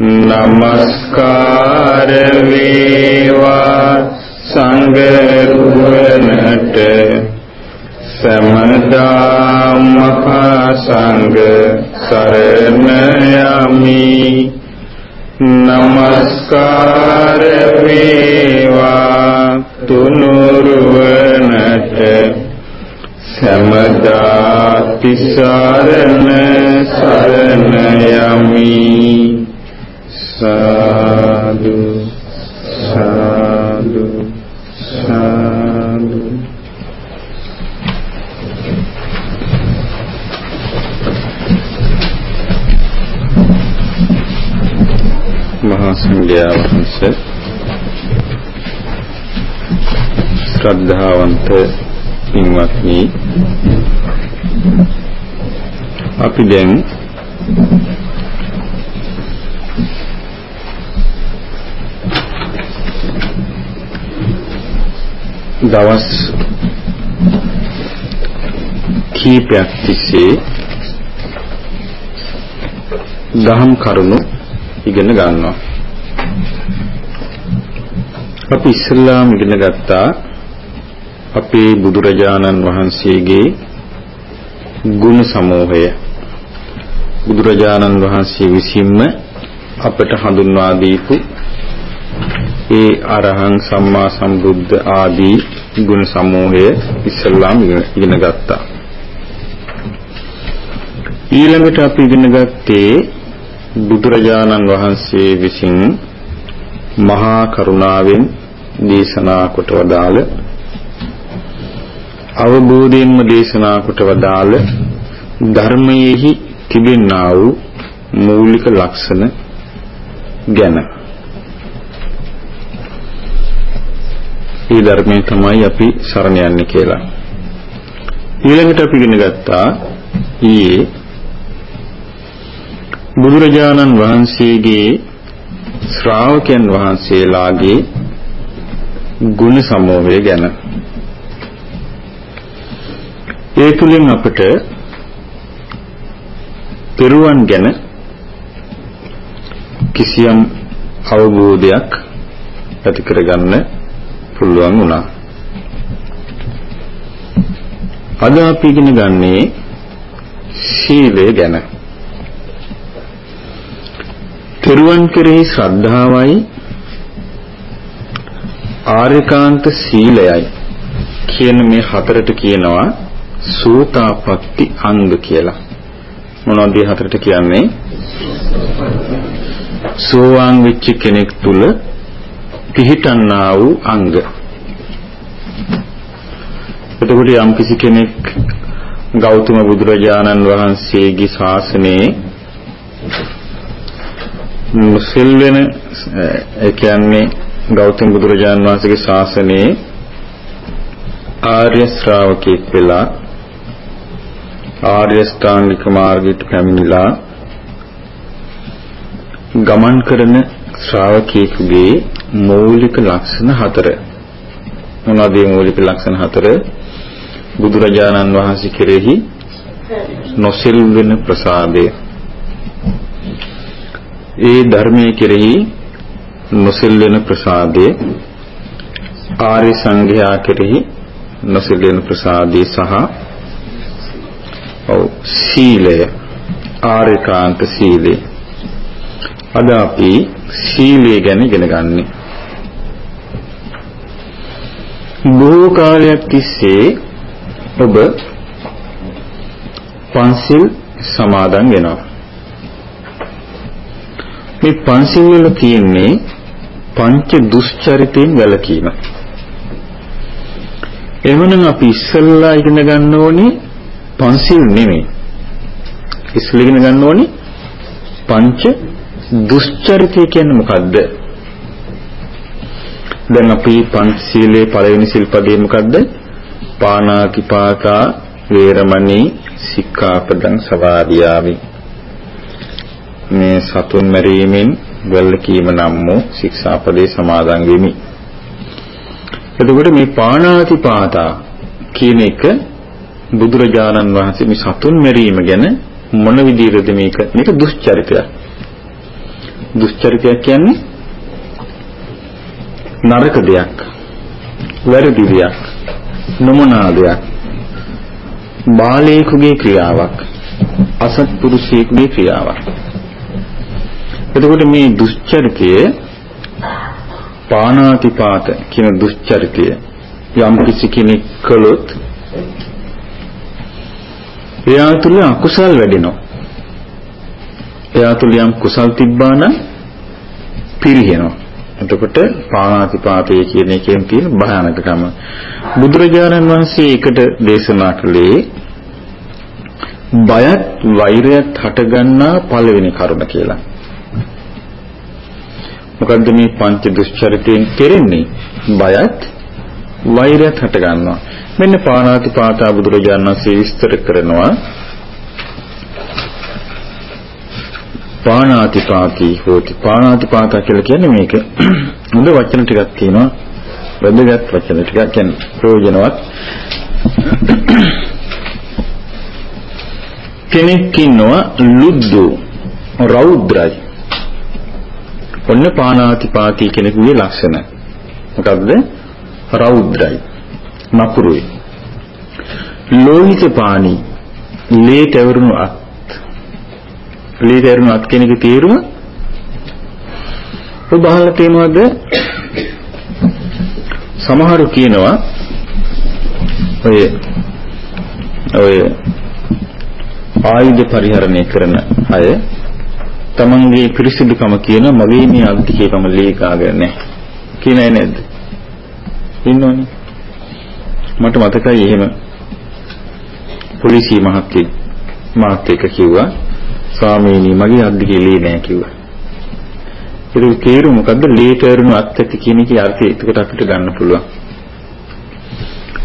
නමස්කාර වේවා සංඝරුවනට සමදා මහා සංඝ සරණ යමි නමස්කාර වේවා තුනුරුවනට සමදා තිසරණ සරණ යමි සාදු සාදු සාදු මහා සංඝයා වහන්සේ ශ්‍රද්ධාවන්ත පින්වත්නි අපි දැන් දවස් කීපයක් තිස්සේ දහම් කරුණු ඉගෙන ගන්නවා. අපි ඉස්ලාම් ඉගෙන ගත්තා අපේ බුදුරජාණන් වහන්සේගේ ගුණ සමූහය. බුදුරජාණන් වහන්සේ විසින්ම අපට හඳුන්වා දීපු ඒ අරහං සම්මා සම්බුද්ධ ආදී ගුණ සමූහය ඉස්ලාම් ඉගෙන ගත්තා. ඊළඟට අපි ඉගෙන ගත්තේ බුදුරජාණන් වහන්සේ විසින් මහා කරුණාවෙන් දේශනා කොට වදාළ අවබෝධයෙන්ම දේශනා කොට වදාළ ධර්මයේහි තිබෙනා වූ මූලික ලක්ෂණ ගැන මේ ධර්මයෙන් තමයි අපි සරණ යන්නේ කියලා. ඊළඟට අපි ඉගෙන ගත්තා ඊයේ බුදුරජාණන් වහන්සේගේ ශ්‍රාවකයන් වහන්සේලාගේ ගුණ සමූහය ගැන ඒ තුලින් අපට පෙරුවන් ගැන කිසියම් අවබෝධයක් ඇති කරගන්න පුළුවන් වුණා. අද අපි ඉගෙන ගන්නේ සීලය ගැන. පෙරුවන් කෙරෙහි ශ්‍රද්ධාවයි ආරිකාන්ත සීලයයි කියන මේ හතරට කියනවා සූතාපට්ටි අංග කියලා. මොනවද මේ හතරට කියන්නේ? සෝවාන් වෙච්ච කෙනෙක් තුල පිහිටන්නා වූ අංග. එතකොට යම් කිසි කෙනෙක් ගෞතම බුදුරජාණන් වහන්සේගේ ශාසනයේ මුසල් වෙන ඒ කියන්නේ ගෞතම බුදුරජාණන් වහන්සේගේ ශාසනයේ ආර්ය ශ්‍රාවකෙක් වෙලා ආර්ය ශ්‍රාණික මාර්ගයට පැමිණිලා ගමන් කරන ශ්‍රාවකයෙකුගේ මৌলিක ලක්ෂණ හතර. මොනවද මේ මৌলিක ලක්ෂණ හතර? බුදුරජාණන් වහන්සේ කෙරෙහි නොසෙල් වෙන ප්‍රසාදය. ඒ ධර්මයේ කෙරෙහි නොසෙල් වෙන ප්‍රසාදය ආර්ය සංඝයා කෙරෙහි නොසෙල් වෙන ප්‍රසාදය සහ ඔව් සීලය ආර්යකාන්ත සීලය. අද අපි සීලය ගැන ඉගෙන ගන්නේ. බොහෝ කාලයක් තිස්සේ ඔබ පන්සිල් සමාදන් වෙනවා. මේ පන්සිල් වල තියෙන්නේ පංච දුෂ්චරිතයෙන් වැළකීම. එහෙනම් අපි ඉස්සල්ලා ඉගෙන ගන්න ඕනේ පන්සිල් නෙමෙයි. ඉස්සෙල්ලා ඉගෙන ගන්න ඕනේ පංච දුෂ්චරිතය කියන්නේ මොකද්ද? දැන් අපි පංචශීලයේ පළවෙනි සිල්පදේ මොකද්ද? පාණාතිපාතා වේරමණී සික්ඛාපදං සවාදියාමි. මේ සතුන් මරීමෙන් වැළකීම නම් වූ ශික්ෂාපදේ සමාදන් වෙමි. එතකොට මේ පාණාතිපාතා කියන එක බුදුරජාණන් වහන්සේ මේ සතුන් මරීම ගැන මොන විදිහටද මේක මේක දුෂ්චරිතයක්. දුෂ්චරිතයක් කියන්නේ නරක දෙයක්. වැරදි දෙයක්. නොමනා දෙයක්. බාලයෙකුගේ ක්‍රියාවක්. අසත්පුරුෂයෙකුගේ ක්‍රියාවක්. එතකොට මේ දුෂ්චරිතය පාණාතිපාත කියන දුෂ්චරිතය යම් කිසි කෙනෙක් කළොත් එයා තුල අකුසල් වැඩෙනවා. එයා තුල යම් කුසල් තිබ්බා නම් පිරිහෙනවා. එතකොට පාණාතිපාතය කියන එකෙන් තියෙන භයානකකම බුදුරජාණන් වහන්සේ ඒකට දේශනා කළේ බයත් වෛරයත් හටගන්නා පළවෙනි කරුණ කියලා. මොකද්ද මේ පංච දුෂ්චරිතයෙන් කෙරෙන්නේ? බයත් වෛරයත් හටගන්නවා. මෙන්න පාණාතිපාතා බුදුරජාණන් වහන්සේ විස්තර කරනවා පාණාතිපාති හෝති. පාණාතිපාතා කියලා කියන්නේ මේක. හොඳ වචන ටිකක් තියෙනවා. වැදගත් වචන ටිකක් කියන්නේ ප්‍රයෝජනවත්. කෙනෙක් ඉන්නවා ලුද්දු රෞද්‍රයි. ඔන්න පාණාතිපාති කෙනෙකුගේ ලක්ෂණ. මොකද්ද? රෞද්‍රයි. නපුරුයි. ලෝහිත පාණි ලේ තවරුණු අත්. ලේ තවරුණු අත් කෙනෙකුගේ තේරුම ඔබ අහලා තියෙනවද? සමහරු කියනවා ඔය ඔය ආයුධ පරිහරණය කරන අය තමන්ගේ පිරිසිදුකම කියන මගේ මේ අධිකේකම ලේකාගෙන නැහැ. කියන අය නේද? ඉන්නවනේ. මට මතකයි එහෙම පොලිසිය මහත්තයෙක් මාත් එක්ක කිව්වා ස්වාමීනි මගේ අද්දිකේ ලේ නෑ කිව්වා. ඒක තේරුම මොකද්ද ලේටරුණු අත් ඇති කියන එකේ අර්ථය එතකොට අපිට ගන්න පුළුවන්.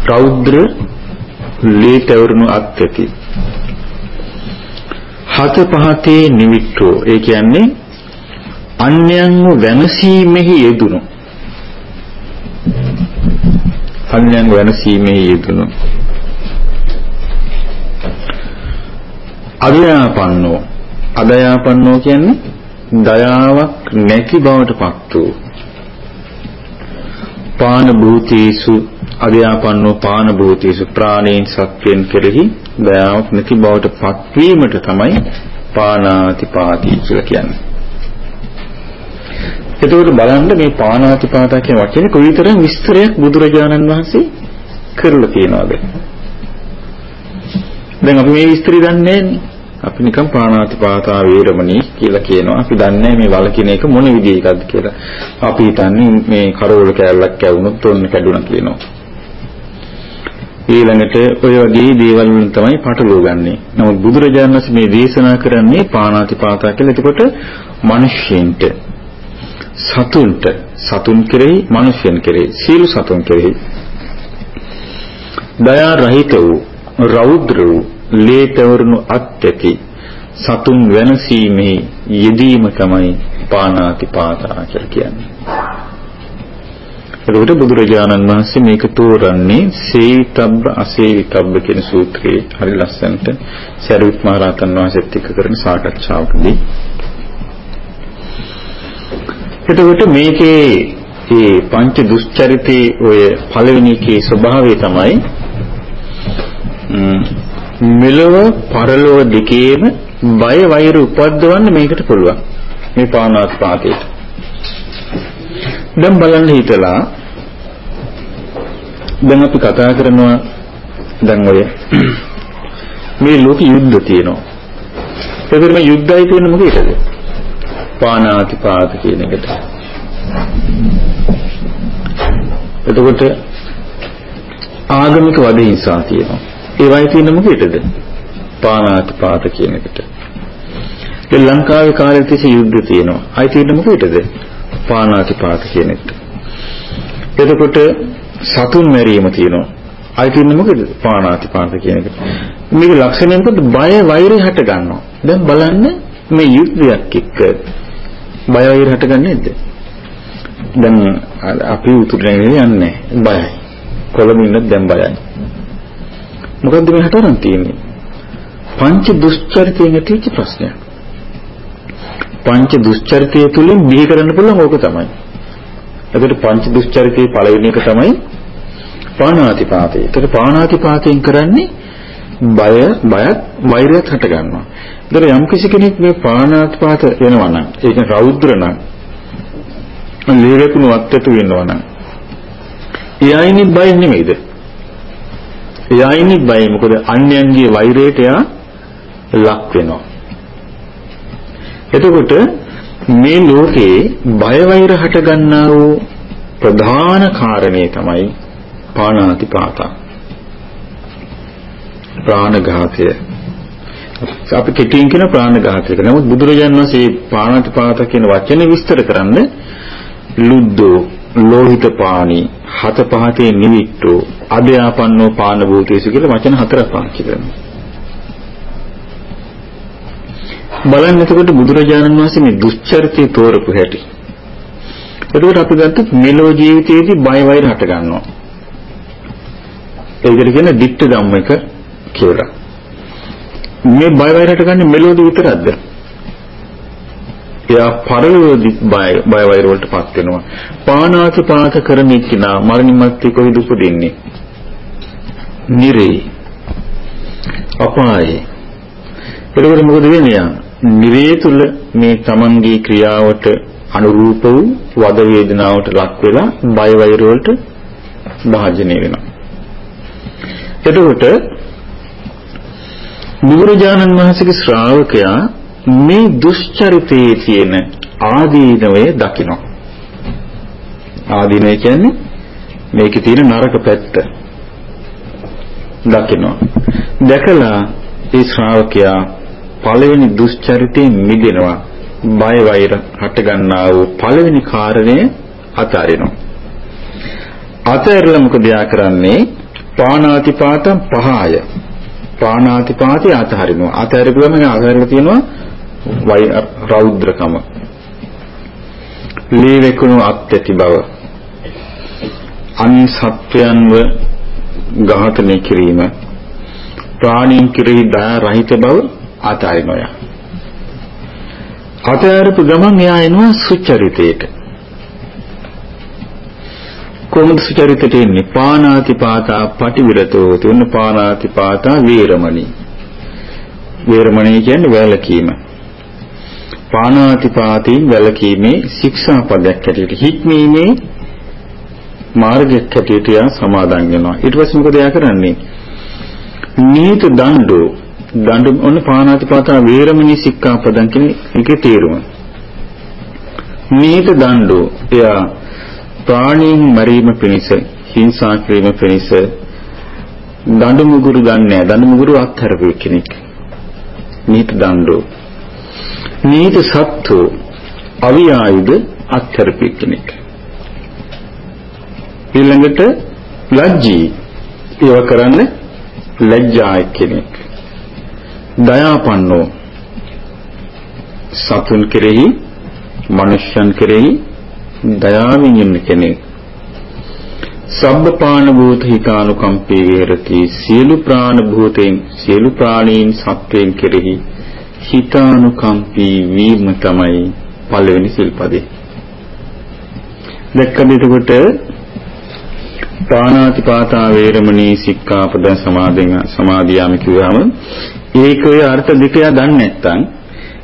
රෞද්‍ර ලේටරුණු අත් ඇති. හත පහතේ නිවිට්ටෝ ඒ කියන්නේ අන්‍යයන්ව වෙනසීමෙහි යෙදුණු අන්‍යයන් වෙනසීමෙහි යෙදුණු අදයාපන්නෝ අදයාපන්නෝ කියන්නේ දයාවක් නැති බවට පත් වූ පාන භූතේසු අධ්‍යාපන්නෝ පාන භූතේසු ප්‍රාණීන් සත්වෙන් කෙරෙහි දයාවක් නැති බවට පත්වීමට තමයි පානාතිපාති කියලා කියන්නේ. එතකොට බලන්න මේ පානාතිපාතා කියන වචනේ කොයිතරම් විස්තරයක් බුදුරජාණන් වහන්සේ කරලා තියෙනවද? දැන් අපි මේ විස්තරي දන්නේ අපි නිකන් ප්‍රාණාතිපාතා වේරමණී කියලා කියනවා. අපි දන්නේ මේ වලකින එක මොන විදිහකද කියලා. අපි හිතන්නේ මේ කරෝල කෑල්ලක් කැවුනොත් ඔන්න කැඩුනා කියනවා. ඊළඟට ඔය වගේ දේවල් වලින් තමයි පටලව ගන්නෙ. නමුත් බුදුරජාණන් වහන්සේ මේ දේශනා කරන්නේ පාණාතිපාතා කියලා. එතකොට මිනිස්සෙන්ට සතුන්ට සතුන් කෙරෙහි මිනිසයන් කෙරෙහි සීල සතුන් කෙරෙහි දයා රහිත වූ රෞද්‍ර වූ ලේතවරුණු අත් ඇති සතුන් වෙනසීමේ යෙදීම තමයි පාණාතිපාතා කියලා කියන්නේ. එතකොට බුදුරජාණන් වහන්සේ මේක තෝරන්නේ සේවිතබ්බ අසේවිතබ්බ කියන සූත්‍රයේ හරි ලස්සනට සරියුත් මහ රහතන් වහන්සේත් එක්ක කරන සාකච්ඡාවකදී එතකොට මේකේ මේ පංච දුස්චරිතේ ඔය පළවෙනි එකේ ස්වභාවය තමයි මෙලොව පරලොව දෙකේම බය වෛර උපද්දවන්න මේකට පුළුවන්. මේ පානාස්පාතේට දැන් බලන්න හිතලා දැන් අපි කතා කරනවා දැන් ඔය මේ ලෝක යුද්ධ තියෙනවා. ඒකෙම මේ යුද්ධය තියෙන මොකේද? පානාතිපාත කියන එකට. එතකොට ආගමික වද හිංසා තියෙනවා. ඒවයි තියෙන මොකේද? පානාතිපාත කියන එකට. ඒ ලංකාවේ කාලේ තිස්සේ යුද්ධ තියෙනවා. අයි තියෙන මොකේද? පාණාතිපාත කියන එක. එතකොට සතුන් මැරීම තියෙනවා. අයි තියෙන මොකේද? පාණාතිපාත කියන එක. මේක ලක්ෂණයෙන් කොට බය වෛරය හට ගන්නවා. දැන් බලන්න මේ යුද්ධයක් එක්ක බය වෛරය හටගන්නේ නැද්ද? දැන් අපි උතුරේ යන්නේ බයයි. කොළඹින් දැන් බයයි. මොකද්ද මේ හතරන් තියෙන්නේ? පංච දුෂ්චරිතයෙන් ඇතිවෙච්ච ප්‍රශ්නයක්. පංච දුෂ්චරිතය තුලින් බිහි කරන්න පුළුවන් ඕක තමයි. එතකොට පංච දුෂ්චරිතයේ පළවෙනි එක තමයි පාණාතිපාතය. එතකොට පාණාතිපාතයෙන් කරන්නේ බය බයත් වෛරයත් හට ගන්නවා. ඒතර යම් කිසි කෙනෙක් මේ පාණාතිපාත වෙනවා නම් ඒක රෞද්‍ර නම් ලේරකුණු අත්‍යතු වෙනවා නම් එයායිනේ බය නෙමෙයිද? එයායිනේ බය මොකද අන්‍යයන්ගේ වෛරයට එයා ලක් වෙනවා. එතකොට මේ ලෝකේ බය වෛර හට ගන්නා වූ ප්‍රධාන කාරණේ තමයි පාණාතිපාත. ප්‍රාණඝාතය. අපි කෙටියෙන් කියන ප්‍රාණඝාතය. නමුත් බුදුරජාණන් වහන්සේ පාණාතිපාත කියන වචනේ විස්තර කරන්නේ ලුද්දෝ ලෝහිත පාණි හත පහතේ නිවිට්ටෝ අධ්‍යාපන්නෝ පාන භූතේසු කියලා වචන හතරක් පාවිච්චි කරනවා. බලන්න එතකොට බුදුරජාණන් වහන්සේ මේ දුස්චරිතය තෝරපු හැටි. එතකොට අපි ගත්තොත් මෙලෝ ජීවිතයේදී බය වෛර හට ගන්නවා. ඒකට කියන ditta ධම්මක කියලා. මේ බය වෛර හටගන්නේ මෙලෝදී විතරක්ද? එයා පරලෝදී බය බය වෛර වලටපත් වෙනවා. පානාති පාත කරමින් කිනා මරණිමත් කොහෙද උපදින්නේ? නිරේ. අපායේ. එතකොට මොකද වෙන්නේ? නිරේ තුල මේ Tamanගේ ක්‍රියාවට අනුරූප වූ වද වේදනාවට ලක් වෙලා බය වෛර වලට භාජනය වෙනවා. එතකොට බුදුරජාණන් වහන්සේගේ ශ්‍රාවකයා මේ දුෂ්චරිතයේ තියෙන ආදීනවය දකිනවා. ආදීනවය කියන්නේ මේකේ තියෙන නරක පැත්ත දකිනවා. දැකලා ඒ ශ්‍රාවකයා පළවෙනි දුෂ්චරිතයෙන් මිදෙනවා. බය වෛර හට ගන්නා වූ පළවෙනි කාරණය අතාරිනවා අතහැරලා මොකද යා කරන්නේ? පාණාතිපාතම් පහය. පාණාතිපාතي අතහරිනවා අතහැරපුවම අතහැරලා තියෙනවා වෛ රෞද්‍රකම ලී වෙකුණු අත්‍යති බව අන් සත්‍යයන්ව ඝාතනය කිරීම ප්‍රාණීන් කෙරෙහි දයා රහිත බව අතාරිනවා යා. අතාරපු ගමන් එයා එනවා සුචරිතයට. කොහොමද සුචරිතයට එන්නේ? පානාති පාතා පටිවිරතෝ තුන් පානාති පාතා වීරමණී. වීරමණී කියන්නේ වැළකීම. පානාති පාතීන් වැළකීමේ ශික්ෂාපදයක් හැටියට හික්මීමේ මාර්ගයක් හැටියට යා සමාදන් වෙනවා. ඊට පස්සේ මොකද යා කරන්නේ? නීත දණ්ඩෝ දඬු ඔන්න පාණාතිපාතා වේරමණී සික්ඛාපදං කියන එකේ තේරුම. මේක දඬු එයා ප්‍රාණීන් මරීම පිණිස හිංසා කිරීම පිණිස දඬු මුගුරු ගන්නෑ දඬු මුගුරු අත්හැරපු කෙනෙක්. නීත දඬු. නීත සත්තු අවියායුධ අත්හැරපු කෙනෙක්. ඊළඟට ලැජ්ජී ඒව කරන්න ලැජ්ජායි කෙනෙක්. දයාපන්නෝ සතුන් කෙරෙහි මනුෂ්‍යයන් කෙරෙහි දයාවෙන් ඉන්න කෙනෙක් සබ්බපාන භූත හිතානුකම්පේ විහෙරති සියලු ප්‍රාණ භූතෙන් සියලු ප්‍රාණීන් සත්වයන් කෙරෙහි හිතානුකම්පී වීම තමයි පළවෙනි සිල්පදේ දැක්කද එතකොට පාණාතිපාතා වේරමණී සික්ඛාපද සමාදෙන් සමාදියාම කිව්වම ඒක ඔය අර්ථ දෙක යා දන්නේ නැත්නම්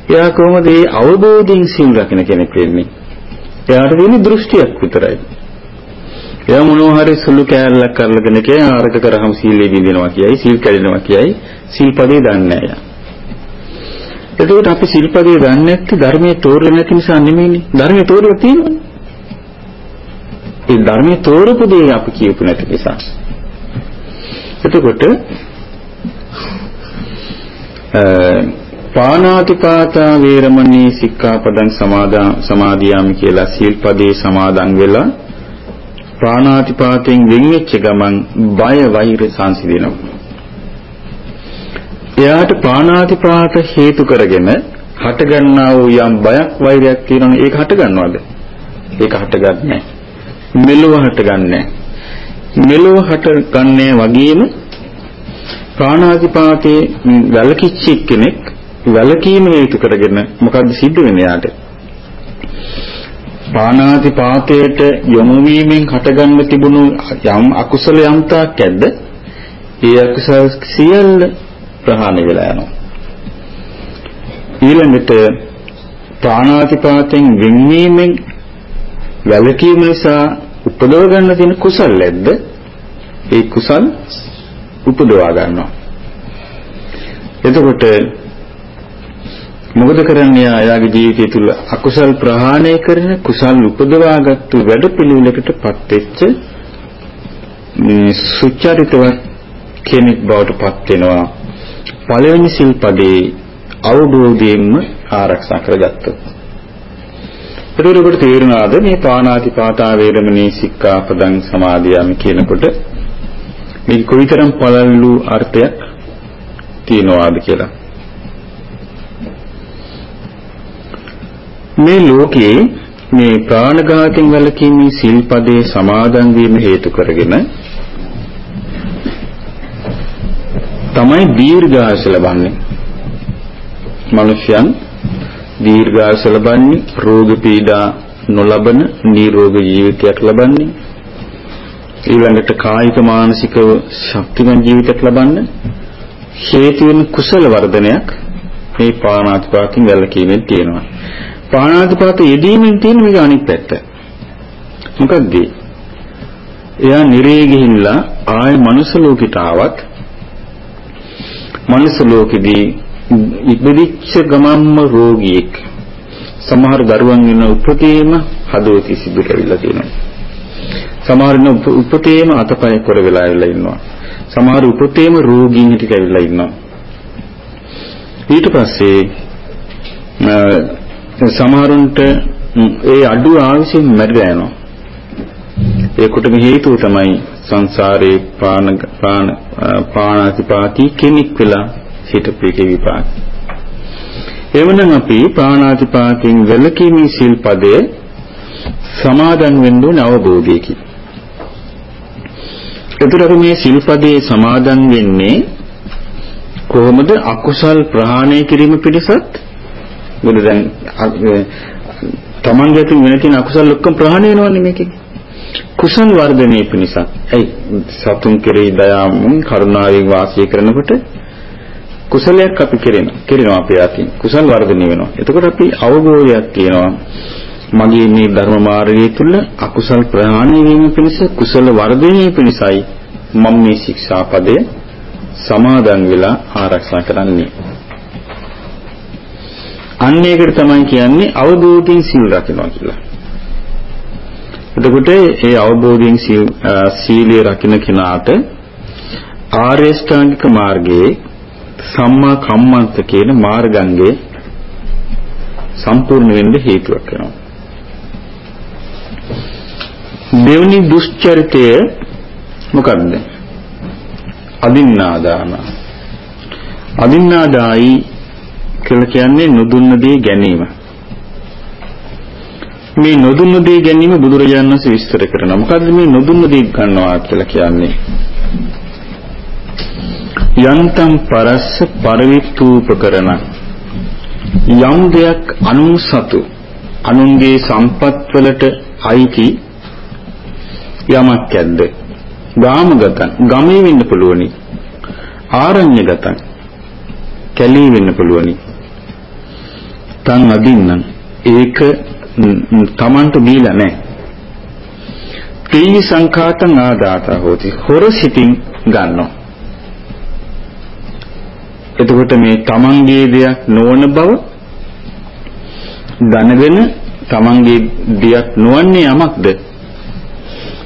එයා කොහොමද මේ අවබෝධයෙන් සිල් රකින්න කෙනෙක් වෙන්නේ? එයාට තියෙන දෘෂ්ටියක් විතරයි. එයා මොනවා හරි සුළු කෑල්ලක් කරලාගෙන කියන ආරක කරාම සීලෙ බින්දිනවා කියයි, සීල් කැඩෙනවා කියයි, සීල්පදේ දන්නේ නැහැ. එතකොට අපි සීල්පදේ දන්නේ නැත්නම් ධර්මයේ තෝරලා නැති නිසා නෙමෙයිනේ. ධර්මයේ තෝරලා තියෙනවා. ඒ ධර්මයේ තෝරපු දේ අපි කියපු නැති නිසා. එතකොට පාණාතිපාතා වේරමණී සික්ඛාපදං සමාදා සමාදියාමි කියලා සීල්පදේ සමාදන් වෙලා පාණාතිපාතෙන් වෙන් වෙච්ච ගමන් බය වෛර සංසිඳෙනවා. එයාට පාණාතිපාත හේතු කරගෙන හටගන්නා වූ යම් බයක් වෛරයක් තියෙනවනේ ඒක හටගන්නවද? ඒක හටගන්නේ මෙලොව හටගන්නේ මෙලොව හටගන්නේ වගේම ප්‍රාණාතිපාතේ වැලකිච්ච කෙනෙක් වැලකීම හේතු කරගෙන මොකද්ද සිද්ධ වෙන්නේ යාට? ප්‍රාණාතිපාතයට යොමු වීමෙන් හටගන්න තිබුණු යම් අකුසල යම් තාක් ඇද්ද? ඒ අකුසල සියල්ල ප්‍රහාණය වෙලා යනවා. ඊළඟට ප්‍රාණාතිපාතෙන් වෙන්වීමෙන් වැළකීම නිසා උපදව ගන්න තියෙන කුසල් ඇද්ද? ඒ කුසල් උපදවා ගන්නවා. එතකොට මොකද කරන්නේ ආයාගේ ජීවිතය තුළ අකුසල් ප්‍රහාණය කරන කුසල් උපදවාගත්තු වැඩපිළිවෙලකටපත් වෙච්ච මේ සුචරිතවත් කෙනෙක් බවට පත් වෙනවා පළවෙනි සිල්පදේ අවබෝධයෙන්ම ආරක්ෂා කරගත්තොත් එතකොට ඔබට තේරුණාද මේ පාණාති පාතා වේරමණී සික්ඛාපදං සමාදියාමි කියනකොට මේක කොයිතරම් පළල්ලු අර්ථයක් තියනවාද කියලා. මේ ලෝකේ මේ ප්‍රාණඝාතයෙන් වැළකීමේ සිල්පදේ සමාදන් වීම හේතු කරගෙන තමයි දීර්ඝායස ලබන්නේ. මිනිසයන් දීර්ඝායස ලබන්නේ රෝග පීඩා නොලබන නිරෝග ජීවිතයක් ලබන්නේ. ඊළඟට කායික මානසික ශක්තිමත් ජීවිතයක් ලබන්න හේතු වෙන කුසල වර්ධනයක් මේ පාණාතිපාතින් වැළකීමෙන් තියෙනවා. පාණාතිපාත යෙදීමෙන් තියෙන මේක අනිත් පැත්ත. මොකක්ද එයා නිරේ ගිහිල්ලා ආය මනුස්ස ලෝකෙට ආවත් මනුස්ස ලෝකෙදී ඉපදිච්ච ගමම්ම රෝගියෙක් සමහර දරුවන් වෙන උපතේම හදවතේ සිදුර ඇවිල්ලා තියෙනවා. සමහර වෙන උපතේම අතපය කොර වෙලා ඇවිල්ලා ඉන්නවා. සමහර උපතේම රෝගීන් හිටිට ඇවිල්ලා ඉන්නවා. ඊට පස්සේ සමහරුන්ට ඒ අඩු ආවිසින් මැරිලා යනවා. ඒකටම හේතුව තමයි සංසාරේ පාන පාන පාණාතිපාති කෙනෙක් වෙලා හිටපු එකේ විපාක. එවනම් අපි ප්‍රාණාතිපාතෙන් වැළකීමේ සිල්පදයේ සමාදන් වෙන්න ඕන අවබෝධයකින්. එතකොට මේ සිල්පදයේ සමාදන් වෙන්නේ කොහොමද අකුසල් ප්‍රහාණය කිරීම පිණිසත් මොකද දැන් තමන්ගේ අතින් වෙන තියෙන අකුසල් ඔක්කොම ප්‍රහාණය වෙනවනේ මේකේ කුසල් වර්ධනයේ පිණිසත්. ඇයි? සතුන් කෙරෙහි දයාවෙන් කරුණාවෙන් වාසය කරනකොට කුසලයක් අපි කෙරෙන කෙරෙනවා අපේ අතින්. කුසල් වර්ධනය වෙනවා. එතකොට අපි අවබෝධයක් තියෙනවා. මගේ මේ ධර්ම මාර්ගය තුළ අකුසල් ප්‍රහාණය වීම පිණිස කුසල වර්ධනය පිණිසයි මම මේ ශික්ෂාපදය සමාදන් වෙලා ආරක්ෂා කරන්නේ. අන්න ඒකට තමයි කියන්නේ අවබෝධයෙන් සීල් රකින්නවා කියලා. එතකොට ඒ අවබෝධයෙන් සීලය රකින්න කෙනාට ආර්ය ශ්‍රාංගික මාර්ගයේ සම්මා කම්මන්ත කියන මාර්ගංගේ සම්පූර්ණ වෙන්න හේතුවක් වෙනවා. දෙවනි දුෂ්චරිතය මොකක්ද? අදින්නාදාන. අදින්නාදායි කියලා කියන්නේ නොදුන්න දේ ගැනීම. මේ නොදුන්න දේ ගැනීම බුදුරජාණන් වහන්සේ විස්තර කරනවා. මොකද්ද මේ නොදුන්න දේ ගන්නවා කියලා කියන්නේ? යන්තම් පරස්ස පරිවිත්තූපකරණ යම් දෙයක් අනුන් සතු අනුන්ගේ සම්පත් වලට අයිති යමක් ඇද්ද ගාමගතන් ගමේ වෙන්න පුළුවනි ආරණ්‍යගතන් කැලී වෙන්න පුළුවනි තන් අදින්නම් ඒක තමන්ට දීලා නැහැ. තී සංඛාතං ආදාතා හොති. හොර සිතින් ගන්නවා. එතකොට මේ තමන්ගේ දෙයක් නොවන බව දැනගෙන තමන්ගේ දෙයක් නොවන්නේ යමක්ද?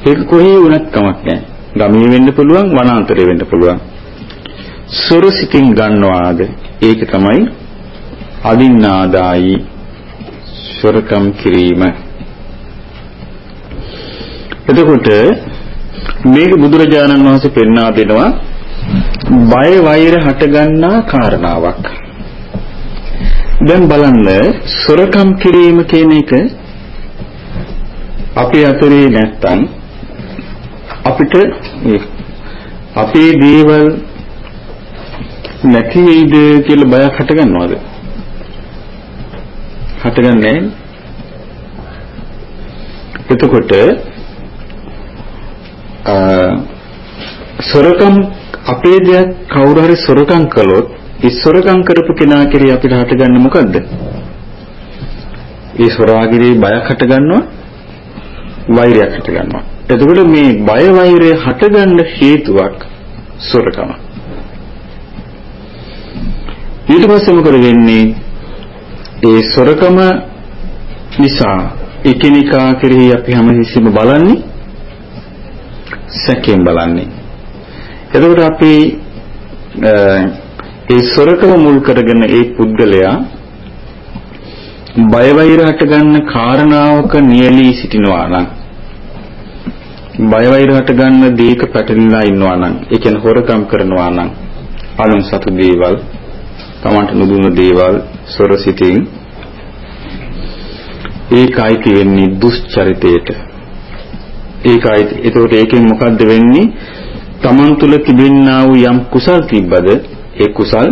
ඒක කොහේ වුණත් කමක් නැහැ. ගමේ වෙන්න පුළුවන් වනාන්තරේ වෙන්න පුළුවන්. සොරසිතින් ගන්නවාද? ඒක තමයි අදින්නාදායි සොරකම් කිරීම එතකොට මේක බුදුරජාණන් වහන්සේ පෙන්වා දෙනවා බය වෛර හටගන්නා කාරණාවක්. දැන් බලන්න සොරකම් කිරීම කියන එක අපි අතරේ නැත්තම් අපිට අපේ දේවල් නැති වෙයිද කියලා බයක් හටගන්නවද? හටගන්නේ එතකොට සොරකම් අපේ දෙයක් කවුරු හරි සොරකම් කළොත් ඒ සොරකම් කරපු කෙනා කෙරේ අපිට හටගන්නේ මොකද්ද? ඒ සොරාගිරේ බයක් හටගන්නවා වෛරයක් හටගන්නවා. එතකොට මේ බය වෛරය හටගන්න හේතුවක් සොරකම. ඊට පස්සේ මොකද වෙන්නේ? ඒ සොරකම නිසා එකිනෙකා කෙරෙහි අපි හැමතිස්සෙම බලන්නේ සැකයෙන් බලන්නේ. එතකොට අපි ඒ සොරකම මුල් කරගෙන ඒ පුද්ගලයා බය වෛර හට ගන්න කාරණාවක නියලී සිටිනවා නම් බය වෛර හට ගන්න දේක පැටලිලා ඉන්නවා නම් ඒ කියන්නේ හොරකම් කරනවා නම් අනුන් සතු දේවල් තමන්ට නුදුන දේවල් සොර සිටින් ඒකයි තියෙන්නේ දුෂ්චරිතයට. ඒකයි එතකොට ඒකෙන් මොකද්ද වෙන්නේ? තමන් තුළ තිබෙන්නා වූ යම් කුසල් තිබ්බද ඒ කුසල්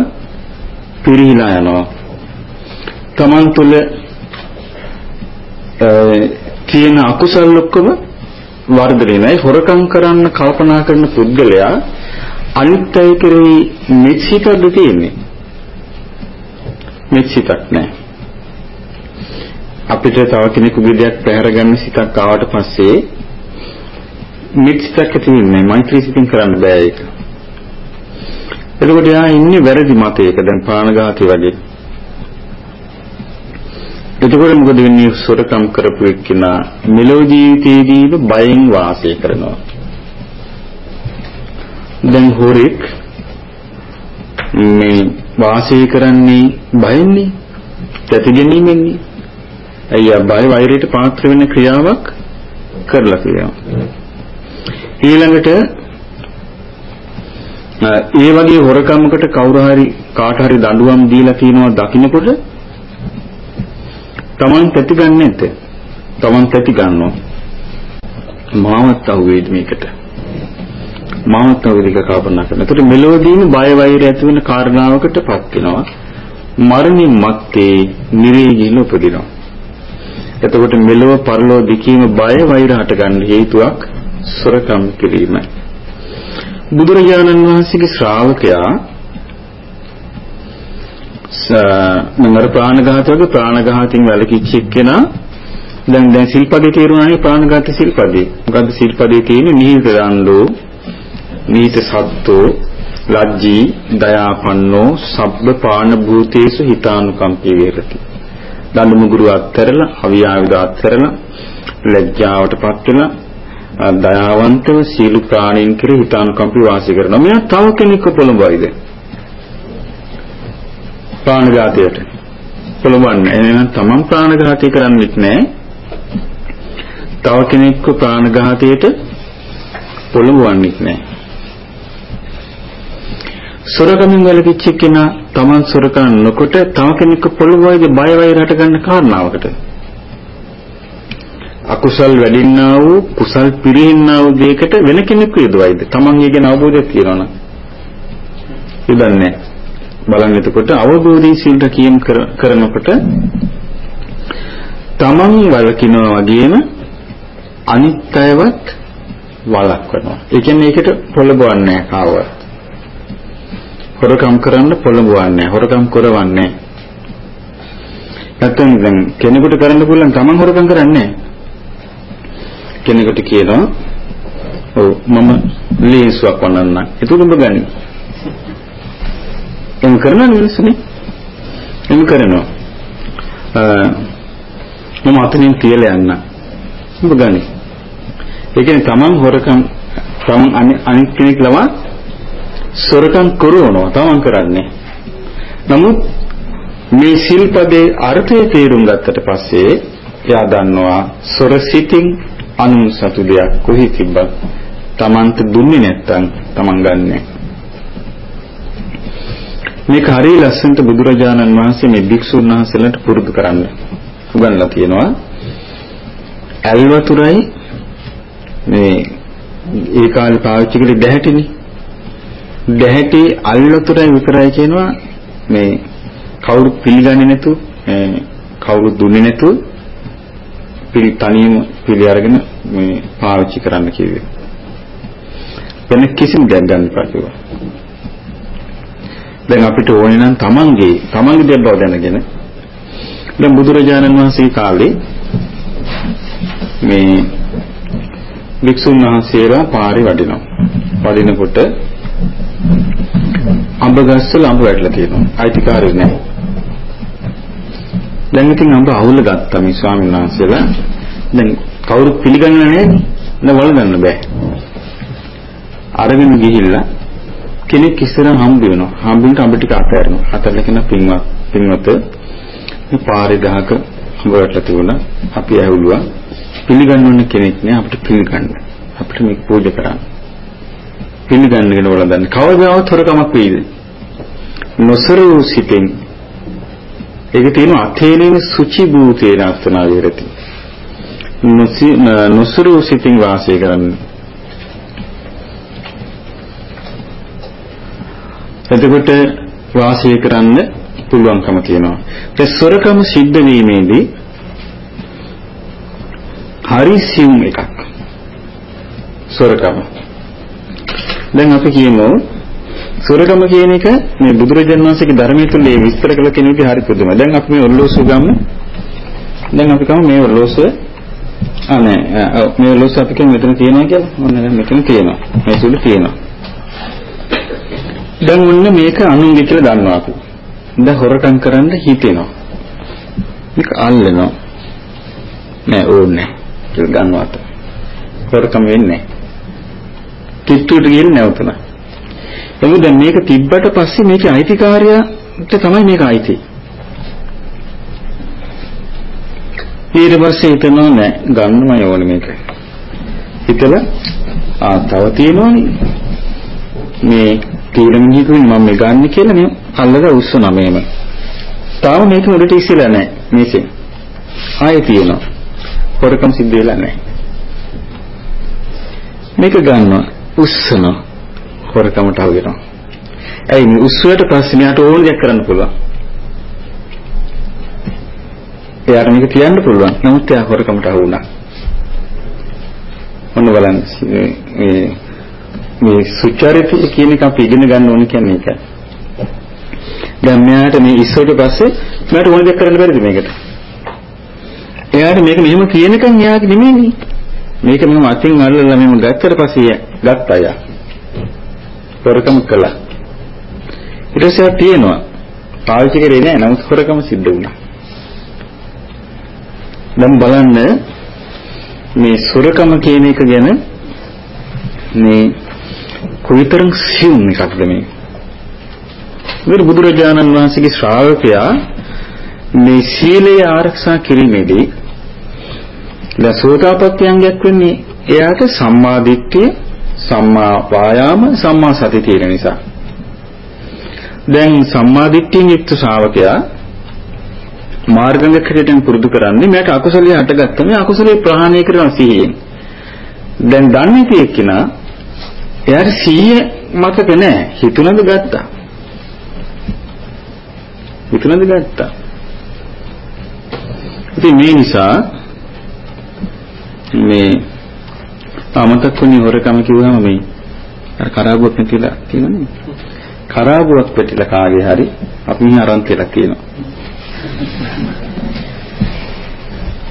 පිරිහිලා යනවා. තමන් තුළ තියෙන අකුසල් ඔක්කොම වර්ධනය වෙනයි හොරකම් කරන්න කල්පනා කරන පුද්ගලයා අනිත් අය කෙරෙහි මෙච්චිතද තියෙන්නේ. මෙච්චිතක් නැහැ. අපිට තව කෙනෙකුගේ දෙයක් පැහැර ගන්න සිතක් ආවට පස්සේ මෙච්චිතක් ඇති වෙන්නේ මෛත්‍රී සිතින් කරන්න බෑ ඒක. එතකොට යා ඉන්නේ වැරදි මතයක. දැන් ප්‍රාණඝාතය වගේ. එතකොට මොකද වෙන්නේ? සොරකම් කරපු එක්කිනා මෙලොව ජීවිතයේදීම බයෙන් වාසය කරනවා. දැන් හොරෙක් මේ වාසය කරන්නේ බයෙන්නේ, තැති ගැනීමෙන්නේ. අයියා බය වෛරයට පාත්‍ර වෙන ක්‍රියාවක් කරලා තියෙනවා. ඊළඟට ඒ වගේ හොරකමකට කවුරු හරි කාට හරි දඬුවම් දීලා තියනවා දකින්නකොට Taman තැති ගන්න නැද්ද? Taman තැති ගන්නවා. මාවත් අහුවේද මේකට? මාවත් අහුවේද කල්පනා කරන. ඒතර මෙලොවදීම බය වෛරය ඇති වෙන කාරණාවකටපත් වෙනවා. මරණින් මත්තේ නිරේගින උපදිනවා. එතකොට මෙලොව පරලොව දෙකීම බය වෛර හට ගන්න හේතුවක් සොරකම් කිරීමයි. බුදුරජාණන් වහන්සේගේ ශ්‍රාවකයා මම අර ප්‍රාණඝාත වගේ ප්‍රාණඝාතයෙන් වැළකීච්ච එක්කෙනා දැන් දැන් සිල්පදේ තේරුණානේ ප්‍රාණඝාත සිල්පදේ. මොකද්ද සිල්පදේ තියෙන්නේ? නිහිත දණ්ඩෝ, නීත සත්තෝ, ලජ්ජී, දයාපන්නෝ, සබ්බ පාන භූතේසු හිතානුකම්පී වේරති. දඬු මුගුරු අත්හැරලා, අවියාවිද අත්හැරලා, ලැජ්ජාවටපත් වෙලා දයාවන්තව සීල ප්‍රාණීන් කෙරෙහි හිතානුකම්පී වාසය කරනවා. මෙයා තව කෙනෙක්ව පොළඹවයිද? ප්‍රාණඝාතයට පොළඹවන්නේ. එහෙනම් තමන් ප්‍රාණඝාතය කරන්නෙත් නෑ. තව කෙනෙක්ව ප්‍රාණඝාතයට පොළඹවන්නෙත් නෑ. සොරකමින් වැළකීච්ච කෙනා තමන් සොරකම් නොකොට තව කෙනෙක්ව පොළඹවයිද බය වෛර හට ගන්න කාරණාවකට. අකුසල් වැඩින්නා වූ කුසල් පිරිහින්නා වූ දෙයකට වෙන කෙනෙකු යොදවයිද? තමන් ඒ ගැන අවබෝධයක් තියෙනවා නම්. ඉදන්නේ බලන්න එතකොට අවබෝධී සීල රැකීම් කරනකොට තමන් වලකිනවා වගේම අනිත් අයවත් වළක්වනවා. ඒ කියන්නේ ඒකට පොළඹවන්නේ නැහැ කාවවත්. හොරකම් කරන්න පොළඹවන්නේ නැහැ. හොරකම් කරවන්නේ නැත්නම් දැන් කෙනෙකුට කරන්න පුළුවන් තමන් හොරකම් කරන්නේ කෙනෙකුට කියනවා ඔව් මම ලේසුවක් වන්නන්න. ඒක උඹ ගන්නේ එහෙම කරනවා මිනිස්සුනේ. එහෙම කරනවා. මම අතනින් කියලා යන්න. ඔබ ගනි. ඒ කියන්නේ තමන් හොරකම් තමන් අනිත් කෙනෙක් ලවා සොරකම් කරනවා තමන් කරන්නේ. නමුත් මේ සිල්පදේ අර්ථය තේරුම් ගත්තට පස්සේ එයා දන්නවා සොර සිතින් අනුන් සතු දෙයක් කොහි තිබ්බත් Tamanට දුන්නේ නැත්තම් Taman ගන්නෑ. මේක හරිය ලස්සනට බුදුරජාණන් වහන්සේ මේ භික්ෂුන් වහන්සේලාට පුරුදු කරන්න උගන්ලා තියෙනවා. ඇල් වතුරයි මේ ඒ කාලේ පාවිච්චි කළේ දැහැටිනේ. දැහැටි අල් වතුරයි විතරයි කියනවා මේ කවුරු පිළිගන්නේ නැතු කවුරු දුන්නේ නැතු පිළි තනියම පිළි අරගෙන මේ පාවිච්චි කරන්න කිව්වේ. වෙන කිසිම දෙයක් ගන්න එපා කිව්වා. දැන් අපිට ඕනේ නම් තමන්ගේ තමන්ගේ දෙයක් බව දැනගෙන දැන් බුදුරජාණන් වහන්සේ කාලේ මේ වික්ෂුන් වහන්සේලා පාරේ වඩිනවා. වඩිනකොට අඹ ගස්වල අඹ වැටලා තියෙනවා. අයිතිකාරය නැහැ. දැන් ඉතින් අඹ අවුල ගත්තා මේ ස්වාමීන් වහන්සේලා. දැන් කවුරුත් පිළිගන්නේ නැහැ නේ. වල ගන්න බෑ. අරගෙන ගිහිල්ලා කෙනෙක් ඉස්සර හම්බ වෙනවා. හම්බුනට අඹ ටික අතහැරෙනවා. අතහැරලා කියන පින්වත් පින්වත මේ පාරේ ගහක අඹ වැටලා තිබුණා. අපි ඇහුලුවා පිළිගන්න ඕන කෙනෙක් නෑ අපිට පිළිගන්න. අපිට මේක පූජා කරන්න. පිළිගන්නගෙන වළඳන්න. කවදාවත් හොරකමක් වෙයිද? නොසරූ සිතෙන් ඒක තියෙන අතේනේන සුචි භූතේන අස්තනා විරති. නොසරූ සිතින් වාසය කරන්නේ එතකොට වාසය කරන්න පුළුවන්කම තියෙනවා. ඒ සොරකම සිද්ධ වීමේදී හරි සියුම් එකක්. සොරකම. දැන් අපි කියමු සොරකම කියන එක මේ බුදුරජාණන් වහන්සේගේ ධර්මයේ තුල මේ විස්තර කළ කෙනෙකුගේ හරි පුදුමයි. දැන් අපි මේ ඔල්ලෝසුව ගමු. දැන් අපි කමු මේ ඔල්ලෝසුව ආ නෑ මේ ඔල්ලෝසුව අපි කියමු මෙතන තියෙනවා කියලා. ඔන්න දැන් මෙතන තියෙනවා. මේ සුළු තියෙනවා. දැන් ඔන්න මේක අනුන්ගේ කියලා දන්නවා අපි. දැන් හොරකම් කරන්න හිතෙනවා. මේක අල්ලනවා. නෑ ඕනේ කියලා ගන්නවට. හොරකම් වෙන්නේ කිට්ටුවට ගිහින් නැවතුණා. එමුද දැන් මේක තිබ්බට පස්සේ මේකේ අයිතිකාරයාට තමයි මේක අයිති. ඊට පස්සේ හිතනවා නෑ ගන්නමයි ඕනේ මේක. හිතලා ආ තව තියෙනවනේ. මේ තීරණ හිතුවේ මම මේ ගන්න කියලා මේ අල්ලලා උස්සනවා මේම. තාම මේක උඩට ඉස්සෙලා නැහැ මේකෙන්. ආයෙ තියෙනවා. හොරකම් සිද්ධ වෙලා නැහැ. මේක ගන්නවා උස්සනවා හොරකමට අහු වෙනවා. ඇයි මේ උස්සුවට පස්සේ මෙයාට ඕන දෙයක් කරන්න පුළුවන්. එයාට මේක තියන්න පුළුවන්. නමුත් එයා හොරකමට අහු වුණා. ඔන්න බලන්න මේ මේ සුචරිතය කියන එක අපි ඉගෙන ගන්න ඕන කියන්නේ ඒක. දැන් මෙයාට මේ ඉස්සරට පස්සේ මෙයාට ඕන දෙයක් කරන්න බැරිද මේකට? එයාට මේක මෙහෙම කියනකන් එයාගේ නෙමෙයිනේ. මේක මෙහෙම අතින් අල්ලලා මෙහෙම ගත්තට පස්සේ ගත්තා යා. හොරකම කළා. ඊට පස්සේ තියෙනවා. පාවිච්චි කරේ නෑ නමුත් හොරකම සිද්ධ වුණා. දැන් බලන්න මේ සොරකම කියන එක ගැන මේ කොයිතරම් සියුම් එකක්ද මේ. මේ බුදුරජාණන් වහන්සේගේ ශ්‍රාවකයා මේ සීලය ආරක්ෂා කිරීමේදී දසෝතාපට්ඨයන්ගයක් වෙන්නේ එයාට සම්මා දිට්ඨිය, සම්මා වායාම, සම්මා සති තියෙන නිසා. දැන් සම්මා දිට්ඨියෙන් යුක්ත ශ්‍රාවකයා මාර්ගංගකරයෙන් පුරුදු කරන්නේ මට අකුසලයේ හටගත්ත මේ අකුසලයේ ප්‍රහාණය කරන සිහියෙන්. දැන් දන්නේ තියෙකිනා එයාට සිහිය මතක නැහැ. හිතුණද ගත්තා. හිතුණද ගත්තා. ඉතින් මේ නිසා මේ අමතක වුණේ හොරකම කිව්වම මේ අර කරාබුවක් නැතිලා කියනනේ. කරාබුවක් පැටිලා කාගේ හරි අපි මෙහි අරන් කියලා කියනවා.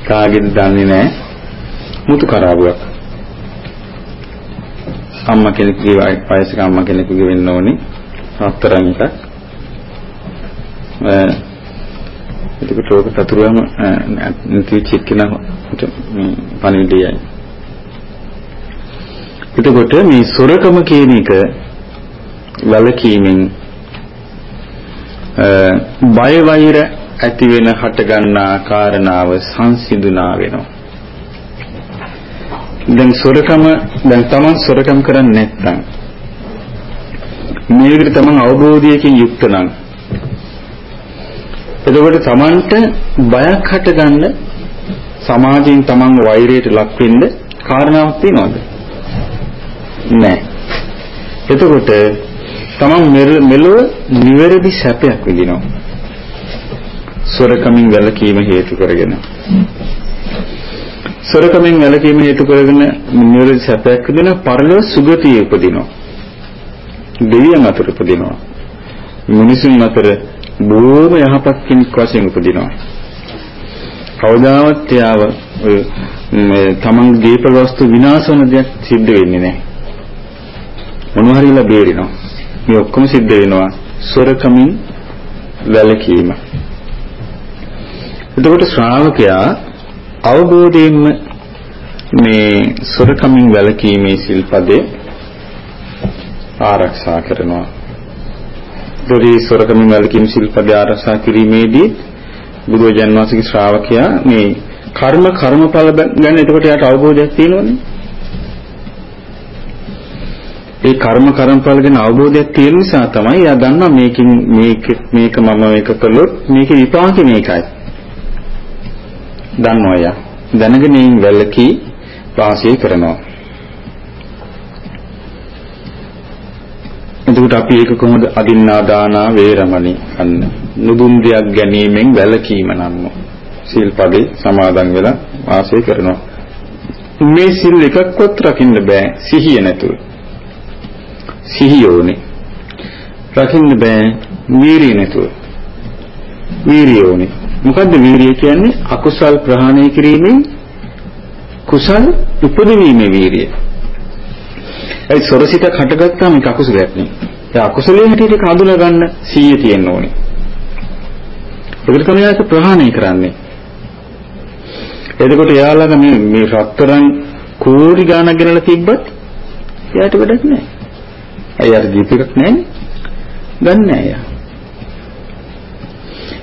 කාගෙද දන්නේ නැහැ. මුතු කරාබුවක්. අම්මා කෙනෙකුගේ වයසක අම්මා කෙනෙකුගේ වෙන්න ඕනේ හතරන් එකක්. එතකොට ඕක තතුරුවම නැති චික්කන මේ පණිවිඩයයි. එතකොට මේ සොරකම කියන එක වලකීමෙන් බය වෛර ඇති වෙන හට ගන්නා කාරණාව සංසිඳුනා වෙනවා. දැන් සොරකම දැන් Taman සොරකම් කරන්නේ නැත්නම් මේ විදිහට Taman අවබෝධයකින් යුක්ත නම් එතකොට Tamanට බයක් හටගන්න සමාජයෙන් Taman වෛරයට ලක් වෙන්න කාරණාවක් තියනවද? නැහැ. එතකොට Taman මෙලොව නිවැරදි සැපයක් විඳිනවා. සොරකමින් වැළකීම හේතු කරගෙන. සොරකමින් වැළකීම හේතු කරගෙන නිවැරදි සැපයක් විඳින පරලොව සුගතිය උපදිනවා. දෙවියන් අතර උපදිනවා. මිනිසුන් අතර බොහොම යහපත් කෙනෙක් වශයෙන් උපදිනවා. කවදාවත් එයාව තමන් දීපල වස්තු විනාශ වෙන දෙයක් සිද්ධ වෙන්නේ නැහැ. මොනවා හරිලා බේරෙනවා. මේ ඔක්කොම සිද්ධ වෙනවා සොරකමින් වැළකීම. එතකොට ශ්‍රාවකයා අවබෝධයෙන්ම මේ සොරකමින් වැළකීමේ සිල්පදේ ආරක්ෂා කරනවා. දොරේ සොරකමින් වැළකීම සිල්පද ආරක්ෂා කිරීමේදී බුදුජන් වහන්සේගේ ශ්‍රාවකයා මේ කර්ම කර්මඵල ගැන එතකොට යාට අවබෝධයක් තියෙනවනේ. ඒ කර්ම කර්මඵල ගැන අවබෝධයක් තියෙන නිසා තමයි යා දන්නා මේකෙන් මේක මේක මම මේක කළොත් මේකේ විපාකෙ මේකයි. දන්නවා යා. දැනගෙන වැළකී වාසය කරනවා. එතකොට අපි ඒක කොහොමද අදින්නා දානා වේරමණී අන්න. නුදුන් දෙයක් ගැනීමෙන් වැළකීම නම්ම සීල්පදේ සමාදන් වෙලා වාසය කරනවා. මේ සිල් එකක්වත් රකින්න බෑ. සිහිය නැතුව. සිහිය ඕනේ රකින්න බෑ. වීරිය නැතුව. වීරිය ඕනේ මොකද්ද වීරිය කියන්නේ? අකුසල් ප්‍රහාණය කිරීමෙන් කුසල් උපදවීමේ වීරිය. ඒ සොරසිත කටගත්තාම ඒක අකුසලයක් නේ. ඒ අකුසලයේ හැටියට ඒක හඳුනා ගන්න සීය තියෙන්න ඕනේ. ඒකට තමයි ඒක ප්‍රහාණය කරන්නේ. එතකොට එයාලග මේ මේ රත්තරන් කෝටි ගාණක් ගෙනලා තිබ්බත් එයාට වැඩක් නැහැ. එයාට දීපයක් නැහැ. ගන්න නැහැ එයා.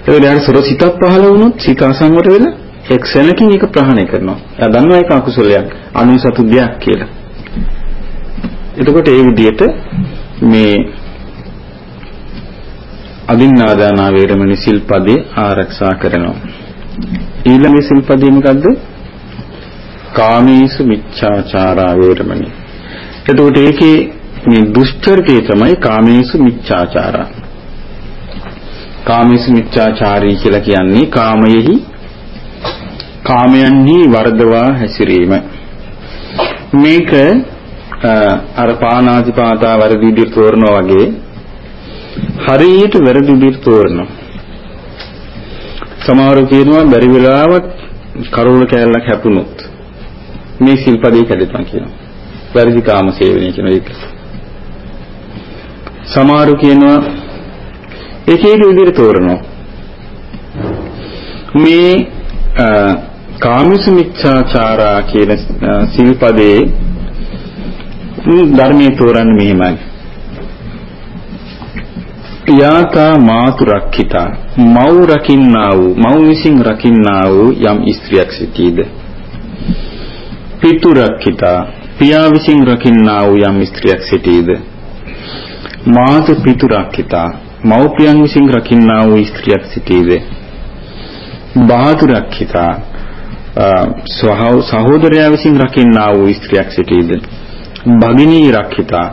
ඒකට යාට සොරසිතක් පහළ වුණොත් සිත අසංවර වෙලා එක්සැනකින් ඒක ප්‍රහාණය කරනවා. එයා දන්නවා ඒක අකුසලයක්. අනුසතු දෙයක් කියලා. එතකොට ඒ විදිහට මේ අදින්නාදානා වේරමණී සිල්පදේ ආරක්ෂා කරනවා. ඊළඟ සිල්පදේ මොකද්ද? කාමීසු මිච්ඡාචාරා වේරමණී. එතකොට ඒකේ මේ දුෂ්චරිතය තමයි කාමීසු මිච්ඡාචාරා. කාමීසු මිච්ඡාචාරී කියලා කියන්නේ කාමයෙහි කාමයන්හි වර්ධවා හැසිරීම. මේක අර පානාතිපාතා වැරදි විදිහට තෝරනවා වගේ හරියට වැරදි විදිහට තෝරනවා. සමහරව කියනවා බැරි වෙලාවත් කරුණ කැලලක් හැපුණොත් මේ සිල්පදේ කැඩෙනවා කියනවා. වැරදි කාම සේවනය කියන එක. සමහරව කියනවා එක එක විදිහට තෝරනවා. මේ කාමිස මිච්ඡාචාරා කියන සිල්පදේ ධර්මයේ තෝරන්නේ මෙහිමයි. යාතා මාතු රක්ඛිතා. මව් රකින්නා වූ මව් විසින් රකින්නා වූ යම් ස්ත්‍රියක් සිටීද? පිතු රක්ඛිතා. පියා විසින් රකින්නා වූ යම් ස්ත්‍රියක් සිටීද? මාතු පිතු රක්ඛිතා. මව්පියන් විසින් රකින්නා වූ ස්ත්‍රියක් සිටීද? බාතු රක්ඛිතා. සහෝදරයා විසින් රකින්නා වූ ස්ත්‍රියක් සිටීද? භගිනී රක්ඛිතා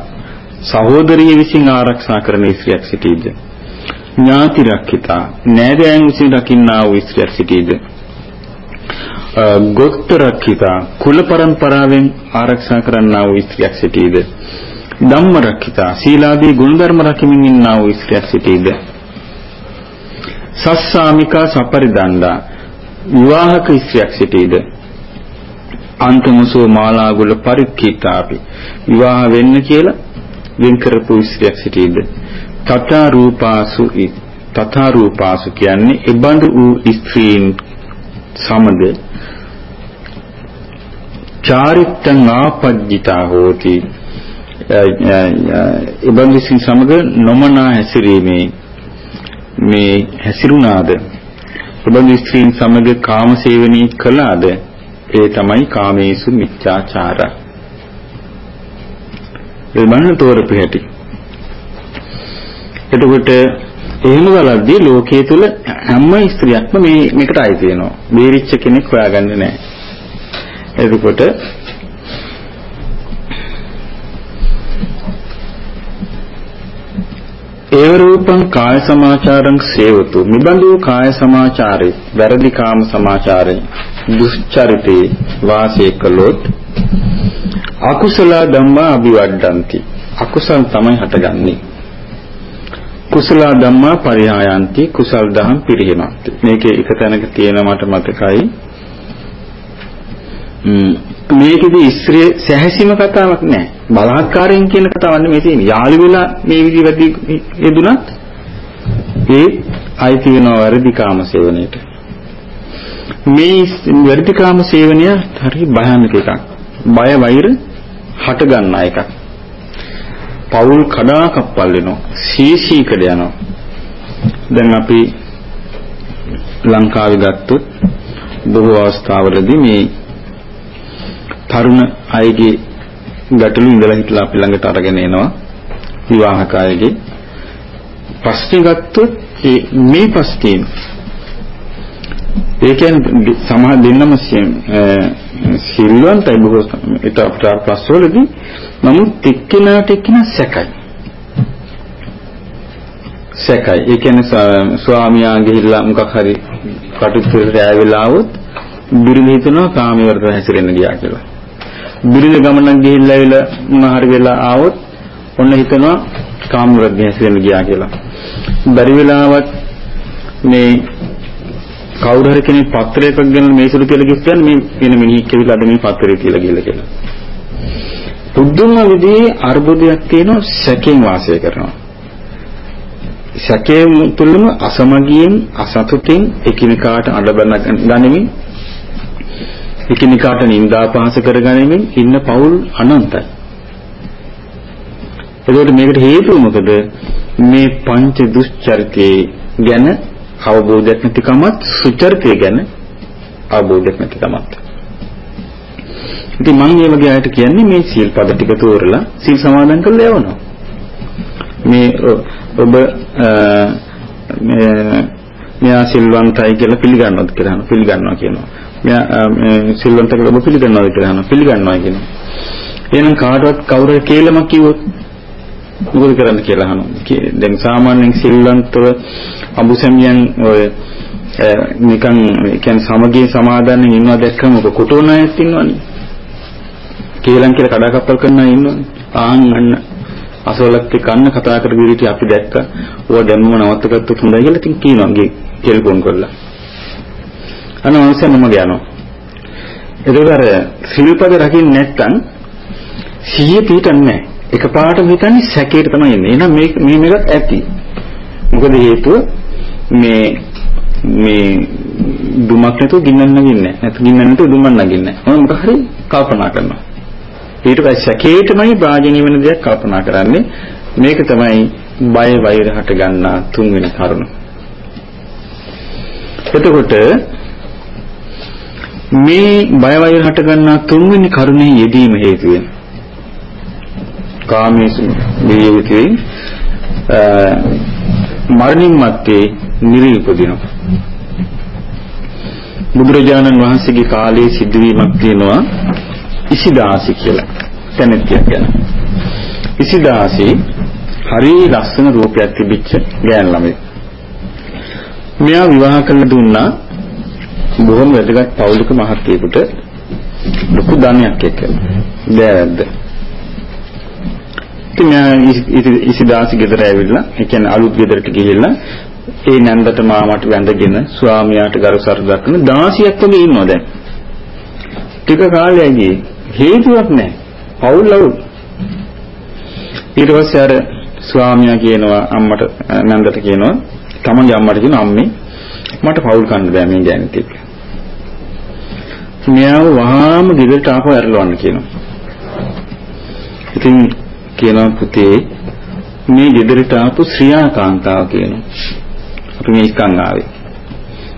සහෝදරිය විසින් ආරක්ෂා කරන ස්ත්‍රියක් සිටීද? ඥාති රක්ඛිතා නෑදෑයන් විසින් රකින්නා වූ ස්ත්‍රියක් සිටීද? ගෝත්‍ර රක්ඛිතා කුල පරම්පරාවෙන් ආරක්ෂා කරන්නා වූ ස්ත්‍රියක් සිටීද? ධම්ම රක්ඛිතා සීලාදී ගුණධර්ම රකිමින් ඉන්නා වූ ස්ත්‍රියක් සිටීද? සස්සාමිකා සපරිදණ්ඩා විවාහක ස්ත්‍රියක් සිටීද? අන්තමසෝ මාලාගුල පරික්ඛිතාපි. විවාහ වෙන්න කියලා වෙන් කරපු ස්ත්‍රියක් සිටීද? තථා රූපාසු තථා රූපාසු කියන්නේ ඉබඳු වූ ස්ත්‍රීන් සමග චාරිත්තං ආපජ්ජිතා හෝති. ඉබඳු ස්ත්‍රී සමග නොමනා හැසිරීමේ මේ හැසිරුණාද? එබඳු ස්ත්‍රීන් සමග කාමසේවනී කළාද? ඒ තමයි කාමේසු මිච්ඡාචාර ඒ මනස තෝරපු හැටි එතකොට එහෙම බලද්දී ලෝකයේ තුල හැම ස්ත්‍රියක්ම මේ මේකට අයිති වෙනවා. බේරිච්ච කෙනෙක් හොයාගන්නේ නැහැ. එතකොට ඒව රූපං කාය සමාචාරං සේවතු නිබඳු කාය සමාචාරේ වැරදි කාම සමාචාරේ දුෂ්චරිතේ වාසය කළොත් අකුසල ධම්මා අභිවඩ්ඩಂತಿ. අකුසල් තමයි හටගන්නේ. කුසල ධම්මා පරිහායන්ති කුසල් දහම් පිරිහිමත් මේකේ එක තැනක තියෙන මට මතකයි. මේකෙදි ස්ත්‍රිය සැහැසීම කතාවක් නෑ. බලාත්කාරයෙන් කියන කතාවක් නෙමෙයි තියෙන්නේ. යාළු වෙලා මේ විදිහ වැඩි යෙදුනත් ඒ අයිති වෙනවා වැඩි කාම සේවනයේට. මේ වැඩි කාම සේවනය හරි භයානක එකක්. බය වෛර හට ගන්න එකක්. පවුල් කඩා කප්පල් වෙනවා. සීසීකඩ යනවා. දැන් අපි ලංකාවේ ගත්තොත් බොහෝ අවස්ථාවලදී මේ තරුණ අයගේ ගැටලු ඉඳලා හිටලා අපි ළඟට අරගෙන එනවා. විවාහක අයගේ. ප්‍රශ්නේ ගත්තොත් මේ ප්‍රශ්නේ ඒ කියන්නේ සමහර දෙන්නම සිල්වන්තයි බොහෝ ඒට අපට ප්‍රශ්නවලදී නමුත් එක්කෙනාට එක්කෙනා සැකයි. සැකයි. ඒ කියන්නේ ස්වාමියා ගිහිල්ලා මොකක් හරි කටයුතු වලට ඇවිල්ලා આવොත් බිරිඳ හිතනවා කාමීවරට හැසිරෙන්න ගියා කියලා. බිරිඳ ගමනක් ගිහිල්ලා ඇවිල්ලා මොන හරි වෙලා ආවොත් ඔන්න හිතනවා කාමරත් හැසිරෙන්න ගියා කියලා. බැරි වෙලාවත් මේ කවුරු හරි කෙනෙක් පත්‍රයක ගෙන මේසුළු කියලා කිව්වොත් මේ වෙන මිනිහෙක් කියලා අද මේ පත්‍රය කියලා කියලා කියලා. පුදුම විදිහේ අර්බුදයක් තියෙනවා සැකෙන් වාසය කරනවා. සැකයෙන් තුළම අසමගියෙන් අසතුටින් එකිනෙකාට අඬබන ගනිමින් එකිනෙකාට නිന്ദා පහස කරගැනීමෙන් ඉන්න පවුල් අනන්තයි. එතකොට මේකට හේතුව මොකද? මේ පංච දුෂ්චරිතයේ ගැන අවබෝධයක් නැතිකමත් සුචරිතය ගැන අවබෝධයක් නැතිකමත්. ඉතින් මම මේ වගේ අයට කියන්නේ මේ සීල් පද ටික තෝරලා සීල් සමාදන් කරලා යවනවා. මේ ඔබ මෙයා සිල්වන්තයි කියලා පිළිගන්නවද කියලා පිළිගන්නවා කියනවා. මෙයා සිල්වන්ත කියලා ඔබ පිළිගන්නවද කියලා අහනවා. පිළිගන්නවා කියනවා. එහෙනම් කාටවත් කවුරු කේලමක් කිව්වොත් මොකද කරන්න කියලා අහනවා. දැන් සාමාන්‍යයෙන් සිල්වන්තව අඹුසැමියන් ඔය නිකන් කියන්නේ සමගිය සමාදන් ඉන්නවා දැක්කම ඔබ කොටෝන අයත් ඉන්නවනේ. කේලම් කියලා කඩාකප්පල් කරන අය ඉන්නවනේ. ආන් අන්න අසවලත් එක්ක අන්න කතා කරගෙන ඉවිත් අපි දැක්ක. ඕවා දැම්මම නවත්තගත්තොත් හොඳයි කියලා ඉතින් කියනවා ගේ ටෙලිෆෝන් කරලා. අන්න මනුස්සයා මම යනවා. එතකොට අර සිල්පද රකින්න නැත්තම් සිහිය පිටන්නේ නැහැ. එකපාරටම හිතන්නේ සැකේට තමයි එන්නේ. එහෙනම් මේ මේ මේකත් ඇති. මොකද හේතුව මේ මේ දුමක් නැතුව ගින්නක් නගින්නේ නැහැ. නැත්නම් ගින්නක් නැතුව දුමක් නගින්නේ නැහැ. මොකක් හරි කල්පනා කරනවා. ඊට පස්සේ සැකේටමයි භාජනීය වෙන දෙයක් කල්පනා කරන්නේ. මේක තමයි බය වෛර හට ගන්නා තුන්වෙනි කරුණ. එතකොට මේ බය වෛර හට ගන්නා තුන්වෙනි කරුණේ යෙදීම හේතුවෙන් කාමේසු දීවිතේ මරණින් මත්තේ නිරීපදිනවා බුදුරජාණන් වහන්සේගේ කාලයේ සිදුවීමක් තියෙනවා ඉසිදාසි කියලා තැනැත්තියක් ගැන. ඉසිදාසි හරි ලස්සන රූපයක් තිබිච්ච ගෑන් ළමයි. මෙයා විවාහ කළ දුන්නා බොහොම වැදගත් පෞලික මහත්යෙකුට ලොකු ධනයක් එක්ක. දෑවැද්ද. ඉතින් ඉසිදාසි ගෙදර ඇවිල්ලා, ඒ කියන්නේ අලුත් ගෙදරට ගිහිල්ලා ඒ නැන්දට මාමට වැඳගෙන ස්වාමියාට ගරු සරු දක්වන 16ක් වගේ ඉන්නවා දැන්. ටික කාලයකදී හේතුවක් නැහැ. පවුල් අවුල්. ඊට පස්සේ අර ස්වාමියා කියනවා අම්මට නැන්දට කියනවා තමන්ගේ අම්මට කියනවා අම්මේ මට පවුල් කන්න බෑ මේ ගෑනිත් එක්ක. මෙයාව වහාම ගෙදරට ආපහු ඇරලවන්න කියනවා. ඉතින් කියනවා පුතේ මේ ගෙදරට ආපු ශ්‍රියාකාන්තාව කියනවා. මේ ඉස්කන් ආවේ.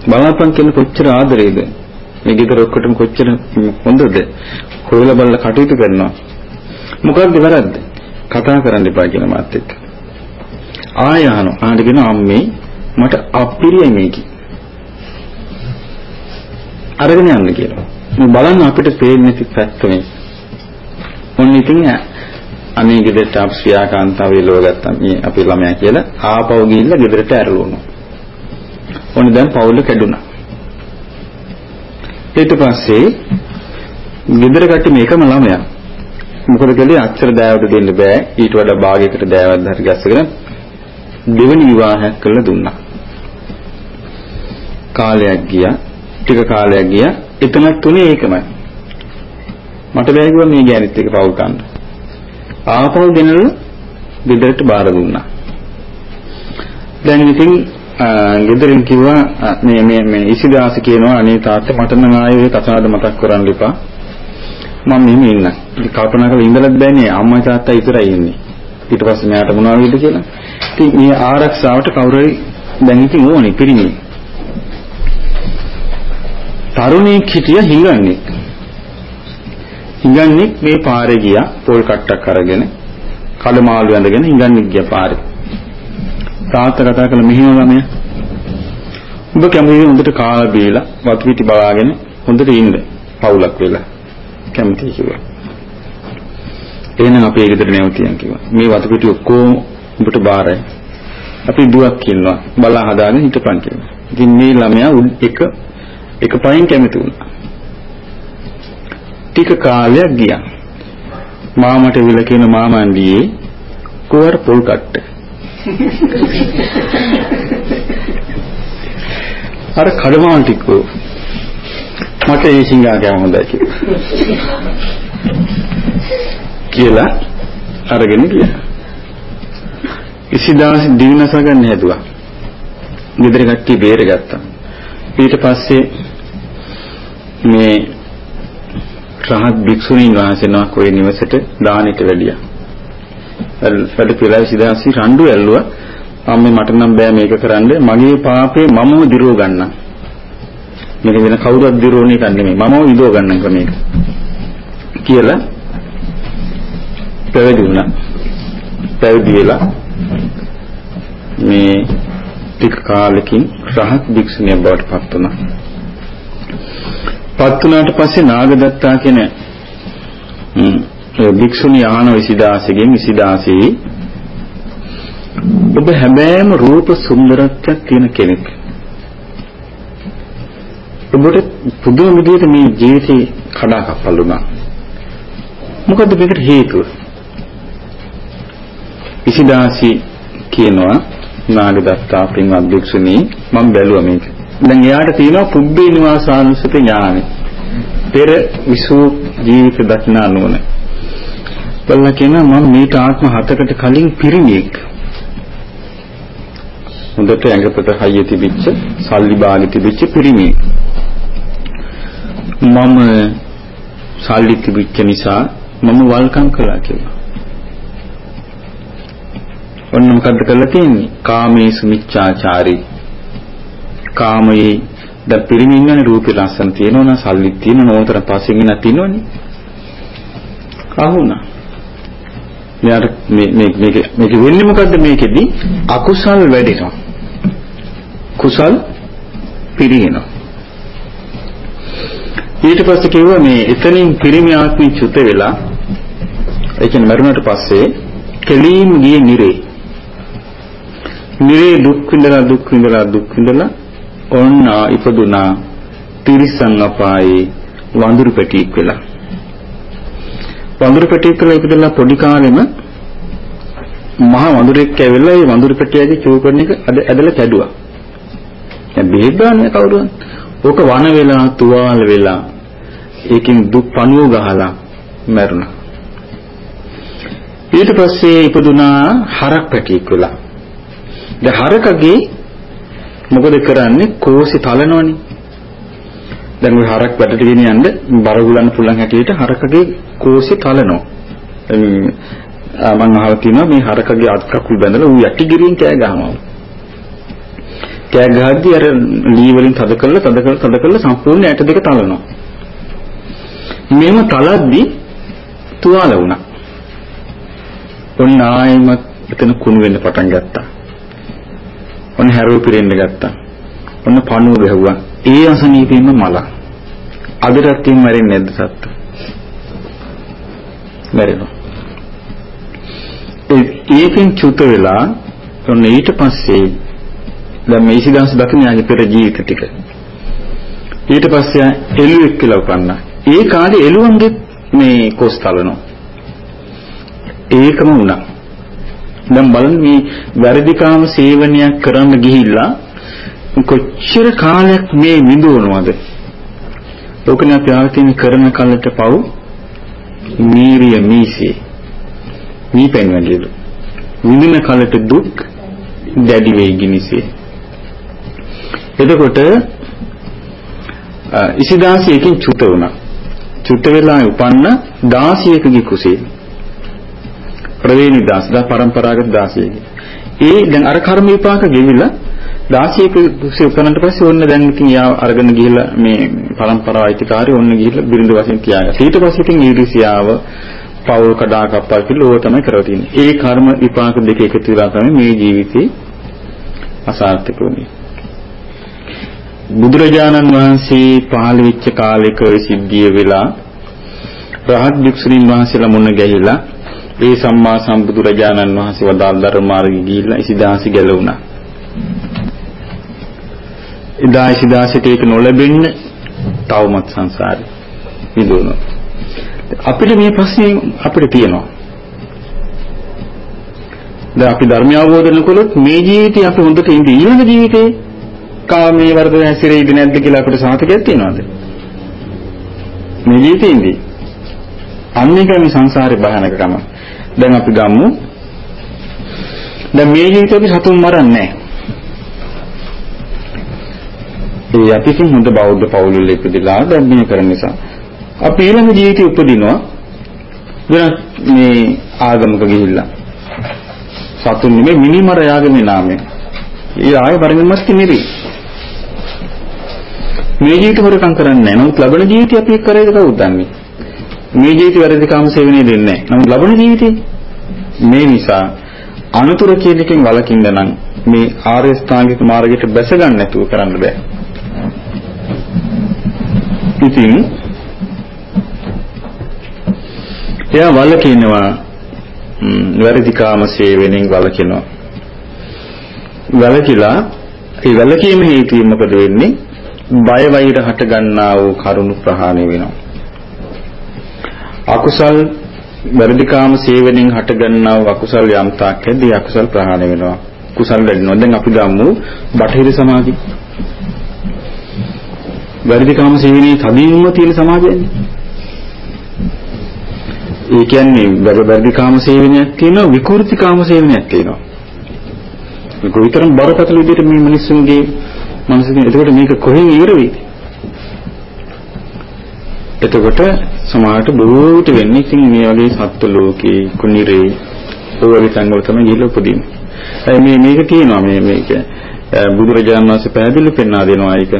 බලපන් කියන කොච්චර ආදරේද? මේ ගෙදර ඔක්කොටම කොච්චර හොඳද? හොයලා බලලා කටයුතු කරනවා. මොකක්ද වැරද්ද? කතා කරන්න එපා කියන මාත් එක්ක. ආය අහනවා. ආහට කියන අම්මේ මට අපිරියයි මේකේ. අරගෙන යන්න කියලා. මේ බලන්න අපිට පේන්නේ පැත්ත මේ. මොන් ඉතින් අනේ ගෙදරට අප්‍රියා කාන්තාව එලව ගත්තා මේ අපේ ළමයා කියලා ආපහු ගිහිල්ලා ගෙදරට ඇරලුණා. ඔන්න දැන් පවුල කැඩුනා. ඊට පස්සේ ගෙදර කට්ටිය මේකම ළමයා. මොකද කළේ අච්චර දෑවට දෙන්න බෑ ඊට වඩා භාගයකට දෑවක් හරි ගැස්සගෙන දෙවෙනි විවාහයක් කළා දුන්නා. කාලයක් ගියා ටික කාලයක් ගියා එතනත් තුනේ ඒකමයි. මට බෑ කිව්වා මේ ගෑනිත් එක පවුල් කන්න. ආපහු ගෙනල්ලා ගෙදරට බාර දුන්නා. දැන් ඉතින් ගෙදරින් කිව්වා මේ මේ මේ ඉසිදාස කියනවා අනේ තාත්තා මට නම් ආයේ කතාවද මතක් කරන්න එපා. මම මෙහෙම ඉන්න. ඉතින් කල්පනා කරලා ඉඳලත් බෑනේ අම්මා තාත්තා විතරයි ඉන්නේ. ඊට පස්සේ මෙයාට මොනවා වෙයිද කියලා. ඉතින් මේ ආරක්ෂාවට කවුරු හරි දැන් ඉතින් ඕනේ පිරිමි. තරුණයෙක් හිටිය හිඟන්නේ. හිඟන්නේ මේ පාරේ ගියා පොල් කට්ටක් අරගෙන කඩමාළු ඇඳගෙන හිඟන්නේ ගියා පාරේ. තාත්තා කතා කළ මෙහෙම ළමයා. ඔබ කැමති හොඳට කාලා බීලා වතු පිටි බලාගෙන හොඳට ඉන්න පවුලක් වෙලා. කැමති කිව්වා. එහෙනම් අපේ ගෙදර නැවතියන් කිව්වා. මේ වතු පිටි ඔක්කොම ඔබට බාරයි. අපි දුවක් ඉන්නවා බලා හදාගෙන හිටපන් කියලා. ඉතින් මේ ළමයා එක එක පයින් කැමති වුණා. ටික කාලයක් ගියා. මාමට විල කියන මාමන්ඩියේ කුවර පොල් කට්ට. අර කඩමාල් ටික මට ඒ සිංහා කෑම හොඳයි කියලා අරගෙන ගියා. ඉසිදාස් දිනස ගන්න හැදුවා. ගෙදර කට්ටිය බේරගත්තා. ඊට පස්සේ මේ රහත් භික්ෂුණීන් වහන්සේනවා කොයි නිවසට දානෙට වැඩියා. වැඩ පිළයි සිදාසි රණ්ඩු ඇල්ලුවා. අම්මේ මට නම් බෑ මේක කරන්න. මගේ පාපේ මමම දිරව ගන්නම්. මේක වෙන කවුරුත් දිරෝණ එකක් නෙමෙයි. මමම ඉදව ගන්නම් ක්‍රමයක. කියලා පැවිදි වුණා. පැවිදි වෙලා මේ ටික කාලෙකින් රහත් භික්ෂුණියක් බවට පත් වුණා. පත් වුණාට පස්සේ නාගදත්තා කියන ඒ භික්ෂුණිය ආන විසිදාසගෙන් විසිදාසී ඔබ හැබෑම රූප සුන්දරත්වයක් තියෙන කෙනෙක්. ඔබට පුදුම විදිහට මේ ජීවිතේ කඩා කප්පල් වුණා. මොකද මේකට හේතුව? විසිදාසී කියනවා නාගදත්තා පින්වත් භික්ෂුණී මම බැලුවා මේක. දැන් එයාට තියෙනවා පුබ්බේ නිවාසානුසති ඥානෙ. පෙර විසූ ජීවිත දක්නා නුවණ. බලලා කියනවා මම මේට ආත්ම හතකට කලින් පිරිමියෙක්. හොඳට ඇඟපත හයිය තිබිච්ච, සල්ලි බාලි තිබිච්ච පිරිමියෙක්. මම සල්ලි තිබිච්ච නිසා මම වල්කම් කළා කියලා. ඔන්න මොකද්ද කරලා තියෙන්නේ? කාමේසු මිච්ඡාචාරී. කාමයේ දැන් පිරිමින්නනේ රූපේ ලස්සන තියෙනවනම් සල්ලිත් තියෙන නෝතර පස්සෙන් ඉන්න තියෙනවනේ. කහුණා. මෙයාට මේ මේ මේක මේක වෙන්නේ මොකද්ද මේකෙදි අකුසල් වැඩෙනවා. කුසල් පිරිනනවා. ඊට පස්සේ කිව්වා මේ එතනින් පිරිමි ආත්මි චුත වෙලා ඒ කියන්නේ මරුණට පස්සේ කෙලීම් ගියේ නිරේ. නිරේ දුක් විඳලා දුක් විඳලා දුක් විඳලා ඔන්න ඉපදුනා තිරිසන් අපායේ වඳුරු පැටියෙක් වෙලා. වඳුරු පැටියෙක් කියලා ඉපදලා පොඩි කාලෙම මහා වඳුරෙක් ඇවිල්ලා ඒ වඳුරු පැටියාගේ චූකරණ එක ඇදලා කැඩුවා. දැන් බෙහෙත් දාන්නේ කවුරුද? ඕක වන වෙලා තුවාල වෙලා ඒකෙන් දුක් පණුව ගහලා මැරුණා. ඊට පස්සේ ඉපදුනා හරක් පැටියෙක් වෙලා. දැන් හරකගේ මොකද කරන්නේ කෝසි තලනවනේ. දැන් ওই හරක් වැටට ගෙනියන්න බර ගුලන්න පුළුවන් හැටියට හරකගේ කෝසි තලනවා. මම අහලා තියෙනවා මේ හරකගේ අත් කකුල් බැඳලා ඌ යටි ගිරින් කෑ ගහනවා. කෑ ගහද්දී අර ලී වලින් තද කරලා තද කරලා තද කරලා සම්පූර්ණ ඇට දෙක තලනවා. මෙහෙම තලද්දී තුවාල වුණා. ඔන්න ආයෙමත් එතන කුණු වෙන්න පටන් ගත්තා. ඔන්න හැරුව පිරෙන්න ගත්තා. ඔන්න පණුව ගැහුවා. ඒ අසනීපෙන්න මල. අදටත් තින් මැරෙන්නේ නැද්ද සත්තු? මැරෙනවා. ඒකෙන් චුත වෙලා ඔන්න ඊට පස්සේ දැන් මේ ඉසිදාස දකින්න යාගේ පෙර ජීවිත ටික. ඊට පස්සේ එළුවෙක් කියලා උපන්නා. ඒ කාලේ එළුවන්ගේ මේ කොස් තලනවා. ඒකම වුණා. දැන් බලන්න මේ වැරදිකාම සේවනයක් කරන්න ගිහිල්ලා කොච්චර කාලයක් මේ විඳවනවද? ලෝකනේ අපි ආවතින් කරන කලට පව් මීරිය මීසේ මීපෙන් වැඩිලු. විඳින කලට දුක් දැඩි වෙයි ගිනිසේ. එතකොට ඉසිදාසියකින් චුත වුණා. චුත වෙලා උපන්න 16කගේ කුසේ. ප්‍රවේණි දාස දා පරම්පරාගත දාසියෙක්. ඒ දැන් අර කර්ම විපාක ගෙවිලා 16ක කුසේ උපන්නට පස්සේ ඔන්න දැන් ඉතින් යා අරගෙන ගිහිල්ලා මේ පරම්පරාව අයිතිකාරී ඔන්න ගිහිල්ලා බිරිඳ වශයෙන් තියාගත්තා. ඊට පස්සේ ඉතින් ඊර්ෂියාව පවුල් කඩා කප්පල් කියලා ඕක තමයි කරලා තියෙන්නේ. ඒ කර්ම විපාක දෙක එකතු වෙලා තමයි මේ ජීවිතේ අසාර්ථක වුනේ. බුදුරජාණන් වහන්සේ පහළ වෙච්ච කාලෙක ওই සිද්ධිය වෙලා රහත් භික්ෂුණීන් වහන්සේලා මුණ ගැහිලා ඒ සම්මා සම්බුදුරජාණන් වහන්සේ වදාළ ධර්ම මාර්ගයේ ගිහිල්ලා ඉසිදාසි ගැලවුණා. එදා ඉසිදාසිට ඒක නොලැබෙන්න තවමත් සංසාරේ විඳුණා. අපිට මේ ප්‍රශ්නේ අපිට තියෙනවා. දැන් අපි ධර්මය අවබෝධ කරනකොට මේ ජීවිතේ අපි හොඳට ඉඳී ඊළඟ ජීවිතේ කාමයේ වර්ධන හැසිරෙයිද නැද්ද කියලා අපිට සාහිතයක් තියෙනවද? මේ ජීවිතේදී අන්න එක මේ සංසාරේ භයානකකම. දැන් අපි ගමු. දැන් මේ ජීවිතේ අපි සතුන් මරන්නේ නැහැ. ඒ අපි කින් හොඳ බෞද්ධ පවුලක ඉපදිලා දැන් මේ කරන නිසා අපි ඊළඟ ජීවිතේ උපදිනවා වෙන මේ ආගමක ගිහිල්ලා සතුන් නෙමෙයි මිනිමර යාගමේ නාමයෙන්. ඒ ආයෙ වරගෙන්මත් නිරි. මේ ජීවිත හොරකම් කරන්නේ නැහැ. නමුත් ලබන ජීවිතය අපි කරේද කවුද දන්නේ? මේ ජීවිත වැරදි කාම සේවනයේ දෙන්නේ නැහැ. නමුත් ලබන ජීවිතේ මේ නිසා අනුතර කියන එකෙන් වළකින්න නම් මේ ආර්ය ස්ථාංගික මාර්ගයට බැස ගන්න නැතුව කරන්න බෑ. ඉතින් එයා වළකිනවා වැරදි කාම සේවනයෙන් වළකිනවා. වළකිලා ඒ වළකීම හේතුවෙන් මොකද වෙන්නේ? බය වෛර හට ගන්නා වූ කරුණු ප්‍රහාණය වෙනවා. අකුසල් වැරදි කාම සේවනයෙන් හට ගන්නා වූ අකුසල් යම් තාක් ඇද්දී අකුසල් ප්‍රහාණය වෙනවා. කුසල් වැඩිනවා. දැන් අපි ගමු බටහිර සමාධි. වැරදි කාම සේවනයේ තදින්ම තියෙන සමාජයනේ. ඒ කියන්නේ වැරදි කාම සේවනයක් තියෙනවා විකෘති කාම සේවනයක් තියෙනවා. ඒක විතරක් බරපතල විදිහට මේ මිනිස්සුන්ගේ මනසකින් එතකොට මේක කොහෙන් ඉවර වෙයිද? එතකොට සමාජයට බොහෝට වෙන්නේ ඉතින් මේ වගේ සත්ත්ව ලෝකේ කුනිරේ ඕවගේ තැන්වල තමයි ගිහිල්ලා උපදින්නේ. මේ මේක තියෙනවා මේ මේක බුදුරජාණන් වහන්සේ පැහැදිලි පෙන්වා දෙනවා ඒක.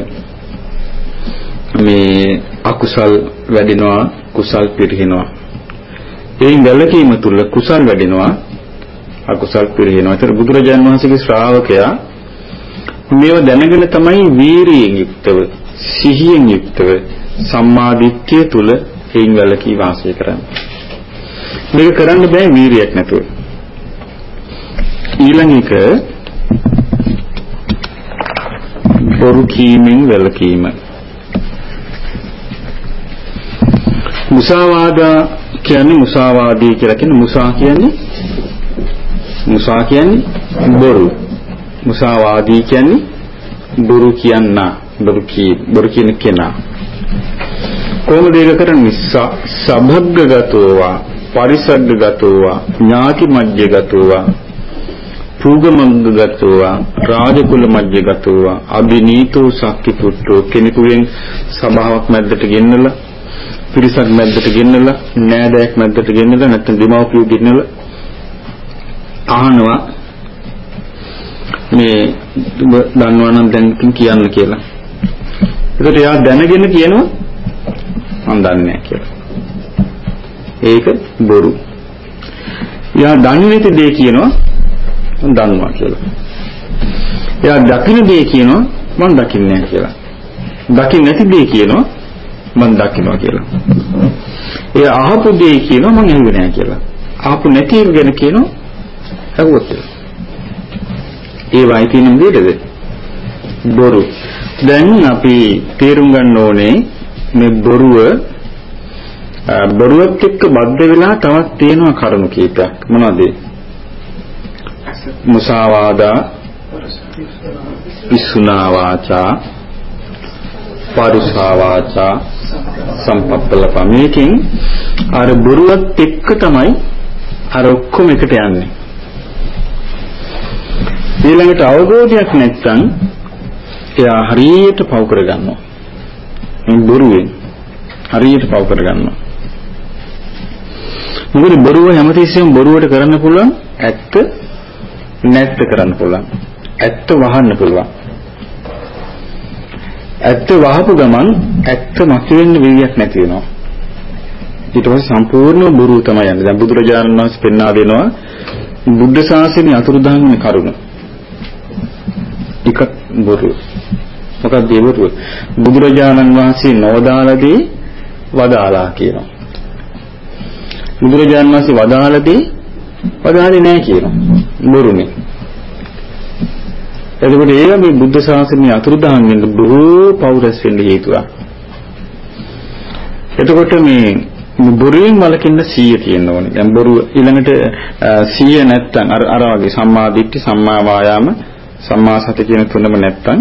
මේ අකුසල් වැඩිනවා කුසල් පිරිනවා. එයින් වැළකීම තුල කුසල් වැඩිනවා අකුසල් පිරිනවා. ඒතර බුදුරජාණන් වහන්සේගේ ශ්‍රාවකයා මේව දැනගෙන තමයි වීරියෙන් යුක්තව සිහියෙන් යුක්තව සම්මාදිට්ඨිය තුල එයින් වැළකී වාසය කරන්නේ. මේක කරන්න බෑ වීරියක් නැතුව. ඊළඟ එක බොරු කීමෙන් වැළකීම. මුසාවාදා කියන්නේ මුසාවාදී කියලා කියන්නේ මුසා කියන්නේ මුසා කියන්නේ බොරු. මුසාවාදී කියන්නේ බොරු කියන්නා බොරු කී බොරු කියන කෙනා. කොහොමද ඒක කරන්නේ? සබග්ගගතෝවා පරිසග්ගගතෝවා ඥාති මජ්ජගතෝවා පූගමග්ගගතෝවා රාජකුල මජ්ජගතෝවා අබිනීතෝ සක්කි පුට්ටෝ කෙනෙකුගෙන් සභාවක් මැද්දට ගෙන්නලා පිරිසක් මැද්දට ගෙන්නලා නෑදෑයක් මැද්දට ගෙන්නලා නැත්නම් දෙමව්පියෝ ගෙන්නලා අහනවා මේ දන්නවා නම් දැන් කියන්න කියලා. ඒකට එයා දැනගෙන කියනවා මම දන්නේ නැහැ කියලා. ඒක බොරු. එයා දන්නේ නැති දේ කියනවා මම දන්නවා කියලා. එයා දකින්න දේ කියනවා මම දකින්නේ නැහැ කියලා. දකින්න නැති දේ කියනවා මම දකින්නවා කියලා. ඒ අහපු දේ කියනවා මම ඇහුවේ නැහැ කියලා. අහපු නැති එක ගැන කියනවා ඇහුවා කියලා. ඒ වයි තියෙන දෙයකද? බොරු. දැන් අපි තේරුම් ගන්න ඕනේ මේ බොරුව බොරුවත් එක්ක බද්ධ වෙලා තවත් තියෙනවා කරුණු කීපයක්. මොනවද? මුසාවාදා පිසුනා වාචා පරුසා වාචා සම්පප්පලප මේකෙන් අර බොරුවත් එක්ක තමයි අර ඔක්කොම එකට යන්නේ ඊළඟට අවබෝධයක් නැත්නම් එයා හරියට පව කරගන්නවා මේ බොරුවෙන් හරියට පව කරගන්නවා මොකද බොරුව හැමතිස්සෙම බොරුවට කරන්න පුළුවන් ඇත්ත නැත්ත කරන්න පුළුවන් ඇත්ත වහන්න පුළුවන් ඇත්ත වහපු ගමන් ඇත්ත මතුවෙන්න විදියක් නැති වෙනවා. ඊට පස්සේ සම්පූර්ණ බොරු තමයි යන්නේ. දැන් බුදුරජාණන් වහන්සේ පෙන්වා දෙනවා බුද්ධ ශාසනයේ අතුරුදහන් වෙන කරුණ. ටිකක් බොරු. මොකක්ද ඒ බොරුව? බුදුරජාණන් වහන්සේ නවදාලදී වදාලා කියනවා. බුදුරජාණන් වහන්සේ වදාලදී වදාලේ නැහැ කියනවා. බොරුනේ. එතකොට ඒවා මේ බුද්ධ ශාසනයේ අතුරුදහන් වෙන්න බොහෝ පෞරස් වෙන්න හේතුවක්. එතකොට මේ බොරුවෙන් වළකින්න සීය තියෙන්න ඕනේ. දැන් බොරුව ඊළඟට සීය නැත්තම් අර අර වගේ සම්මා දිට්ඨි සම්මා වායාම සම්මා සති කියන තුනම නැත්තම්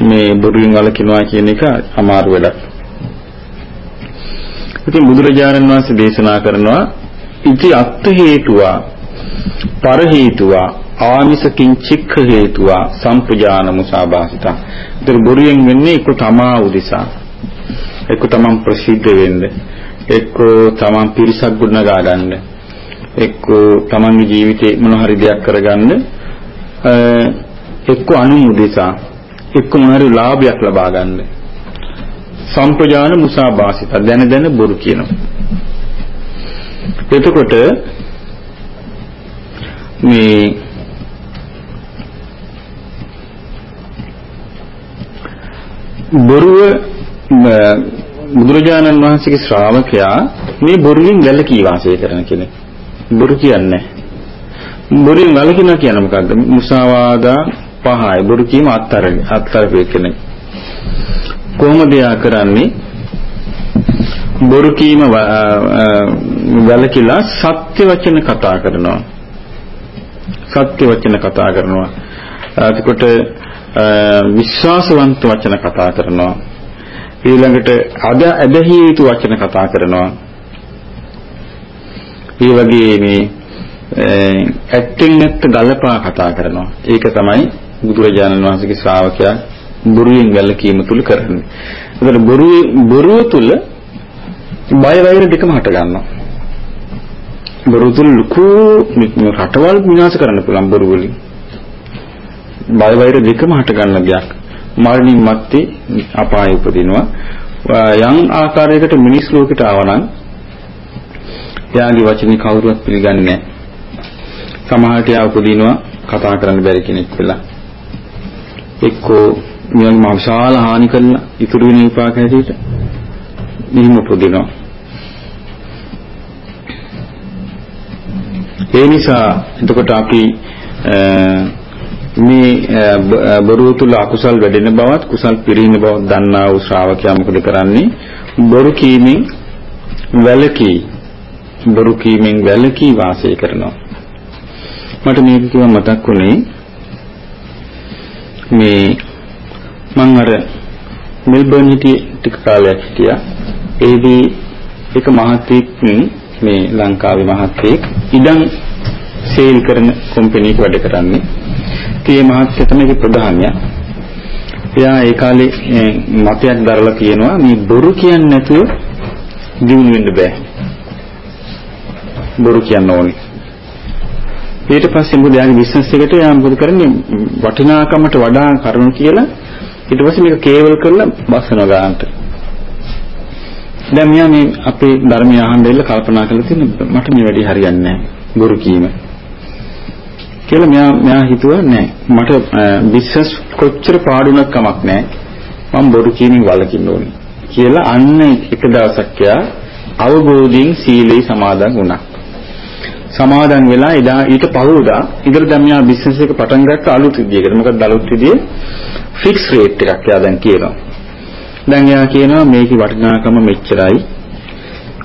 මේ බොරුවෙන් වළකිනවා කියන එක අමාරු වැඩක්. ඉතින් බුදුරජාණන් වහන්සේ දේශනා කරනවා ඉති අත්ථ හේතුවා පර හේතුවා ආමිසකින් චික්ඛ හේතුවා සම්පජාන මුසාභාසිතා. ඒතර බොරුවෙන් වෙන්නේ එක්ක තමා උදෙසා. එක්ක තමන් ප්‍රසිද්ධ වෙන්න. එක්ක තමන් පිරිසක් ගොඩනගා ගන්න. එක්ක තමන්ගේ ජීවිතේ මොන හරි දෙයක් කරගන්න. එක්ක අනුමුදෙසා. එක්ක මොන හරි ලාභයක් ලබා ගන්න. සම්පජාන මුසාභාසිතා දැන දැන බොරු කියනවා. එතකොට මේ බොරුව බුදුරජාණන් වහන්සේගේ ශ්‍රාවකයා මේ බොරුවෙන් වැළකී වාසය කරන කෙනෙක්. බොරු කියන්නේ බොරුවෙන් වැළකිනවා කියන මොකද්ද? මුසාවාදා පහයි. බොරු කීම අත්තර අත්තරපේ කෙනෙක්. කොහොමද යා කරන්නේ? බොරු කීම වැළකීලා සත්‍ය වචන කතා කරනවා. සත්‍ය වචන කතා කරනවා. එතකොට විශ්වාසවන්ත වචන කතා කරනවා. ඊළඟට අද ඇදහිය යුතු වචන කතා කරනවා. ඒ වගේ මේ ඇත්තෙන් ඇත්ත ගලපා කතා කරනවා. ඒක තමයි බුදුරජාණන් වහන්සේගේ ශ්‍රාවකයා බොරුවෙන් වැළකීම තුල කරන්නේ. ඒතර බොරුවේ බොරුව තුල බය වෛර දෙකම හට ගන්නවා. බොරු තුල ලুকু රටවල් විනාශ කරන්න පුළුවන් බොරු වලින්. බය වෛර දෙකම හට ගන්න දෙයක්. මරණින් මත්තේ අපාය උපදිනවා. යම් ආකාරයකට මිනිස් ලෝකෙට ආවනම් එයාගේ වචනේ කවුරුවත් පිළිගන්නේ නැහැ. සමහරට එයා උපදිනවා කතා කරන්න බැරි කෙනෙක් වෙලා. එක්කෝ නියම විශාල හානි කරලා ඉතුරු වෙන විපාක හැටියට මෙහිම උපදිනවා. ඒ නිසා එතකොට අපි මේ බොරුව තුල අකුසල් වැඩෙන බවත් කුසල් පිරින බවත් දන්නා වූ ශ්‍රාවකයා මොකද කරන්නේ බොරු කීමෙන් වැළකී බොරු කීමෙන් වැළකී වාසය කරනවා මට මේක කිව්ව මතක් වුණේ මේ මම අර මෙල්බර්න් හිටියේ ටික කාලයක් හිටියා ඒදී එක මහත්තයෙක් මේ ලංකාවේ මහත්තයෙක් ඉඩම් සේල් කරන කම්පැනි එකක වැඩ කරන්නේ ඒ මහත්ය තමයි ප්‍රධානියා. එයා ඒ කාලේ මතයක් දරලා කියනවා මේ බොරු කියන්නේ නැතුව දිනු වෙන්න බෑ. බොරු කියන්න ඕනේ. ඊට පස්සේ මොකද යාගේ බිස්නස් එකට යා මොකද කරන්නේ වටිනාකමට වඩා කරුණු කියලා ඊට පස්සේ මේක කේවල් කරලා බස්සනවා ගන්නට. දැන් මෙයා මේ අපේ ධර්මය අහන්න ඉල්ල කල්පනා කරලා තියෙන මට මේ වැඩි හරියන්නේ නැහැ. ගුරු කීම. කියලා මෙයා මෙයා හිතුවා නෑ මට බිස්නස් කොච්චර පාඩුණක් කමක් නෑ මම බොරු කියමින් වළකින්න ඕනේ කියලා අන්න එක දවසක් යා අවබෝධයෙන් සීලේ සමාදන් වුණා. සමාදන් වෙලා එදා ඊට පහුවදා ඉදිරිය දැන් මෙයා බිස්නස් එක පටන් ගත්ත අලුත් විදියකට. මොකද අලුත් විදියේ ෆික්ස් රේට් එකක් එයා දැන් කියනවා. දැන් එයා කියනවා මේකේ වටිනාකම මෙච්චරයි.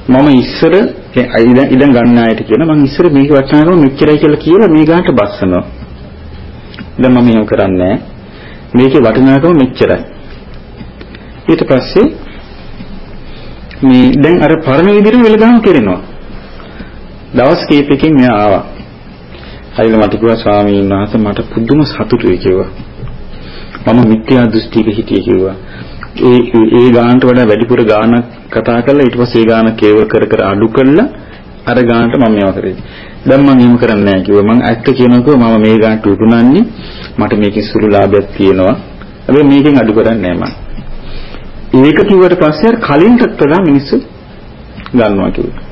මම ඉස්සර ඉතින් ඉතින් ගන්න ආයත කියන මම ඉස්සර මේක වචනකම මෙච්චරයි කියලා කියලා මේ ගානට බස්සනවා. දැන් මම එහෙම කරන්නේ මේකේ වටිනාකම මෙච්චරයි. ඊට පස්සේ මේ දැන් අර පරණ විදිහට වෙලගහම කරනවා. දවස් කීපයකින් මෙයා ආවා. හරිද මට කිව්වා ස්වාමීන් වහන්සේ මට පුදුම සතුටුයි කිව්වා. මම මිත්‍යා දෘෂ්ටික හිටියේ කිව්වා. ඒ ඒ ගානට වඩා වැඩිපුර ගානක් කතා කරලා ඊට පස්සේ ඒ ගාන කේවල් කර කර අඩු කරලා අර ගානට මම මේවා කරේ. දැන් මම එහෙම කරන්නේ නැහැ කිව්වා. මම ඇත්ත කියනකෝ මම මේ ගානට උතුණන්නේ මට මේකේ සුළු ලාභයක් තියෙනවා. හැබැයි මේකෙන් අඩු කරන්නේ නැහැ මම. ඒක කිව්වට පස්සේ අර කලින්ටත් වඩා මිනිස්සු ගන්නවා කිව්වා.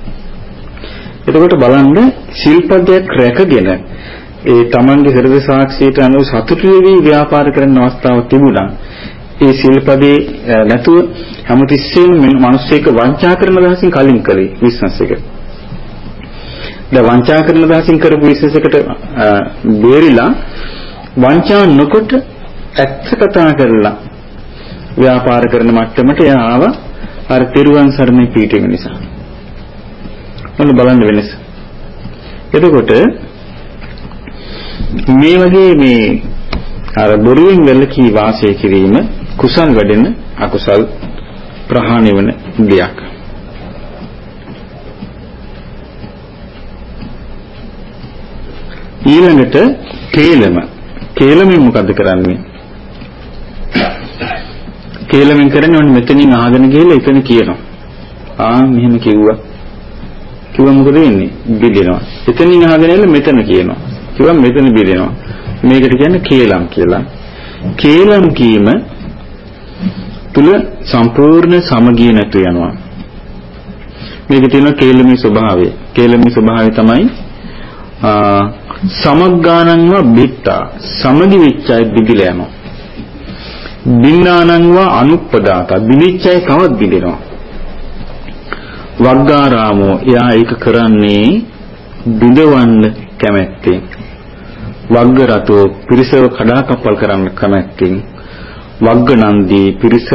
එතකොට බලන්න ශිල්පදයක් රැකගෙන ඒ Tamange හෘද සාක්ෂියට අනුව සතුටු වෙවි ව්‍යාපාර කරන අවස්ථාවක් තිබුණා. ඒ සිල්පදේ නැතුව හැමතිස්සෙම මිනිස්සෙක් වංචා කරන දහසින් කලින් කරේ බිස්නස් එක. දැන් වංචා කරන දහසින් කරපු බිස්නස් එකට බේරිලා වංචා නොකොට ඇත්ත කතා කරලා ව්‍යාපාර කරන මට්ටමට එයා ආව අර තිරුවන් සරණේ පිටීම නිසා. මොන බලන්න වෙනස. එතකොට මේ වගේ මේ අර බොරුවෙන් වැළකී වාසය කිරීම කුසල් වැඩෙන අකුසල් ප්‍රහාණය වෙන දෙයක්. ඊළඟට කේලම කේලමෙන් මොකද කරන්නේ? කේලමෙන් කරන්නේ ඔන්න මෙතනින් අහගෙන ගිහලා එතන කියනවා. ආ මෙහෙම කිව්වා. කිව්වා මොකද වෙන්නේ? බිඳිනවා. එතනින් අහගෙන එන්න මෙතන කියනවා. කිව්වා මෙතන බිඳිනවා. මේකට කියන්නේ කේලම් කියලා. කේලම් කීම තුල සම්පූර්ණ සමගිය නැතු යනවා. මේක තියෙන කේලමී ස්වභාවය. කේලමී ස්වභාවය තමයි සමග්ගානන්ව බිත්තා සමගි විච්ඡය බිදිලා යනවා. බින්නානන්ව අනුප්පදාත බිනිච්ඡය තවත් බිදෙනවා. වග්ගාරාමෝ එයා ඒක කරන්නේ බිඳවන්න කැමැත්තෙන්. වග්ග රතෝ පිරිසව කඩාකප්පල් කරන්න කැමැත්තෙන් වග්ගනන්දී පිරිස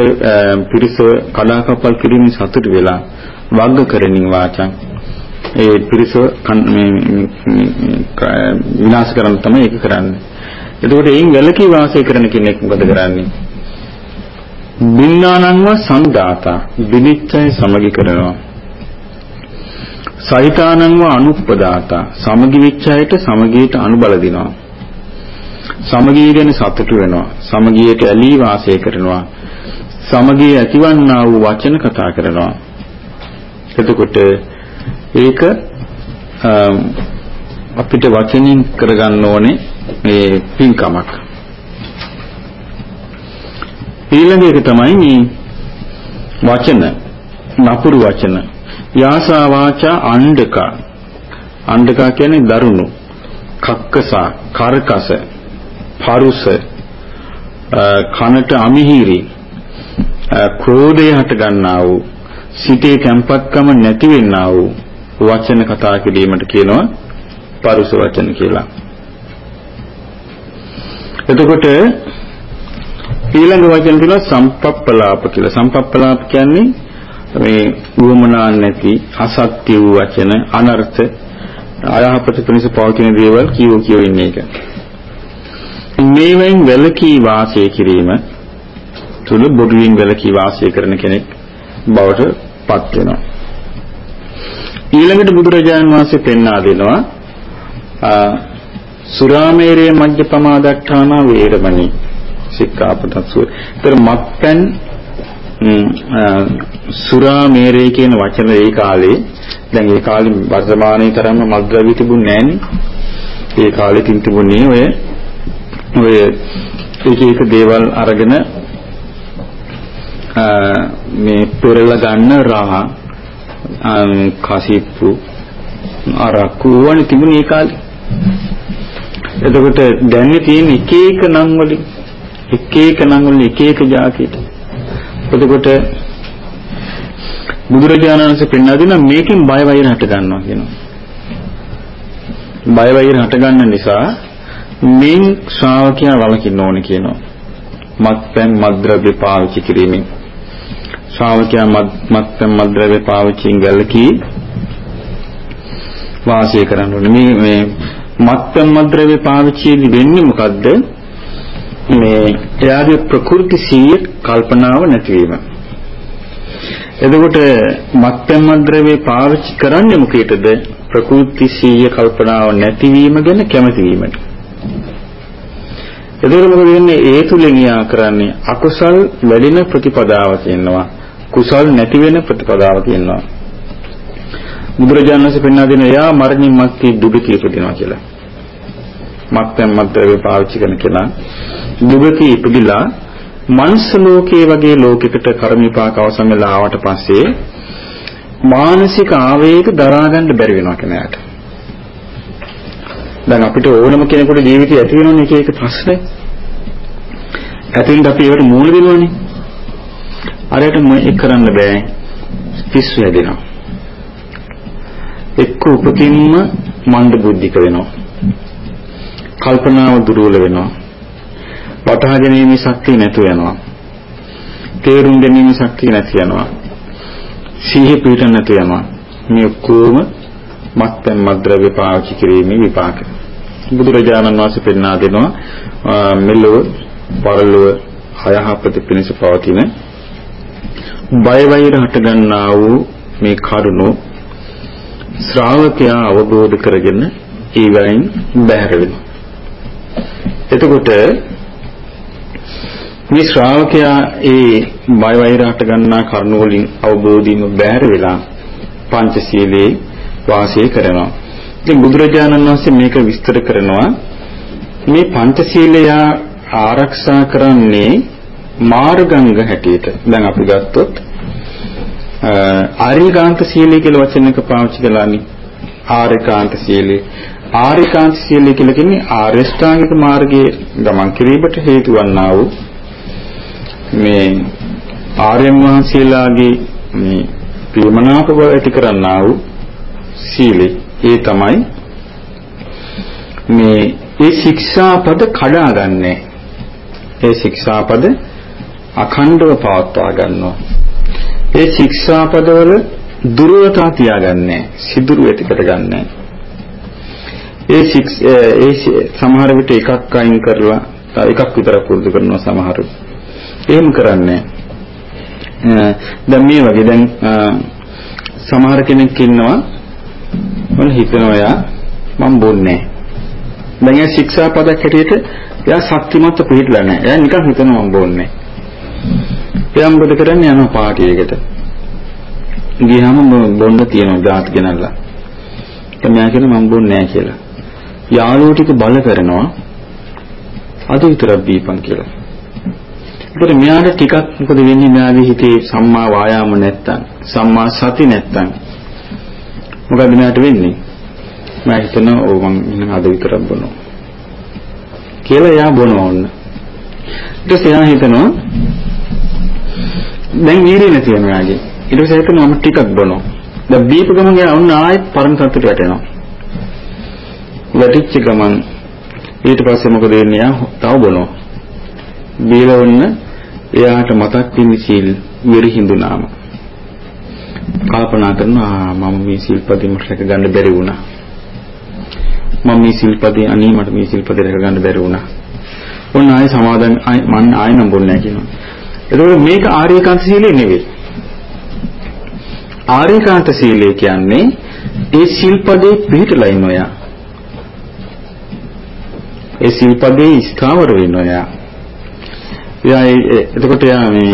පිරිස කඩාකප්පල් කිරීමෙන් සතුට වෙලා වග්ග කරණින් වාචං ඒ පිරිස මේ විනාශ කරන්න තමයි ඒක කරන්නේ. එතකොට එයින් වැළකී වාසය කරන කෙනෙක් මොකද කරන්නේ? බින්නානංව සංදාතා විනිච්ඡය සමගි කරනවා. සහිතානංව අනුප්පදාතා සමගි විච්ඡයට සමගියට අනුබල දිනවා. සමගිය ගැන සතුටු වෙනවා. සමගියට ඇලී වාසය කරනවා. සමගිය ඇතිවන්නා වූ වචන කතා කරනවා. එතකොට ඒක අපිට වචනින් කරගන්න ඕනේ මේ පින්කමක්. ඊළඟ එක තමයි මේ වචන නපුරු වචන යාසා වාචා අණ්ඩක අණ්ඩක කියන්නේ දරුණු කක්කසා කරකස පරුස කනට අමිහිරි ක්‍රෝධය හට ගන්නා වූ සිතේ කැම්පත්කම නැති වෙන්නා වූ වචන කතා කිරීමට කියනවා පරුස වචන කියලා. එතකොට ඊළඟ වචන තියෙනවා සම්පප්පලාප කියලා. සම්පප්පලාප කියන්නේ මේ උවමනා නැති අසත්‍ය වූ වචන අනර්ථ අයහපත පිණිස පවතින දේවල් කියෝ කියෝ ඉන්නේ එක. මේවෙන් වැළකී වාසය කිරීම තුල බොරුවෙන් වැළකී වාසය කරන කෙනෙක් බවට පත් වෙනවා. ඊළඟට බුදුරජාණන් වහන්සේ පෙන්වා දෙනවා සුරාමේරේ මජ්ජපමා දට්ඨානා වේරමණී සික්ඛාපදසු. ඒතර මත්පැන් සුරා මේරේ කියන වචන ඒ කාලේ දැන් ඒ කාලේ වර්තමානයේ තරම්ම මද්ද්‍රව්‍ය තිබුණේ නැහනේ. ඒ කාලේ තින් තිබුණේ ඔය ඔය එක එක දේවල් අරගෙන මේ පෙරලා ගන්න රහ කසිප්පු අරක්කු වනේ තිබුණේ ඒ කාලේ. එතකොට දැන් තියෙන එක එක නම් වලින් එක එක නම් වලින් එක එක જાතියට එතකොට බුදුරජාණන් වහන්සේ පෙන්වා දෙන මේකෙන් බය වෛර හට ගන්නවා කියනවා. බය වෛර හට ගන්න නිසා මින් ශ්‍රාවකයා වලකින්න ඕනේ කියනවා. මත්පැන් මද්ද්‍රව්‍ය පාවිච්චි කිරීමෙන් ශ්‍රාවකයා මත්පැන් මද්ද්‍රව්‍ය පාවිච්චියෙන් ගැලකී වාසය කරන්න ඕනේ. මේ මේ මත්පැන් මද්ද්‍රව්‍ය පාවිච්චියේදී වෙන්නේ මොකද්ද? මේ එයාගේ ප්‍රකෘති සීය කල්පනාව නැතිවීම. එතකොට මත්පැන් මද්ද්‍රව්‍ය පාවිච්චි කරන්නේ මොකේද? ප්‍රකෘති සීය කල්පනාව නැතිවීම ගැන කැමති වීමට. එතකොට මොකද වෙන්නේ? ඒ තුලින් යා කරන්නේ අකුසල් වැඩින ප්‍රතිපදාව කියනවා. කුසල් නැති වෙන ප්‍රතිපදාව කියනවා. බුදුරජාණන් වහන්සේ පෙන්වා දෙන එයා මරණින් මත්තේ දුගතිය ඉපදිනවා කියලා. මත්පැන් මද්ද්‍රව්‍ය පාවිච්චි කරන කෙනා දුගතිය ඉපදිලා මනුස්ස ලෝකයේ වගේ ලෝකයකට කර්ම විපාක අවසන් වෙලා ආවට පස්සේ මානසික ආවේග දරා ගන්න බැරි වෙනවා කෙනාට. දැන් අපිට ඕනම කෙනෙකුට ජීවිතය ඇති වෙනවනේ එක එක ප්‍රශ්න. ඇතින් අපි ඒවට මූල දෙනවනේ. අරයට මේක කරන්න බෑ. පිස්සු හැදෙනවා. එක්ක උපතින්ම මන්ද බුද්ධික වෙනවා. කල්පනාව දුර්වල වෙනවා. වටහා ගැනීමේ ශක්තිය නැතු වෙනවා. තේරුම් ගැනීමේ ශක්තිය නැති වෙනවා. සිහිය පිට නැතු වෙනවා. මේ ඔක්කොම මත්පැන් මද්ද්‍රව්‍ය පාවිච්චි කිරීමේ විපාක. බුදුරජාණන් වහන්සේ පෙන්වා දෙනවා මෙලොව පරලොව හයහපත පිණිස පවතින බය වෛර හට ගන්නා වූ මේ කරුණෝ ශ්‍රාවකයා අවබෝධ කරගෙන ඊවයින් බැහැර වෙනවා. එතකොට මේ ශ්‍රාවකයා ඒ බය වෛර හට ගන්නා කරුණ වලින් අවබෝධින්ම බැහැර වෙලා පංචශීලයේ වාසය කරනවා. ඉතින් බුදුරජාණන් වහන්සේ මේක විස්තර කරනවා මේ පංචශීලය ආරක්ෂා කරන්නේ මාර්ගංග හැටියට. දැන් අපි ගත්තොත් ආර්යකාන්ත සීලය කියලා වචන එක පාවිච්චි කළානේ. ආර්යකාන්ත සීලය. ආර්යකාන්ත සීලය කියලා කියන්නේ ආර්ය ශ්‍රාංගික මාර්ගයේ ගමන් කිරීමට හේතු වන්නා වූ මේ ආර්යයන් වහන්සේලාගේ මේ ප්‍රේමනාප බව ඇති කරන්නා වූ සීලය. ඒ තමයි මේ ඒ ශික්ෂාපද කඩාගන්නේ. ඒ ශික්ෂාපද අඛණ්ඩව පවත්වා ගන්නවා. ඒ ශික්ෂාපදවල දුර්වලතා තියාගන්නේ සිදුරු ඇති කරගන්නේ. ඒ ශික්ෂ ඒ සමහර විට එකක් අයින් කරලා එකක් විතර පුරුදු කරනවා සමහර. එහෙම කරන්නේ. දැන් මේ වගේ දැන් සමහර කෙනෙක් ඉන්නවා. මොන හිතනවා යා මම බොන්නේ දැන් ඒ ශික්ෂා පදක් හැටියට එයා ශක්තිමත් පිළිట్లా නැහැ. එයා නිකන් හිතනවා මම බොන්නේ එයා මොකද කරන්නේ? යනවා පාටියකට ගියාම බොන්න තියෙනවා ගාත් ගෙනල්ලා එයා කියනවා මම බොන්නේ නැහැ කියලා. යාළුවෝ ටික බල කරනවා අද විතරක් දීපන් කියලා ඒකට මෙයාට ටිකක් මොකද වෙන්නේ මෙයාගේ හිතේ සම්මා වායාම නැත්තම් සම්මා සති නැත්තම් මොකද මෙයාට වෙන්නේ? මම හිතනවා ඔව් මං ඉන්න අද විතරක් බොනවා. කියලා එයා බොනවා ඕන්න. ඊට පස්සේ එයා හිතනවා දැන් වීර්යය නැති වෙනවා එයාගේ. ඊට පස්සේ හිතනවා මම ටිකක් බොනවා. දැන් බීප ගමන් එයා ඔන්න ආයෙත් පරණ තත්ත්වයට වැටෙනවා. වැටිච්ච ගමන් ඊට පස්සේ මොකද වෙන්නේ? එයා තව බොනවා. බීලා වුණ එයාට මතක් වෙන්නේ සීල් විරිහිඳුනාම. කල්පනා කරනවා මම මේ සිල්පදෙම රැක ගන්න බැරි වුණා. මම මේ සිල්පදේ අනේ මට මේ සිල්පදේ රැක ගන්න බැරි වුණා. ඔන්න ආයෙ සමාදන් මම ආයෙ නම් බොන්නේ නැහැ කියනවා. එතකොට මේක ආර්යකාන්ත සීලය නෙවෙයි. ආර්යකාන්ත සීලය කියන්නේ ඒ සිල්පදේ පිළිටලා ඉන්න ඔයා. ඒ සිල්පදේ ස්ථාවර වෙන්න ඔයා. එයා එතකොට යා මේ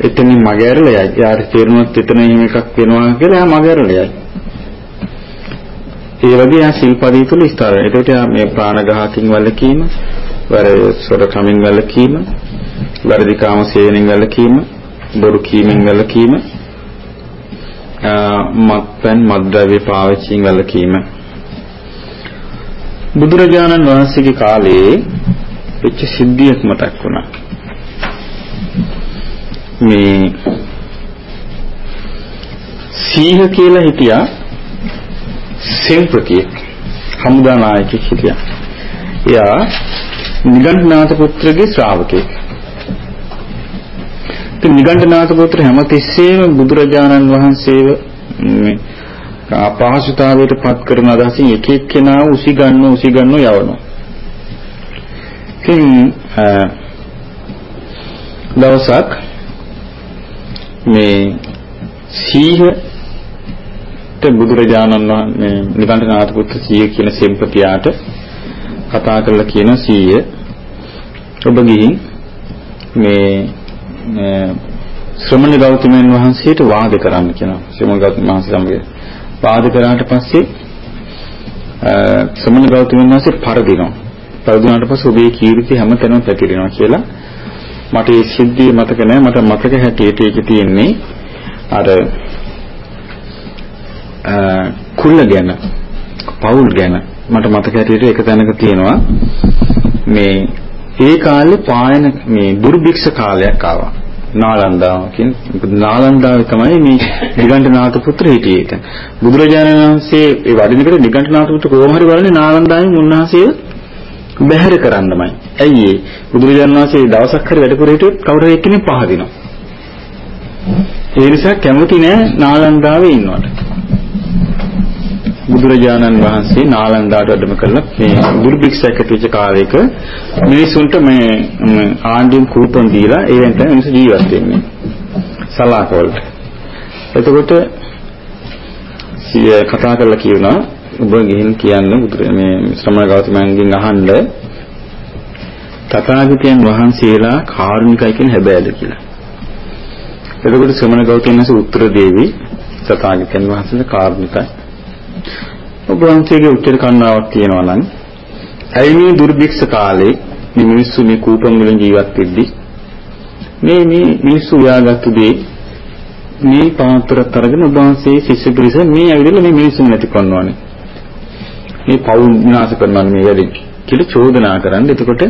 එතනින් මග ඇරලා යයි. යාට තේරුණොත් එතන එහෙම එකක් වෙනවා කියලා එයා මග ඇරලා යයි. ඒ වගේ ආ ශිල්පදී තුල ස්ථාර. ඒකට මේ ප්‍රාණඝාතින් වලකීම, වර සොරකමින් වලකීම, වැරදි කාම සේවනයෙන් වලකීම, බොරු කීමෙන් වලකීම, මත්පැන් මත්ද්‍රව්‍ය පාවිච්චියෙන් වලකීම. බුදුරජාණන් වහන්සේගේ කාලේ වෙච්ච සිද්ධියක් මතක් වුණා. මේ සීහ කියලා හිටියා සෙන්ප්‍රතියෙක් හමුදා නායකයෙක් හිටියා. එයා නිගණ්ඨනාථ පුත්‍රගේ ශ්‍රාවකයෙක්. ඉතින් නිගණ්ඨනාථ පුත්‍ර හැමතිස්සෙම බුදුරජාණන් වහන්සේව මේ අපහසුතාවයට පත් කරන අදහසින් එක එක්කෙනා උසි ගන්න උසි ගන්න යවනවා. ඉතින් දවසක් මේ සීහ බුදුරජාණන් වහන්සේ නිකණ්ඨනාථ පුත්‍ර සීය කියන සෙම්පතියාට කතා කරලා කියන සීය ඔබ ගිහින් මේ ශ්‍රමණ ගෞතමයන් වහන්සේට වාද කරන්න කියනවා ශ්‍රමණ ගෞතම වහන්සේ සමග වාද කරාට පස්සේ ශ්‍රමණ ගෞතමයන් වහන්සේ පරදිනවා. පරදුනාට පස්සේ ඔබේ කීර්ති හැමතැනම පැතිරෙනවා කියලා. මට ඒ සිද්ධිය මතක නැහැ. මට මතක හැටියට ඒක තියෙන්නේ. අර කුල්ල ගැන පවුල් ගැන මට මතක හැටියට එක තැනක තියෙනවා. මේ ඒ කාලේ පායන මේ දුර්භික්ෂ කාලයක් ආවා. නාලන්දාව කියන නාලන්දාවේ තමයි මේ නිගණ්ඨනාථ පුත්‍ර හිටියේ ඒක. බුදුරජාණන් වහන්සේ ඒ වඩිනකොට නිගණ්ඨනාථ පුත්‍ර කොහොම හරි බලන්නේ නාලන්දාවෙන් උන්වහන්සේ බැහැර කරන්නමයි. ඇයි ඒ? බුදුරජාණන් වහන්සේ දවසක් හරි වැඩ කර හිටියොත් කවුරු එක්කෙනෙක් පහදිනවා. ඒ නිසා කැමති නෑ නාලන්දාවේ ඉන්නවට. බුදුරජාණන් වහන්සේ නාලන්දාට වැඩම කළා. මේ දුර්භික්ෂයක් ඇතිවෙච්ච කාලයක මිනිසුන්ට මේ ආණ්ඩුවෙන් කූපන් දීලා ඒවෙන් තමයි මිනිස්සු ජීවත් වෙන්නේ. සලාකවලට එතකොට සිය කතා කරලා කියනවා. ඔබ ගිහින් කියන්න බුදු මේ ශ්‍රමණ ගෞතමයන්ගෙන් අහන්න. තථාගතයන් වහන්සේලා කාරුණිකයි කියන හැබෑද කියලා. එතකොට ශ්‍රමණ ගෞතමයන් වහන්සේ උත්තර දෙවි තථාගතයන් වහන්සේලා කාරුණිකයි. ඔබ වහන්සේගේ උත්තර කන්නාවක් තියෙනවා නම් ඇයි මේ දුර්භික්ෂ කාලේ මේ මිනිස්සු මේ කූපම් වලින් ජීවත් වෙද්දී? මේ මේ මිනිස්සු උයාගත්තු දේ මේ පාත්‍රත් අරගෙන ඔබ වහන්සේ ශිෂ්‍ය පිරිස මේ ඇවිල්ලා මේ මිනිස්සුන් නැති කරනවානේ. මේ පවුල් විනාශ කරනවා මේ වැඩි කියලා චෝදනා කරන්න. එතකොට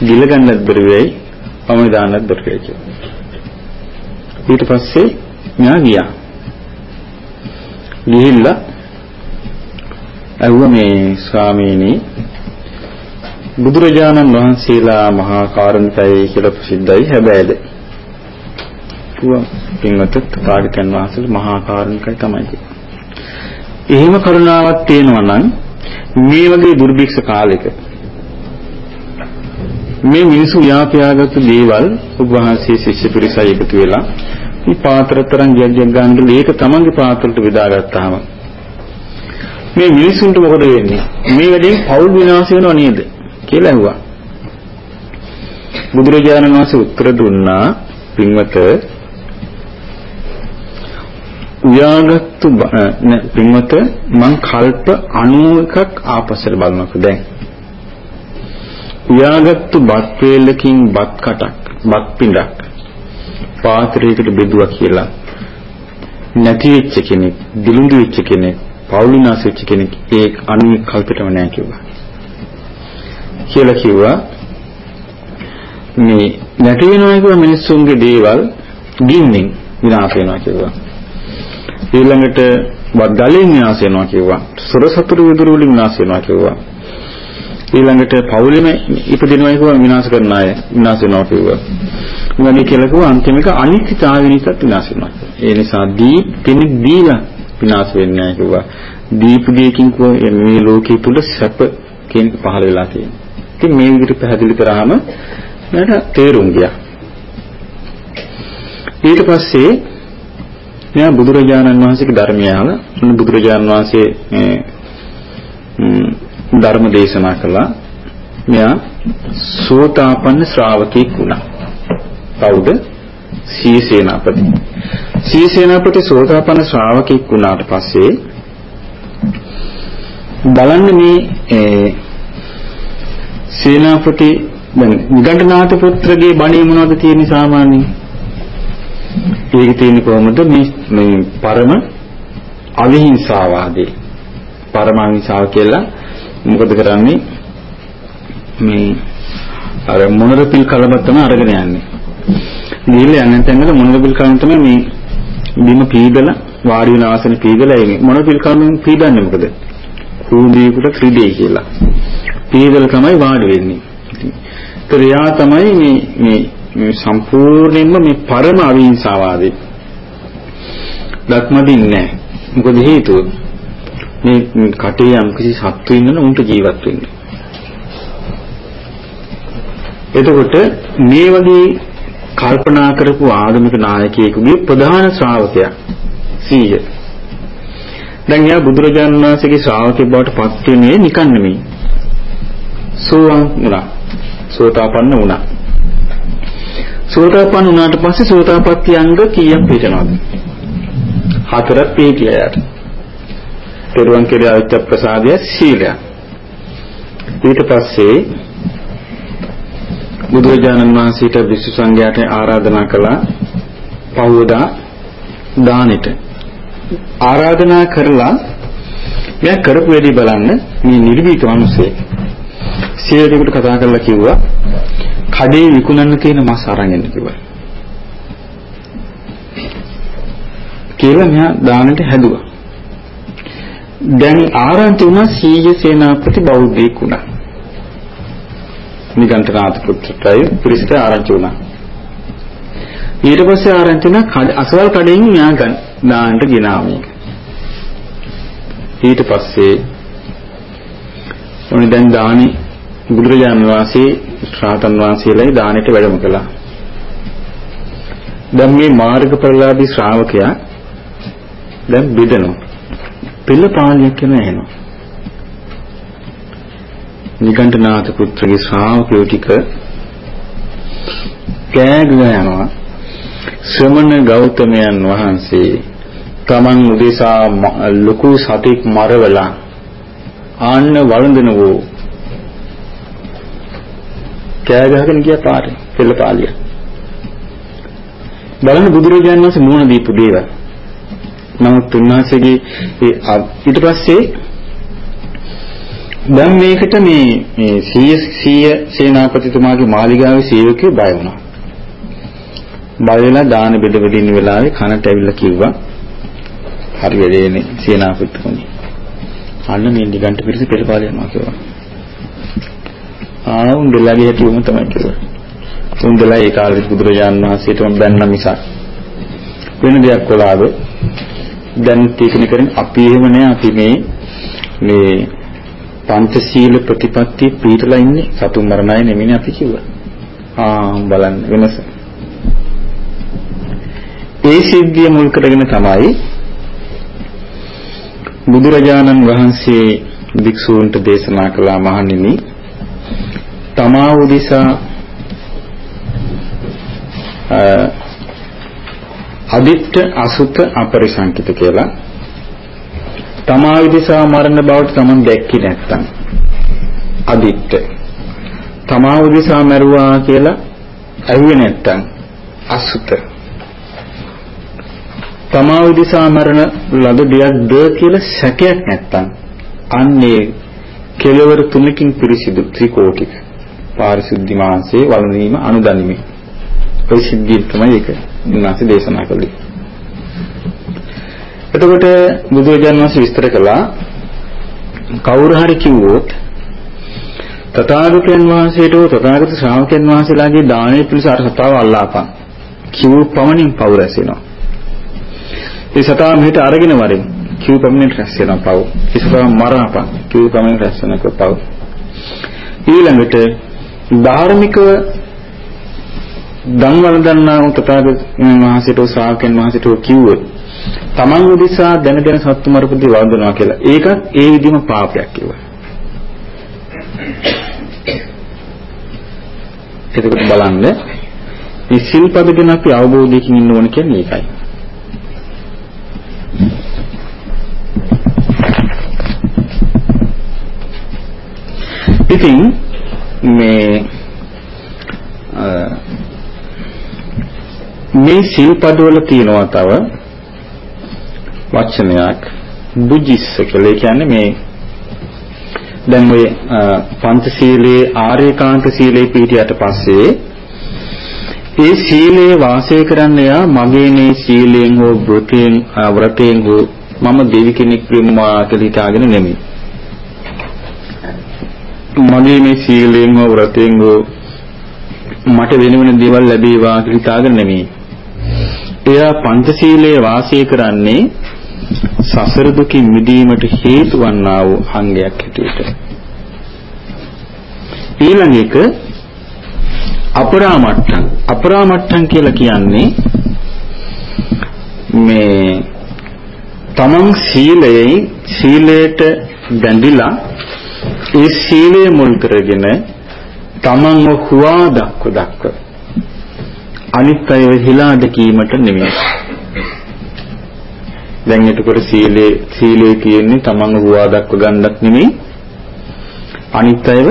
ගිල ගන්නත් බැරි වෙයි පමණ දාන්නත් බැරි වෙයි කියලා. ඊට පස්සේ මෙයා ගියා. ගිහිල්ලා ඇහුව මේ ස්වාමීනි බුදුරජාණන් වහන්සේලා මහා කාරුණිකයි කියලා ප්‍රසිද්ධයි හැබැයිද කිව්වා පින්වත තථාගතයන් වහන්සේලා මහා කාරුණිකයි තමයි කිව්වා. එහෙම කරුණාවක් තියෙනවා නම් මේ වගේ දුර්භික්ෂ කාලෙක මේ මිනිසු යාපයාගත්තු දේවල් ඔබ වහන්සේ ශිෂ්‍ය පිරිසයි එකතු වෙලා මේ පාත්‍රතරන් ජග් ජග් ගන්න ඒක තමන්ගේ පාත්‍රයට බෙදාගත්තාම මේ මිනිසුන්ට මොකද වෙන්නේ? මේ වැඩෙන් පෞල් විනාශ වෙනව නේද? කියලා ඇහුවා. බුදුරජාණන් වහන්සේ උත්තර දුන්නා පින්වත උයාගත්තු පින්වත මං කල්ප 91ක් ආපස්සට බලනකොට දැන් උයාගත්තු බත් වේලකින් බත් කටක් බත් පිඬක් පාත්‍රයකට බෙදුවා කියලා නැති වෙච්ච කෙනෙක් දිලුඳු වෙච්ච කෙනෙක් පෞලිනාස් වෙච්ච කෙනෙක් ඒ අනුයි කල්පිතව නැහැ කිව්වා. කියලා කිව්වා මේ නැති වෙනවා කියව මිනිස්සුන්ගේ දේවල් ගින්නෙන් විනාශ වෙනවා කිව්වා. ඊළඟට වඩලින් විනාශ වෙනවා කිව්වා. සුරසතුරු විදුරු වලින් විනාශ වෙනවා කිව්වා. ඊළඟට පෞලෙම ඉපදිනවා කියව විනාශ කරන අය විනාශ වෙනවා කිව්වා. මොනවද කියලා කිව්වා අන්තිම එක අනිත්‍යතාවය නිසා විනාශ වෙනවා. ඒ නිසා දී කෙනෙක් දීලා විනාශ වෙන්නේ නැහැ කිව්වා. දීපු දෙයකින් මේ ලෝකයේ තුල සැප කියන පහළ වෙලා තියෙනවා. ඉතින් මේ විදිහට පැහැදිලි කරාම මට තේරුම් ගියා. ඊට පස්සේ මෙයා බුදුරජාණන් වහන්සේගේ ධර්මය අහලා බුදුරජාණන් වහන්සේ මේ ධර්ම දේශනා කළා. මෙයා සෝතාපන්න ශ්‍රාවකෙක් වුණා. කවුද? සීසේනාපති. සීසේනාපති සෝතාපන්න ශ්‍රාවකෙක් වුණාට පස්සේ බලන්න මේ සේනාපති දැන් නිගණ්ඨනාථ පුත්‍රගේ බණේ මොනවද තියෙන්නේ සාමාන්‍යයෙන්? ඒකේ තියෙන්නේ කොහොමද මේ මේ පරම අවිහිංසාවාදී පරම අවිහිංසාව කියලා මොකද කරන්නේ මේ අර මොනර පිල් කලබත් තමයි අරගෙන යන්නේ. ගිහිල්ලා යන්න තැනක මොනර පිල් කලම තමයි මේ බිම පීදලා වාඩි වෙන ආසන පීදලා එන්නේ. මොනර පිල් කලම පීදන්නේ මොකද? කූඹියකට ත්‍රිදේ කියලා. පීදල තමයි වාඩි වෙන්නේ. ඒතර එයා තමයි මේ මේ මේ සම්පූර්ණයෙන්ම මේ පරම අවිහිංසාවාදී. දක්මදින්නේ නැහැ. මොකද හේතුව? මේ කටේ යම් කිසි සත්තු ඉන්නන උන්ට ජීවත් වෙන්න. එතකොට මේ වගේ කල්පනා කරපු ආගමික නායකයෙකුගේ ප්‍රධාන ශ්‍රාවකයා සීය. දැන් එයා බුදුරජාණන් වහන්සේගේ ශ්‍රාවකයෙක් බවට පත් වෙන්නේ නිකන් නෙමෙයි. සෝවාන් වුණා. සෝතාපන්න වුණා. සෝතාපන්න වුණාට පස්සේ සෝතාපට්ටි අංග කීයක් පිටනවද? හතරක් පිටිය යට. පෙරුවන් කෙරේ අවිච්ඡ ප්‍රසාදය සීලය. ඊට පස්සේ බුදුරජාණන් වහන්සේට විසු සංඝයාට ආරාධනා කළා පහවදා දානෙට. ආරාධනා කරලා මෙයා කරපු වැඩි බලන්න මේ නිර්භීත මිනිස්සේ සියයකට කතා කරලා කිව්වා කඩේ විකුණන්න තියෙන මස් අරන් එන්න කිව්වා. කියලා මෙයා දානට හැදුවා. දැන් ආරංචි වුණා සීය සේනාපති බෞද්ධයෙක් වුණා. නිගණ්ඨනාථ පුත්‍රයයි පිරිසට ආරංචි වුණා. ඊට පස්සේ ආරංචි වුණා අසවල් කඩෙන් මෙයා ගන්න දාන්නට ගෙනාවා මේක. ඊට පස්සේ ඔනි දැන් දානි බුදුරජාණන් වහන්සේ ශ්‍රාතන් වහන්සේලායි දානෙට වැඩම කළා. දැන් මේ මාර්ගඵලලාභී ශ්‍රාවකයා දැන් බෙදනවා. පෙළ පාලියක් කියන ඇහෙනවා. නිකණ්ඨනාථ පුත්‍රගේ ශ්‍රාවකයෝ ටික කෑගගෙන යනවා. ශ්‍රමණ ගෞතමයන් වහන්සේ තමන් උදෙසා ලොකු සතෙක් මරවලා ආන්න වළඳනවෝ කෑ ගහගෙන ගියා පාරේ පෙළ පාලිය. බලන්න බුදුරජාණන් වහන්සේ මූණ දීපු දේවල්. නමුත් උන්වහන්සේගේ ඒ ඊට පස්සේ දැන් මේකට මේ මේ සීය සීය සේනාපතිතුමාගේ මාලිගාවේ සේවකයෝ බය වුණා. බය වෙලා දාන බෙද බෙදින්න වෙලාවේ කනට ඇවිල්ලා කිව්වා හරි වෙලේනේ සේනාපතිතුමනි. අන්න මේ නිගන්ට පිරිස පෙරපාල යනවා කියලා. ආ උන්දලාගේ හැටිවම තමයි කිව්වා. උන්දලා ඒ කාලේ බුදුරජාණන් වහන්සේටම බැන්න මිසක් වෙන දෙයක් කොලාද දැන් තීකන කරන්නේ අපි එහෙම නෑ අපි මේ මේ පංචශීල ප්‍රතිපත්තිය පිළිතලා ඉන්නේ සතුන් මරණය නෙමෙයි අපි කිව්වා. ආ බලන්න වෙනස. ඒ සිද්ධිය මුල් කරගෙන තමයි බුදුරජාණන් වහන්සේ භික්ෂූන්ට දේශනා කළා මහණෙනි තමා උදිසා අදිත්‍ය අසුත අපරිසංකිත කියලා තමා විදිසා මරණ බවට තමන් දැක්කේ නැත්තම් අදිත්‍ය තමා විදිසා මරුවා කියලා ඇහුවේ නැත්තම් අසුත තමා විදිසා මරණ ලද දෙයක්ද කියලා සැකයක් නැත්තම් අන්නේ කෙලවර තුනකින් පිරිසිදු ත්‍රිකෝටික පාරිශුද්ධි මාංශයේ වළඳීම අනුදනිමි. ඔය සිද්ධිය තමයි ඒක උන්වහන්සේ දේශනා කළේ. එතකොට බුදුරජාණන් වහන්සේ විස්තර කළා කවුරු හරි කිව්වොත් තථාගතයන් වහන්සේට තථාගත ශ්‍රාවකයන් වහන්සේලාගේ දානය පිළිස අර සතාව අල්ලාපන්. කිව් පමණින් පව් රැසෙනවා. ඒ සතාව මෙහෙට අරගෙන වරින් කිව් පමණින් රැස් වෙනවා පව්. ඒ සතාව මරාපන්. කිව් පමණින් රැස් වෙනවා පව්. ඊළඟට ධාර්මිකව ධම්වල දන්නා වූ තථාගතයන් වහන්සේට ශ්‍රාවකයන් වහන්සේට කිව්වොත් තමන් උදෙසා දැන දැන සත්තු මරපති වන්දනවා කියලා. ඒකත් ඒ විදිහම පාපයක් කිව්වා. එතකොට බලන්න මේ සිල්පද ගැන අපි අවබෝධයකින් ඉන්න ඕන කියන්නේ ඒකයි. ඉතින් මේ මේ සිල්පදවල තියෙනවා තව වචනයක් බුද්ධිස්ස කියලා. ඒ කියන්නේ මේ දැන් ඔය පංචශීලයේ ආර්යකාන්ත සීලේ පිළිටියට පස්සේ ඒ සීලේ වාසය කරන්න යා මගේ මේ සීලයෙන් හෝ වෘතයෙන් වෘතයෙන් හෝ මම දෙවි කෙනෙක් වෙනවා කියලා හිතාගෙන නෙමෙයි. මගේ මේ සීලයෙන් හෝ වෘතයෙන් හෝ මට වෙන වෙන දේවල් ලැබේවා කියලා හිතාගෙන නෙමෙයි. එයා පංචශීලයේ වාසය කරන්නේ සසර දුකින් මිදීමට හේතු වන්නා වූ අංගයක් හැටියට. ඊළඟ එක අපරාමට්ටම් අපරාමට්ටම් කියලා කියන්නේ මේ තමන් සීලයෙන් සීලයට බැඳිලා ඒ සීලය මුල් කරගෙන තමන්ව හුවා දක්ව දක්ව අනිත් අයව හිලා දැකීමට නෙමෙයි දැන් එතකොට සීලේ සීලේ කියන්නේ තමන්ව හුවා දක්ව ගන්නත් නෙමෙයි අනිත් අයව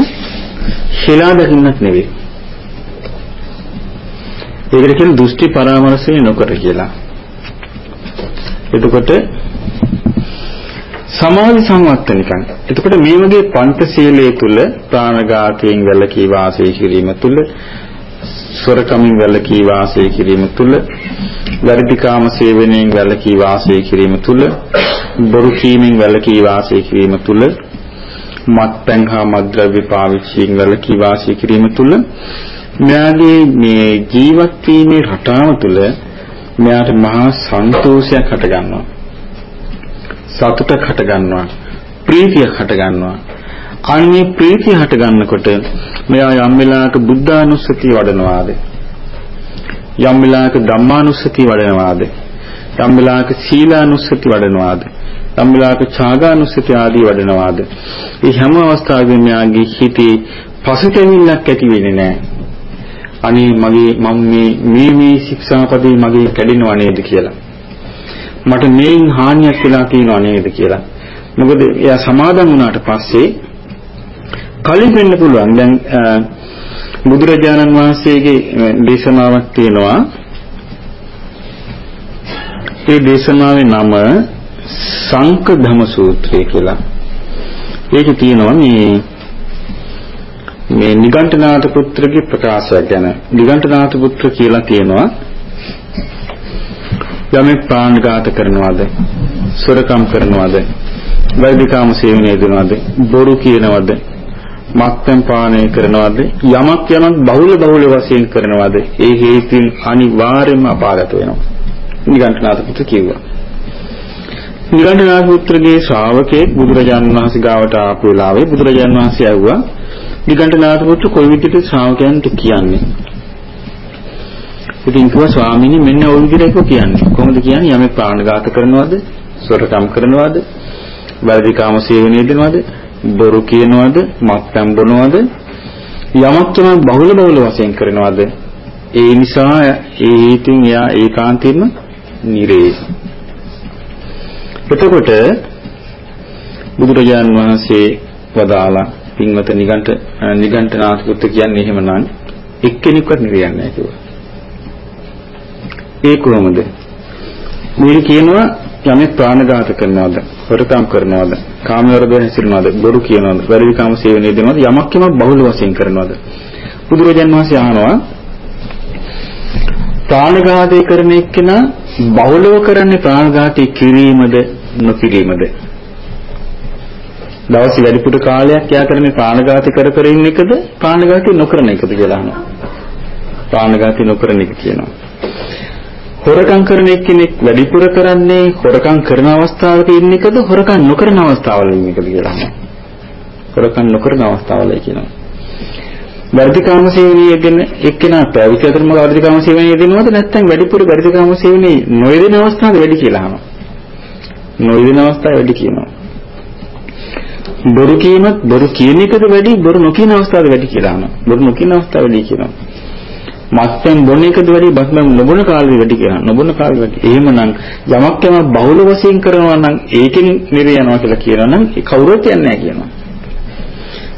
හිලා දකින්නත් නෙවෙයි. ඒකට කියන දෘෂ්ටි පරාමර්ශය නොකර කියලා. එතකොට සමාධි සංවත්තනිකන්. එතකොට මේ වගේ පංචශීලයේ තුල ප්‍රාණඝාතයෙන් වැළකී වාසය කිරීම තුල සොරකමින් වැළකී වාසය කිරීම තුල වැරදිකාම සේවනයෙන් වැළකී වාසය කිරීම තුල බොරු කීමෙන් වැළකී වාසය කිරීම තුල මත්පැන් හා මත්ද්‍රව්‍ය පාවිච්චියෙන් වැළකී වාසය කිරීම තුළ මෙයාගේ මේ ජීවත් වීමේ රටාව තුළ මෙයාට මහා සන්තෝෂයක් හට ගන්නවා. සතුටක් හට ගන්නවා. ප්‍රීතියක් හට ගන්නවා. අන්නේ ප්‍රීතිය හට ගන්නකොට මෙයා යම් වෙලාවක බුද්ධානුස්සතිය වඩනවාද? යම් වෙලාවක ධම්මානුස්සතිය වඩනවාද? යම් වෙලාවක සීලානුස්සතිය වඩනවාද? යම් වෙලාවක ඡාගානුස්සති ආදී වඩනවාද මේ හැම අවස්ථාවෙම යාගේ හිතේ පසුතැවිල්ලක් ඇති වෙන්නේ නැහැ අනේ මගේ මම මේ මේ මේ ශික්ෂාපදේ මගේ කැඩෙනව නේද කියලා මට මේන් හානියක් වෙලා තියෙනව නේද කියලා මොකද එයා සමාදන් වුණාට පස්සේ කලින් වෙන්න පුළුවන්. දැන් බුදුරජාණන් වහන්සේගේ දේශනාවක් තියෙනවා. ඒ දේශනාවේ නම සංක ධම සූත්‍රය කියලා. ඒකේ තියෙනවා මේ මේ නිගණ්ඨනාථ පුත්‍රගේ ප්‍රකාශයක් ගැන. නිගණ්ඨනාථ පුත්‍ර කියලා තියෙනවා. යමෙක් ප්‍රාණඝාත කරනවාද, සොරකම් කරනවාද, වෛදිකාම සේවනය කරනවාද, බොරු කියනවාද, මත්පැන් පානය කරනවාද, යමක් යමක් බහුල බහුල වශයෙන් කරනවාද, ඒ හේතුන් අනිවාර්යයෙන්ම අපාගත වෙනවා. නිගණ්ඨනාථ පුත්‍ර කිව්වා. නිගණ්ඨනාථ පුත්‍රගේ ශ්‍රාවකෙක් බුදුරජාණන් වහන්සේ ගාවට ආපු වෙලාවේ බුදුරජාණන් වහන්සේ ඇහුවා නිගණ්ඨනාථ පුත්‍ර කොයි විදිහට ශ්‍රාවකයන්ට කියන්නේ? ඉතින් කිව්වා ස්වාමීනි මෙන්න ওই විදිහට කියන්නේ. කොහොමද කියන්නේ? යමෙක් ප්‍රාණඝාත කරනවද? සොරකම් කරනවද? වැරදි කාම සේවනය දෙනවද බොරු කියනවද මත්පැන් බොනවද යමක් තමයි බහුල බහුල වශයෙන් කරනවද ඒ නිසා ඒ හේතුන් එයා ඒකාන්තයෙන්ම නිරේ එතකොට බුදුරජාන් වහන්සේ වදාලා පින්වත නිගණ්ඨ නිගණ්ඨනාථ පුත්‍ර කියන්නේ එහෙමනම් එක්කෙනෙක්වත් නිරියන්නේ නැහැ කිව්වා. ඒ කොහොමද? මේ කියනවා යමෙක් ප්‍රාණඝාත කරනවද, හොරකම් කරනවද, කාමවර්ධ හැසිරෙනවද, බොරු කියනවද, වැරදි කාම සේවනය දෙනවද, යමක් යමක් බහුල වශයෙන් කරනවද? බුදුරජාන් වහන්සේ අහනවා ප්‍රාණඝාතය කරන එක්කෙනා බහුලව කරන්නේ ප්‍රාණඝාතය කිරීමද නොකිරීමද? දවස් වැඩිපුර කාලයක් යා කරන්නේ ප්‍රාණඝාතය කර කර ඉන්න එකද? ප්‍රාණඝාතය නොකරන එකද කියලා අහනවා. ප්‍රාණඝාතය නොකරන එක කියනවා. හොරකම් කරන එක්කෙනෙක් වැඩිපුර කරන්නේ හොරකම් කරන අවස්ථාවක ඉන්න එකද හොරකම් නොකරන අවස්ථාවල ඉන්න එකද කියලා අහනවා හොරකම් නොකරන අවස්ථාවලයි කියනවා වර්ධිකාම සේවනයේ ගැන එක්කෙනා පැවිදි අතරම වර්ධිකාම සේවනයේ දෙනවද නැත්නම් වැඩිපුර වර්ධිකාම සේවනයේ නොයෙදෙන අවස්ථාවද වැඩි කියලා අහනවා නොයෙදෙන අවස්ථාව වැඩි කියනවා. බොරු කීමත් බොරු කියන එකද වැඩි බොරු නොකියන අවස්ථාවද වැඩි කියලා අහනවා. බොරු නොකියන අවස්ථාව වැඩි කියනවා. මත්පැන් බොන එකද වැඩි මත්පැන් නොබොන කාලෙ වැඩි කියනවා. නොබොන කාලෙ වැඩි. එහෙමනම් යමක් යමක් බහුල වශයෙන් කරනවා නම් ඒකෙන් නිර යනවා කියලා කියනවා නම් ඒ කවුරුත් යන්නේ නැහැ කියනවා.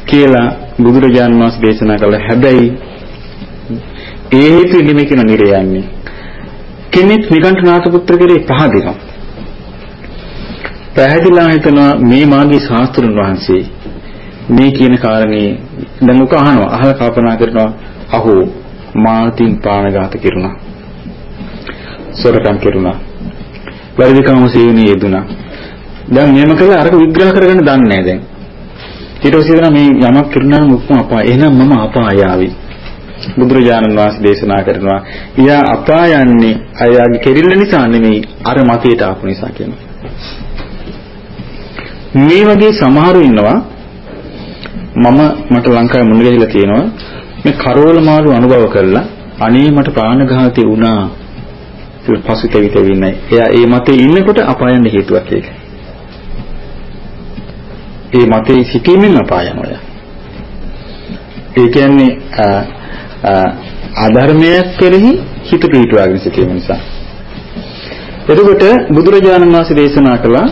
කියලා බුදුරජාණන් වහන්සේ දේශනා කළ හැබැයි ඒ හේතු නෙමෙයි කියන නිරය යන්නේ. කෙනෙක් නිකණ්ඨනාථ පුත්‍ර කෙරේ පහදිනවා. පැහැදිලා හිතනවා මේ මාගේ ශාස්ත්‍රඥ වහන්සේ මේ කියන කාරණේ දැන් උක අහනවා අහලා කල්පනා කරනවා අහෝ මාතින් ප්‍රාණඝාත කෙරුණා. සොරකම් කෙරුණා. වැරදිකම සේවනයේ යෙදුණා. දැන් මේම කළා අරක විග්‍රහ කරගන්න දන්නේ නැහැ දැන්. ඊට පස්සේ මේ යමක් කරනවා මුක්ම අපා එහෙනම් මම අපාය ආවි. බුදුරජාණන් වහන්සේ දේශනා කරනවා ඊයා අපාය යන්නේ අයගේ කෙරිල්ල නිසා නෙමෙයි අර මතයට ආපු නිසා කියනවා. මේ වගේ සමහරු ඉන්නවා මම මට ලංකාවේ මුණ ගැහිලා තියෙනවා මේ කරෝල මාළු අනුභව කරලා අනේ මට ප්‍රාණඝාතය වුණා. පසුතැවිත වෙන්නේ. එයා ඒ මතේ ඉන්නකොට අපායන්න හේතුවක් ඒක. ඒ මතේ සිටීමෙන් අපාය යනවා ඒ කියන්නේ අධර්මයක් කෙරෙහි හිත පිටුවාගෙන සිටීම නිසා. එතකොට බුදුරජාණන් වහන්සේ දේශනා කළා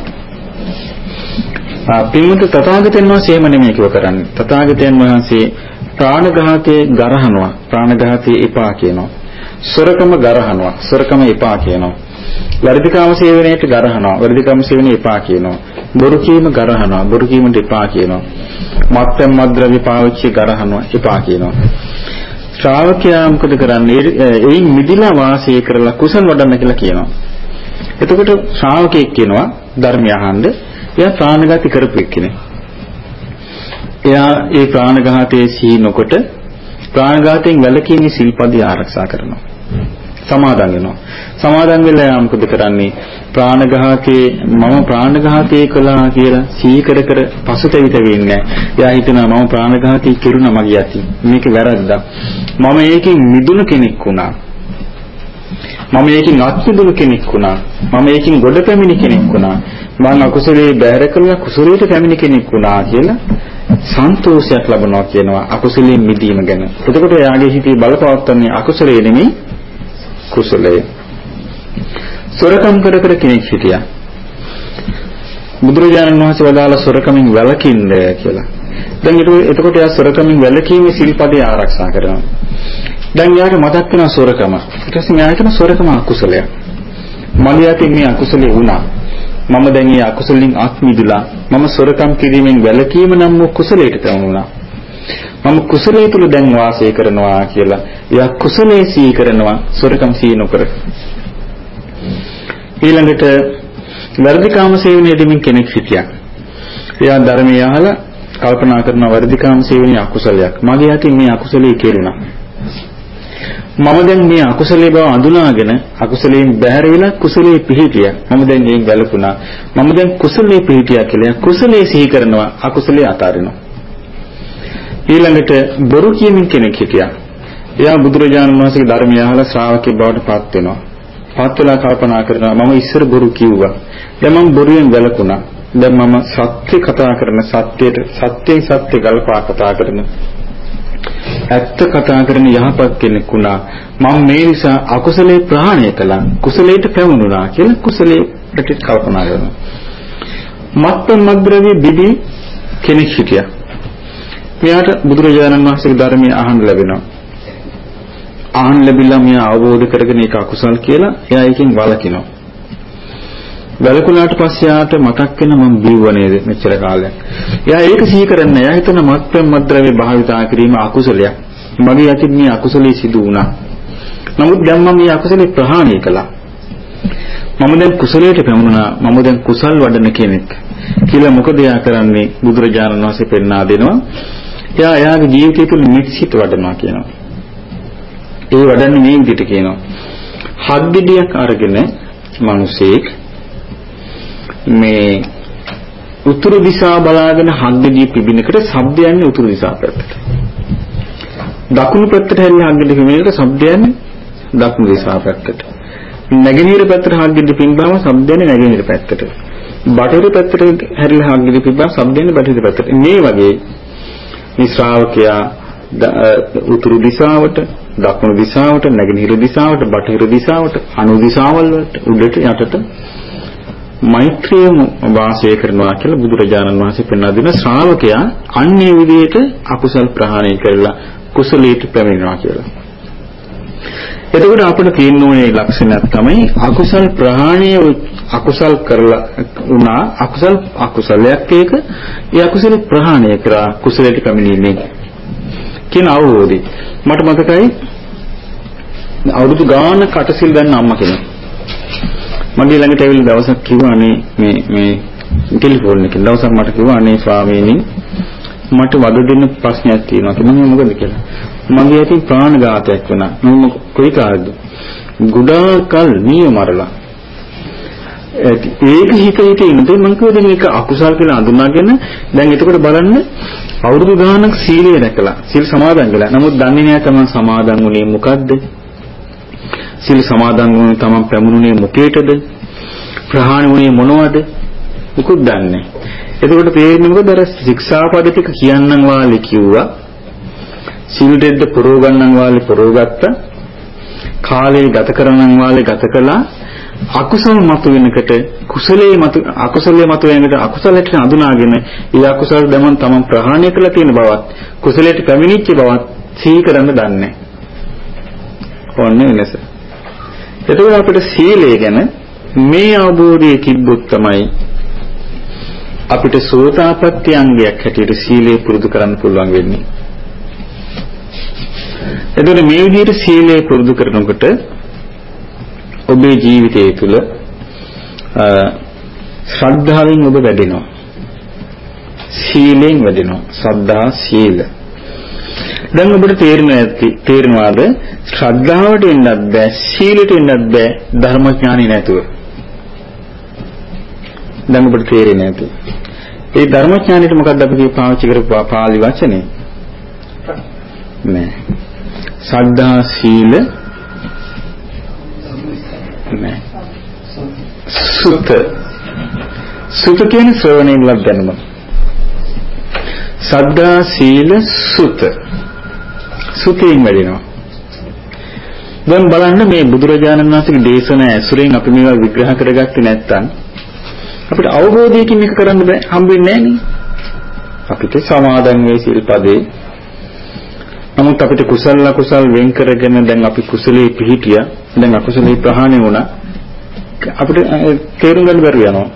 පින්වන්ත තථාගතයන් වහන්සේ එහෙම නෙමෙයි කිව කරන්නේ. තථාගතයන් වහන්සේ ප්‍රාණඝාතයේ ගරහනවා. ප්‍රාණඝාතයේ එපා කියනවා. සොරකම ගරහනවා. සොරකම එපා කියනවා. වර්ධිකාම සේවනයේට ගරහනවා. වර්ධිකාම සේවනයේ එපා කියනවා. බොරු කීම ගරහනවා. බොරු කීමට එපා කියනවා. මත්පැන් මද්ද්‍රව්‍ය පාවිච්චි ගරහනවා. එපා කියනවා. ශ්‍රාවකයා මොකද කරන්නේ? එයින් මිදිලා වාසය කරලා කුසල් වඩන්න කියලා කියනවා. එතකොට ශ්‍රාවකෙක් කියනවා ධර්මය අහන්නේ එයා ප්‍රාණඝාතي කරපු එක්කෙනෙක්. එයා ඒ ප්‍රාණඝාතයේ සිහි නොකොට ප්‍රාණඝාතයෙන් වැළකීමේ සිල්පදේ ආරක්ෂා කරනවා. සමාදන් වෙනවා. සමාදන් වෙලා යා මොකද කරන්නේ? ප්‍රාණඝාතයේ මම ප්‍රාණඝාතයේ කළා කියලා සිහි කර කර පසුතැවිත වෙන්නේ එයා හිතනවා මම ප්‍රාණඝාතී කෙරුණා මගේ යති. මේක වැරද්දක්. මම ඒකෙන් මිදුණු කෙනෙක් වුණා. මම ඒකෙන් අත්මිදුණු කෙනෙක් වුණා. මම ඒකෙන් ගොඩ පැමිණි කෙනෙක් වුණා. මම අකුසලයේ බැහැර කළා කුසලයට පැමිණි කෙනෙක් වුණා කියලා සන්තෝෂයක් ලබනවා කියනවා අකුසලයෙන් මිදීම ගැන. එතකොට එයාගේ හිතේ බලපවත්න්නේ අකුසලයේ නෙමෙයි කුසලය. සොරකම් කර කර කෙනෙක් හිටියා. බුදුරජාණන් වහන්සේ වදාළ සොරකමින් වැළකින්න කියලා. දැන් එතකොට එයා සොරකමින් වැළකීමේ සිල්පදේ ආරක්ෂා කරනවා. දැන් එයාට මතක් වෙනවා සොරකම. ඊට පස්සේ එයා හිතන සොරකම අකුසලයක්. මගේ යටින් මේ අකුසලේ වුණා. මම දැන් මේ අකුසලින් අත්මිදුලා මම සොරකම් කිරීමෙන් වැළකීම නම් වූ කුසලයට පැමුණා. මම කුසලයේ තුල දැන් වාසය කරනවා කියලා. එයා කුසලයේ සී කරනවා සොරකම් සී නොකර. ඊළඟට වර්ධිකාම සේවනයේ දෙමින් කෙනෙක් හිටියා. එයා ධර්මය අහලා කල්පනා කරන වර්ධිකාම සේවනයේ අකුසලයක්. මගේ යටින් මේ අකුසලයේ කෙරුණා. මම දැන් මේ අකුසලයේ බව අඳුනාගෙන අකුසලයෙන් බැහැර වෙලා කුසලයේ පිහිටියා. මම දැන් එයින් වැළකුණා. මම දැන් කුසලයේ පිහිටියා කියලා කුසලයේ සිහි කරනවා අකුසලයේ අතාරිනවා. ඊළඟට බොරු කියමින් කෙනෙක් හිටියා. එයා බුදුරජාණන් වහන්සේගේ ධර්මය අහලා ශ්‍රාවකෙක් බවට පත් වෙනවා. පත් වෙලා කල්පනා කරනවා මම ඉස්සර බොරු කිව්වා. දැන් මම බොරුවෙන් වැළකුණා. දැන් මම සත්‍ය කතා කරන සත්‍යයට සත්‍යයෙන් සත්‍ය ගල්පා කතා කරන ඇත්ත කතා කරන යහපත් කෙනෙක් වුණා. මම මේ නිසා අකුසලේ ප්‍රහාණය කළා. කුසලයට පැමුණුණා කියලා කුසලයට කල්පනා කරනවා. මත්පැන් මද්ද්‍රව්‍ය බිබි කෙනෙක් හිටියා. මෙයාට බුදුරජාණන් වහන්සේගේ ධර්මය අහන්න ලැබෙනවා. අහන්න ලැබිලා මෙයා අවබෝධ කරගෙන ඒක අකුසල් කියලා එයා ඒකෙන් වළකිනවා. වැළකුණාට පස්සේ ආට මතක් වෙන මම බිව්ව නේද මෙච්චර කාලයක්. එයා ඒක සිහි කරන්න. එයා හිතන මත්පැන් මද්ද්‍රව්‍ය භාවිතා කිරීම අකුසලයක්. මගේ යටින් මේ අකුසලයේ සිදු වුණා. නමුත් දැන් මම මේ අකුසලේ ප්‍රහාණය කළා. මම දැන් කුසලයට පැමුණා. මම දැන් කුසල් වඩන කෙනෙක්. කියලා මොකද එයා කරන්නේ? බුදුරජාණන් වහන්සේ පෙන්වා දෙනවා. එයා එයාගේ ජීවිතය තුළ මිත්‍සිත වඩනවා කියනවා. ඒ වඩන්නේ මේ විදිහට කියනවා. හත් ගෙඩියක් අරගෙන මිනිසෙක් මේ උතුරු දිශා බලාගෙන හග්ගදී පිබිනකට ශබ්ද යන්නේ උතුරු දිශා පැත්තට. දකුණු පැත්තට හැරිලා හග්ගදී පිබිනකට ශබ්ද යන්නේ දකුණු දිශා පැත්තට. නැගෙනහිර පැත්තට හග්ගදී පිබ්බාම ශබ්ද යන්නේ නැගෙනහිර පැත්තට. බටහිර පැත්තට හැරිලා හග්ගදී පිබ්බා ශබ්ද යන්නේ බටහිර පැත්තට. මේ වගේ මේ ශ්‍රාවකයා උතුරු දිශාවට දකුණු දිශාවට නැගෙනහිර දිශාවට බටහිර දිශාවට අනු දිශාවල් වලට උඩට යටට මෛත්‍රියම වාසය කරනවා කියලා බුදුරජාණන් වහන්සේ පෙන්වා දෙන ශ්‍රාවකයා අන්‍ය විදිහට අකුසල් ප්‍රහාණය කරලා කුසලයට පැමිණෙනවා කියලා. එතකොට අපිට තියෙන ඕනේ ලක්ෂණයක් තමයි අකුසල් ප්‍රහාණය අකුසල් කරලා වුණා අකුසල් අකුසලයක් එක ඒ අකුසල ප්‍රහාණය කරා කුසලයට පැමිණීමේ කියන අවබෝධය. මට මතකයි අවුරුදු ගාන කටසිල් ගන්න අම්මා කෙනෙක් මගේ ළඟට ඇවිල්ලා දවසක් කිව්වා අනේ මේ මේ ටෙලිෆෝන් එකෙන්. දවසක් මට කිව්වා අනේ ස්වාමීනි මට වද දෙන්න ප්‍රශ්නයක් තියෙනවා. කියලා මම මොකද කියලා? මගේ ඇතින් ප්‍රාණඝාතයක් වුණා. මම කොයි කාලෙද ගොඩාක් කල් නිය මරලා ඒක හිත හිතේ ඉඳන් මම කිව්වද මේක අකුසල් කියලා අඳුනාගෙන දැන් එතකොට බලන්න අවුරුදු ගානක් සීලය රැකලා සීල් සමාදන් කළා. නමුත් දන්නේ නැහැ තමන් සමාදන් වුණේ මොකද්ද? සිල් සමාදන් වුණේ තමන් පැමුණුනේ මොකේටද? ප්‍රහාණය වුණේ මොනවද? මොකුත් දන්නේ එතකොට තේරෙන්නේ මොකද අර ශික්ෂාපද ටික කියන්නම් වාලේ කිව්වා. සිල් දෙද්ද පුරව ගන්නම් වාලේ පුරවගත්තා. කාලේ ගත කරනම් වාලේ ගත කළා. අකුසල මතු වෙනකට කුසලයේ මතු අකුසලයේ මතු වෙනකට අකුසලයට අඳුනාගෙන ඒ අකුසල දමන් තමන් ප්‍රහාණය කළා තියෙන බවත් කුසලයට පැමිණිච්ච බවත් සිහි කරන්න දන්නේ. ඕන්නේ වෙනස. එතකොට අපිට සීලය ගැන මේ අවබෝධය තිබ්බොත් තමයි අපිට සෝතාපට්ටි අංගයක් හැටියට සීලය පුරුදු කරන්න පුළුවන් වෙන්නේ. එතකොට මේ විදිහට සීලය පුරුදු කරනකොට ඔබේ ජීවිතය තුළ ශ්‍රද්ධාවෙන් ඔබ වැඩෙනවා. සීලෙන් වැඩෙනවා. ශ්‍රද්ධා සීල. දැන් ඔබට තේරෙනවා ඇති තේරෙනවාද? ශ්‍රද්ධාවට එන්නත් බෑ සීලයට එන්නත් බෑ ධර්මඥානෙ නැතුව. දැන් ඔබට තේරෙන්නේ නැති ඒ ධර්මඥානෙට මොකක්ද අපි පාවිච්චි කරපු පාලි වචනේ? නෑ. සද්ධා සීල නෑ. සුත. සුත කියන්නේ ශ්‍රවණයෙන් ලබ දැනුම සද්ධා සීල සුත. සුතයෙන් වැඩෙනවා. දැන් බලන්න මේ බුදුරජාණන් වහන්සේගේ දේශනා ඇසුරෙන් අපි මේවා විග්‍රහ කරගත්තේ නැත්නම් අපිට අවබෝධයකින් මේක කරන්න බෑ. හම්බෙන්නේ නෑනේ. අපිට සමාදන් වේ සිල්පදේ. නමුත් අපිට කුසල අකුසල් වෙන් කරගෙන දැන් අපි කුසලයේ පිහිටියා. දැන් අකුසලයේ ප්‍රහාණය වුණා. අපිට තේරුම් ගන්න බැරුව යනවා.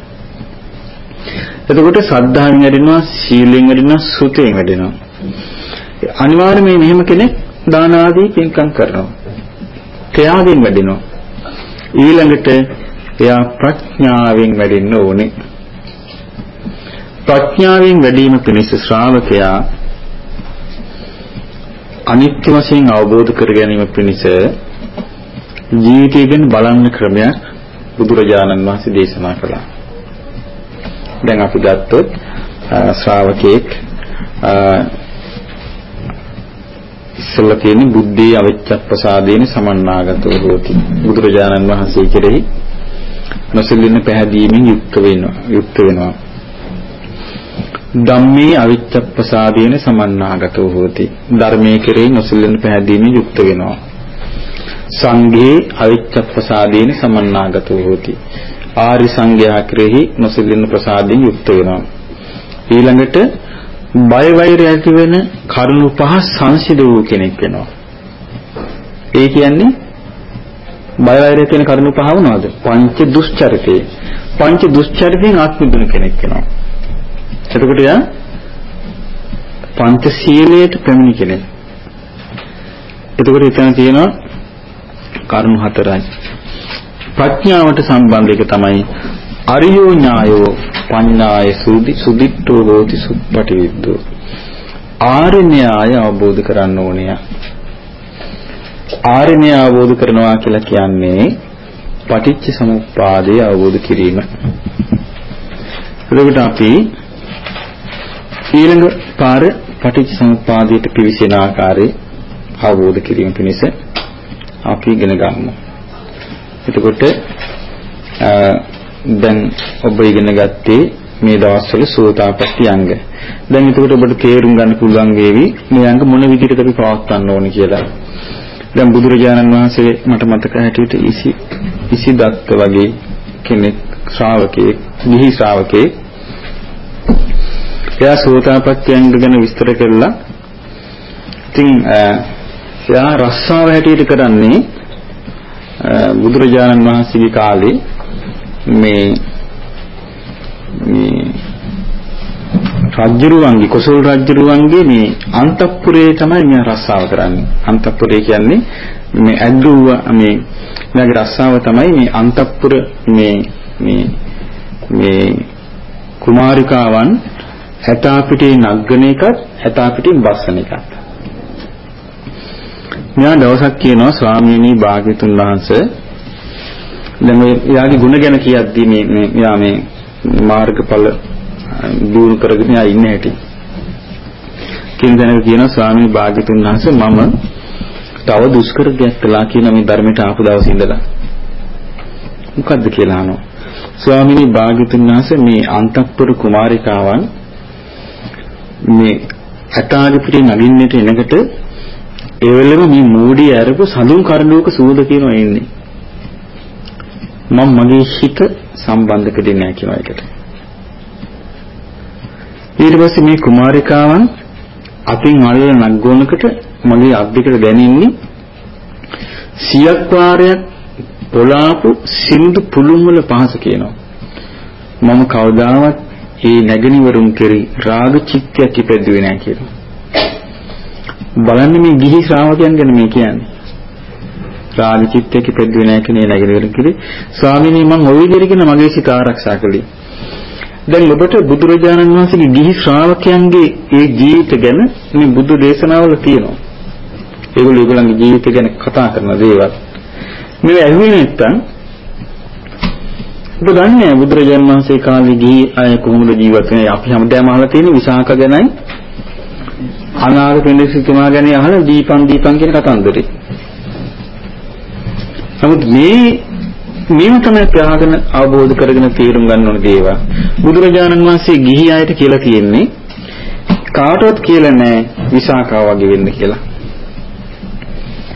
එතකොට සද්ධායෙන් වැඩෙනවා සීලෙන් වැඩෙනවා සුතෙන් වැඩෙනවා. අනිවාර්යයෙන් මෙහෙම කෙනෙක් දාන ආදී පින්කම් කරනවා. ත්‍යාගයෙන් වැඩෙනවා. ඊළඟට එයා ප්‍රඥාවෙන් වැඩෙන්න ඕනේ. ප්‍රඥාවෙන් වැඩිම පිණිස ශ්‍රාවකයා අනිත්‍ය වශයෙන් අවබෝධ කර ගැනීම පිණිස ජීවිතය ගැන බලන්න ක්‍රමයක් බුදුරජාණන් වහන්සේ දේශනා කළා. දැන් අපි ගත්තොත් ශ්‍රාවකෙක් ඉස්සෙල්ලා තියෙන්නේ බුද්ධී අවිච්ඡප්පසාදේන සමන්නාගතෝ හෝති. බුදුරජාණන් වහන්සේ කෙරෙහි නොසලින්න පැහැදීමෙන් යුක්ත වෙනවා. යුක්ත වෙනවා. ධම්මේ අවිච්ඡප්පසාදේන සමන්නාගතෝ හෝති. ධර්මයේ කෙරෙහි නොසලින්න පැහැදීමෙන් යුක්ත වෙනවා. සංඝේ අවිච්ඡප්පසාදේන සමන්නාගතෝ හෝති. ආරි සංඝයා කෙරෙහි නොසලින්න ප්‍රසාදයෙන් යුක්ත වෙනවා. ඊළඟට බය වෛරය ඇති වෙන කරුණු පහ සංසිඳ වූ කෙනෙක් වෙනවා. ඒ කියන්නේ බය වෛරය තියෙන කරුණු පහ වුණාද? පංච දුස්චරිතේ. පංච දුස්චරිතෙන් ආත්මිදුන කෙනෙක් වෙනවා. එතකොට යා පංච සීලයට පැමිණි කෙනෙක්. එතකොට එතන තියෙනවා කරුණු හතරයි. ප්‍රඥාවට සම්බන්ධ එක තමයි අරියෝ ඥායෝ පඤ්ඤාය සුදි සුදිට්ඨෝ හෝති සුප්පටිවිද්දෝ ආර්ය න්‍යාය අවබෝධ කරන්න ඕනේ. ආර්ය න්‍යාය අවබෝධ කරනවා කියලා කියන්නේ පටිච්ච සමුප්පාදය අවබෝධ කිරීම. එතකොට අපි ඊළඟ පාර පටිච්ච සමුප්පාදයට පිවිසෙන ආකාරය අවබෝධ කිරීම පිණිස අපි ඉගෙන ගමු. එතකොට දැන් ඔබ ඉගෙන ගත්තේ මේ දවස්වල සෝතාපට්ටි අංග. දැන් එතකොට ඔබට තේරුම් ගන්න පුළුවන් වේවි මේ අංග මොන විදිහටද අපි පවත්වන්න ඕනේ කියලා. දැන් බුදුරජාණන් වහන්සේ මට මතක හැටියට ඉසි ඉසි දත්ත වගේ කෙනෙක් ශ්‍රාවකෙක්, ගිහි ශ්‍රාවකෙක්. එයා සෝතාපට්ටි අංග ගැන විස්තර කළා. ඉතින් එයා රස්සාව හැටියට කරන්නේ බුදුරජාණන් වහන්සේගේ කාලේ මේ මේ රජ්ජුරුවන්ගේ කොසල් රජ්ජුරුවන්ගේ මේ අන්තපුරේ තමයි මෙයා රස්සාව කරන්නේ. අන්තපුරේ කියන්නේ මේ ඇද්දුව මේ මෙයාගේ රස්සාව තමයි මේ අන්තපුර මේ මේ මේ කුමාරිකාවන් හැතා පිටේ නග්ගන එකත් හැතා පිටින් බස්සන එකත්. මෙයා දවසක් කියනවා ස්වාමීනි භාග්‍යතුන් වහන්සේ දැන් මේ යාගේ ගුණ ගැන කියද්දී මේ මේ යා මේ මාර්ගඵල දිනු කරගෙන යා ඉන්නේ හැටි. කින් දැනක කියනවා ස්වාමීන් භාග්‍යතුන් වහන්සේ මම තව දුෂ්කර දෙයක් කළා කියන මේ ධර්මයට ආපු දවසේ ඉඳලා. මොකද්ද කියලා අහනවා. ස්වාමීනි භාග්‍යතුන් වහන්සේ මේ අන්තප්පුර කුමාරිකාවන් මේ ඇතාගේ පිටේ නගින්නට එනකොට ඒ වෙලෙම මේ මූඩිය අරපු සඳුන් කරඬුවක සූද කියනවා එන්නේ. මම මගේ හිත සම්බන්ධ කරන්නේ නැහැ කියන එකට. ඊට පස්සේ මේ කුමාරිකාවන් අතින් අල්ලන නග්ගෝනකට මගේ අත් දෙකට දැනෙන්නේ සියක් වාරයක් පොලාපු සින්දු පුළුම් වල පහස කියනවා. මම කවදාවත් ඒ නැගණිවරුන් කෙරෙහි රාග චිත්තයක් ඉපැද්දුවේ නැහැ කියලා. බලන්න මේ ගිහි ශ්‍රාවකයන් ගැන මේ කියන්නේ. රාග චිත්තයක ඉපැද්දුවේ නැහැ කියන නැගණිවරුන් කෙරෙහි ස්වාමීනි මම ওই විදිහට කියන මගේ සිත ආරක්ෂා කළේ. දැන් ඔබට බුදුරජාණන් වහන්සේගේ ගිහි ශ්‍රාවකයන්ගේ ඒ ජීවිත ගැන මේ බුදු දේශනාවල තියෙනවා. ඒගොල්ලෝ ඒගොල්ලන්ගේ ජීවිත ගැන කතා කරන දේවල්. මේ ඇහුවේ නැත්තම් ඔබ දන්නේ බුදුරජාණන් වහන්සේ කාලේ ගිහි අය කොහොමද ජීවත් වෙන්නේ? අපි හැමදාම අහලා තියෙන විසාක ගැනයි අනාගත පිළිසිතුමා ගැන අහලා දීපන් දීපන් කියන කතන්දරේ. නමුත් මේ මේව තමයි ප්‍රාගන අවබෝධ කරගෙන තේරුම් ගන්න ඕන දේවල්. බුදුරජාණන් වහන්සේ ගිහි අයට කියලා තියෙන්නේ කාටවත් කියලා නෑ විසාකා වගේ වෙන්න කියලා.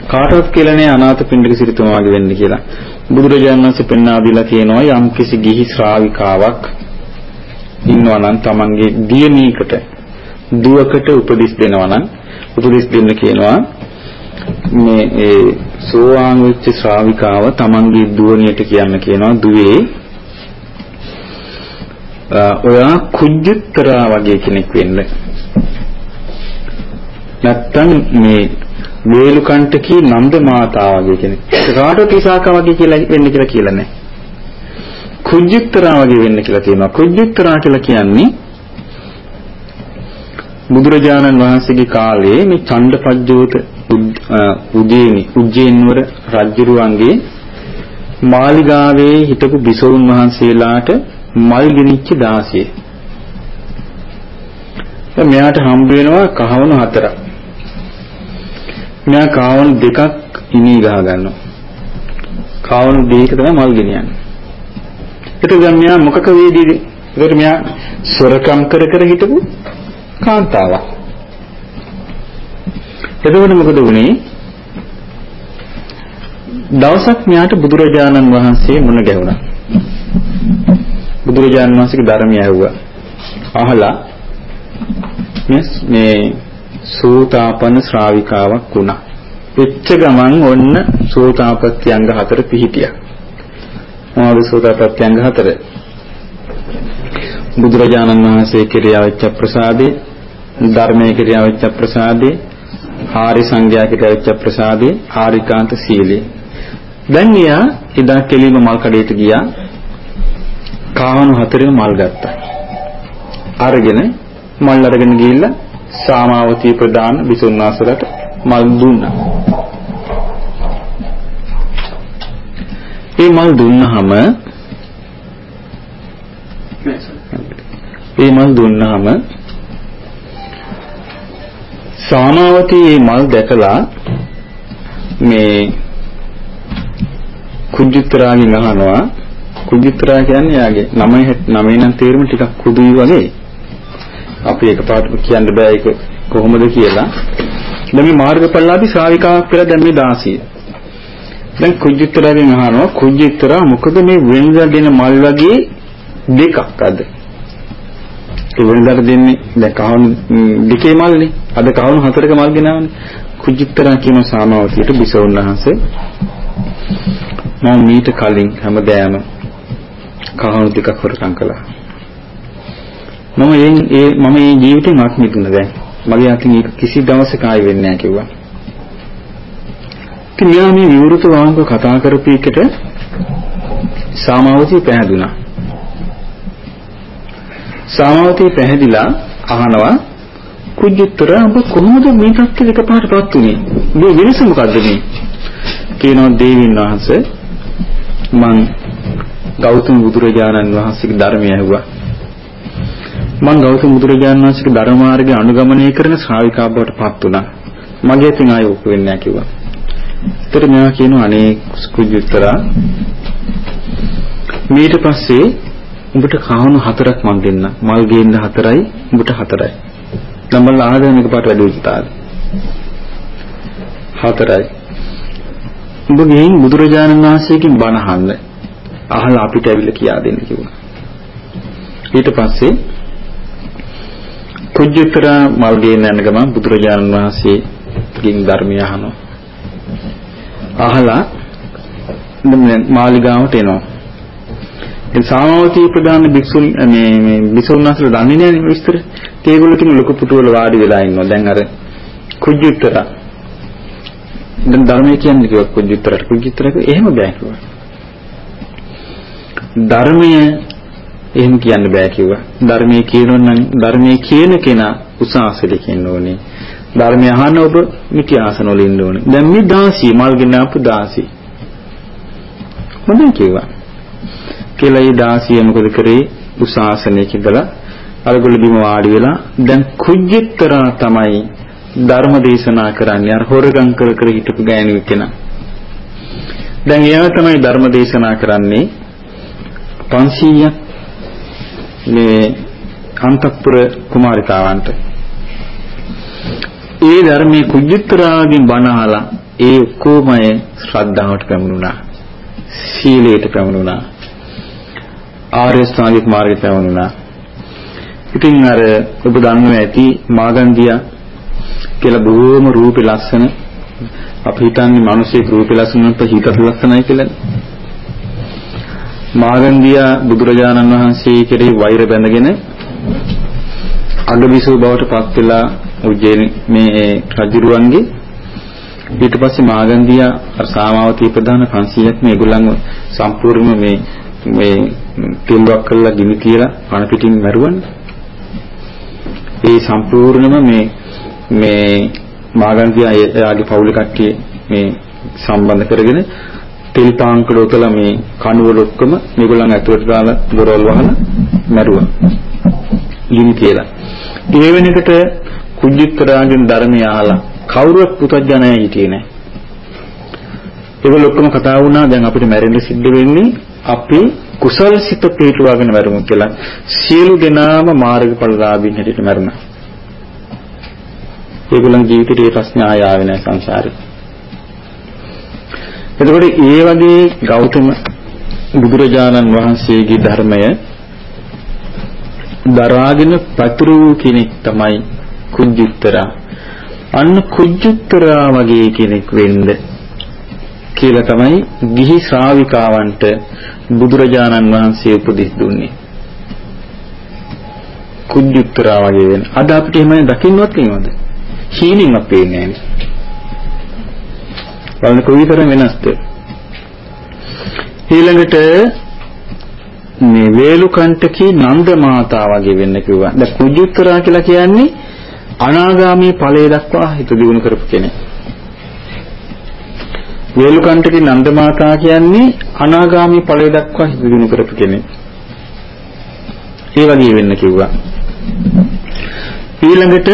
කාටවත් කියලා නෑ අනාථ පින්ඩික සිරිතුමා වගේ වෙන්න කියලා. බුදුරජාණන් වහන්සේ පෙන්වා දීලා තියෙනවා යම් කිසි ගිහි ශ්‍රාවිකාවක් ඉන්නවා නම් Tamange දියණීකට දුවකට උපදෙස් දෙනවා නම් උපදෙස් දෙන්න කියනවා මේ ඒ සෝවාන් වෙච්ච ශ්‍රාවිකාව තමන්ගේ දුවණියට කියන්න කියනවා දුවේ ඔයා කුජ්ජුත්තරා වගේ කෙනෙක් වෙන්න. නැත්තම් මේ වේලුකණ්ඨකී නන්ද මාතා වගේ කෙනෙක්. කාටවත් විසාකා වගේ කියලා වෙන්න කියලා කියලා නැහැ. කුජ්ජුත්තරා වගේ වෙන්න කියලා තියෙනවා. කුජ්ජුත්තරා කියලා කියන්නේ බුදුරජාණන් වහන්සේගේ කාලේ මේ චණ්ඩපජ්ජෝත උදේනි උජ්ජේන්වර රජුරුවන්ගේ මාලිගාවේ හිටපු බිසෝන් වහන්සේලාට මල් ගෙනිච්ච 16. දැන් මෙයාට හම්බ වෙනවා කහවණු හතරක්. මෙයා කහවණු දෙකක් ඉනී ගහ ගන්නවා. කහවණු දෙකක තමයි මල් ගෙනියන්නේ. ඒකට දැන් මෙයා මොකක වේදීද? ඒකට මෙයා සොරකම් කර කර හිටපු කාන්තාවක්. එතකොට මොකද වුනේ? දවසක් මෙයාට බුදුරජාණන් වහන්සේ මුණ ගැහුණා. බුදුරජාණන් වහන්සේගේ ධර්මය ඇහුවා. අහලා මේ සෝතාපන්න ශ්‍රාවිකාවක් වුණා. එච්ච ගමන් ඔන්න සෝතාපට්ටි අංග හතර පිහිටියා. මොනවද සෝතාපට්ටි අංග හතර? බුදුරජාණන් වහන්සේ කෙරෙහි අවච්ච ප්‍රසාදේ ධර්මයේ කෙරෙහි අවච්ච ප්‍රසාදේ ආරි සංඝයා කෙරෙහි අවච්ච ප්‍රසාදේ ආරිකාන්ත සීලේ දැන් එයා එදා කෙලිම මල් කඩේට ගියා. කාවණු හතරෙම මල් ගත්තා. අරගෙන මල් අරගෙන ගිහිල්ලා සාමාවතී ප්‍රදාන බිසුන්නාසලට මල් දුන්නා. ඒ මල් දුන්නාම ඒ මල් දුන්නාම සාමාවතී මේ මල් දැකලා මේ කුජිත්‍රාගෙන් අහනවා කුජිත්‍රා කියන්නේ යාගේ නමයි නමේ නම් තේරුම ටිකක් කුදුයි වගේ. අපි එකපාරට කියන්න බෑ ඒක කොහොමද කියලා. දැන් මේ මාර්ගඵලලාභී ශ්‍රාවිකාවක් කියලා දැන් මේ 16 දැන් කුජිත්තරගෙන් අහනවා කුජිත්තරා මොකද මේ වෙනදා දෙන මල් වගේ දෙකක් අද? ඒ වෙනදාට දෙන්නේ. දැන් කහවණු දෙකේ මල්නේ අද කහවණු හතරක මල් ගෙනාවනේ කුජිත්තරා කියන සාමාවතියට බිසවුන්වහන්සේ මම මීට කලින් හැමදෑම කහවණු දෙකක් හොරකම් කළා. මම ඒ මම මේ ජීවිතේ මාත් මිදුණා දැන්. මගේ අතින් ඒක කිසි දවසක ආයි වෙන්නේ නැහැ කිව්වා. ඉතින් මෙයා මේ විවෘත වාංග කතා කරපු එකට සාමාවතී පැහැදුනා. සාමාවතී පැහැදිලා අහනවා කුජිත්තර ඔබ කොහොමද මේ තත්ත්වෙට එකපාරටපත් උනේ? මේ වෙනස මොකද්ද මේ? කියනවා දේවින් වහන්සේ මං ගෞතම බුදුරජාණන් වහන්සේගේ ධර්මය ඇහුවා. මං ගෞතම බුදුරජාණන් වහන්සේගේ ධර්ම මාර්ගය අනුගමනය කරන ශ්‍රාවිකා බවට පත් වුණා. මගේ තින් ආයෙ ඔක් වෙන්නේ නැහැ කිව්වා. ඒතර මෙයා කියනවා අනේ කුජුත්තරා ඊට පස්සේ උඹට කහණු හතරක් මන් දෙන්න. මල් ගේන්න හතරයි උඹට හතරයි. ළමල ආදායම එකපාරට වැඩි වෙච්ච තාලේ. හතරයි. උඹ ගෙයින් බුදුරජාණන් වහන්සේගෙන් බණ අහන්න. අහලා අපිට ඇවිල්ලා කියා දෙන්න කිව්වා. ඊට පස්සේ කුජුත්තරා මල් ගේන්න යන ගමන් බුදුරජාණන් වහන්සේගෙන් ධර්මය අහනවා. අහලා මාලිගාවට එනවා. ඒ සාමාවතී ප්‍රධාන භික්ෂුන් මේ මේ භික්ෂුන් වහන්සේලා දන්නේ නැහැ නේ විස්තර. ඒගොල්ලෝ කිම ලොකු පුටුවල වාඩි වෙලා ඉන්නවා. දැන් අර කුජුත්තර දැන් ධර්මයේ කියන්නේ කිව්වා කුජුත්තරට කුජුත්තරක එහෙම බෑ කිව්වා. ධර්මය එහෙම කියන්න බෑ කිව්වා. ධර්මයේ කියනොත් නම් ධර්මයේ කියන කෙනා උසාසලෙ කියන්න ඕනේ. ධර්මය අහන්න ඔබ මිටි ආසන වල ඉන්න ඕනේ. දැන් මේ 16 මල් ගෙන ආපු 16. හොඳයි කිව්වා. කියලා ඒ 16 මොකද කරේ? උසාසනයක ඉඳලා අරගොල්ල බිම වාඩි වෙලා දැන් කුජ්ජතරා තමයි ධර්ම දේශනා කරන්නේ අර හොරගම් කර කර හිටපු ගෑණියෙක් කෙනා. දැන් එයා තමයි ධර්ම දේශනා කරන්නේ 500ක් මේ අන්තපුර කුමාරිකාවන්ට. ඒ ධර්මයේ කුජිත්‍රාගෙන් බණ අහලා ඒ ඔක්කොම අය ශ්‍රද්ධාවට පැමුණුණා. සීලයට පැමුණුණා. ආර්ය ශ්‍රාවික මාර්ගයට පැමුණුණා. ඉතින් අර ඔබ දන්නවා ඇති මාගන්දියා කියලා බොහොම රූපේ ලස්සන අපි හිතන්නේ මිනිස්සේ රූපේ ලස්සන නම් හිතත් ලස්සනයි කියලා. මාගන්දියා බුදුරජාණන් වහන්සේ කෙරෙහි වෛර බැඳගෙන අගබිසෝ බවට පත් වෙලා උජ්ජේන මේ රජුරුවන්ගේ ඊට පස්සේ මාගන්දියා අර සාමාවතී ප්‍රධාන 500ක් මේගොල්ලන්ව සම්පූර්ණයෙන්ම මේ මේ තිල්වක් කරලා ගිනි තියලා පණ පිටින් මැරුවන්නේ. ඒ සම්පූර්ණයෙන්ම මේ මේ මාගන්දියා එයාගේ පවුල කට්ටිය මේ සම්බන්ධ කරගෙන තෙල් පාංකඩ උතලා මේ කණුවල ඔක්කොම මේගොල්ලන් ඇතුළට දාලා දොරවල් වහලා මැරුවා. ගිනි කියලා. ඒ වෙනකොට කුජිත්තරාගෙන් ධර්මය අහලා කවුරුවත් පුතඥය හිටියේ නැහැ. ඒගොල්ලෝ ඔක්කොම කතා වුණා දැන් අපිට මැරෙන්න සිද්ධ වෙන්නේ අපි කුසල් සිත පිටුවාගෙන මැරුමු කියලා. සියලු දෙනාම මාර්ගඵලලාභීන් හැටියට මැරුණා. ඒගොල්ලන් ජීවිතේ මේ ප්‍රශ්න ආය ආවේ නැහැ සංසාරේ. එතකොට ඒ වගේ ගෞතම බුදුරජාණන් වහන්සේගේ ධර්මය දරාගෙන පතුරු කෙනෙක් තමයි කුජුත්තරා. අන්න කුජුත්තරා වගේ කෙනෙක් වෙන්න කියලා තමයි ගිහි ශ්‍රාවිකාවන්ට බුදුරජාණන් වහන්සේ උපදෙස් දුන්නේ. කුජුත්තරා වගේ වෙන්න. අද අපිට එහෙම දකින්නවත් නේද? හීනින්වත් පේන්නේ නැහැ. බලන්න කොයිතරම් වෙනස්ද? ඊළඟට මේ වේලුකණ්ඨකී නන්ද මාතා වගේ වෙන්න කිව්වා. දැන් කුජුත්තරා කියලා කියන්නේ අනාගාමී ඵලය දක්වා හිත දියුණු කරපු කෙනෙක්. වේලුකණ්ඨකී නන්ද මාතා කියන්නේ අනාගාමී ඵලය දක්වා හිත දියුණු කරපු කෙනෙක්. ඒ වගේ වෙන්න කිව්වා. ඊළඟට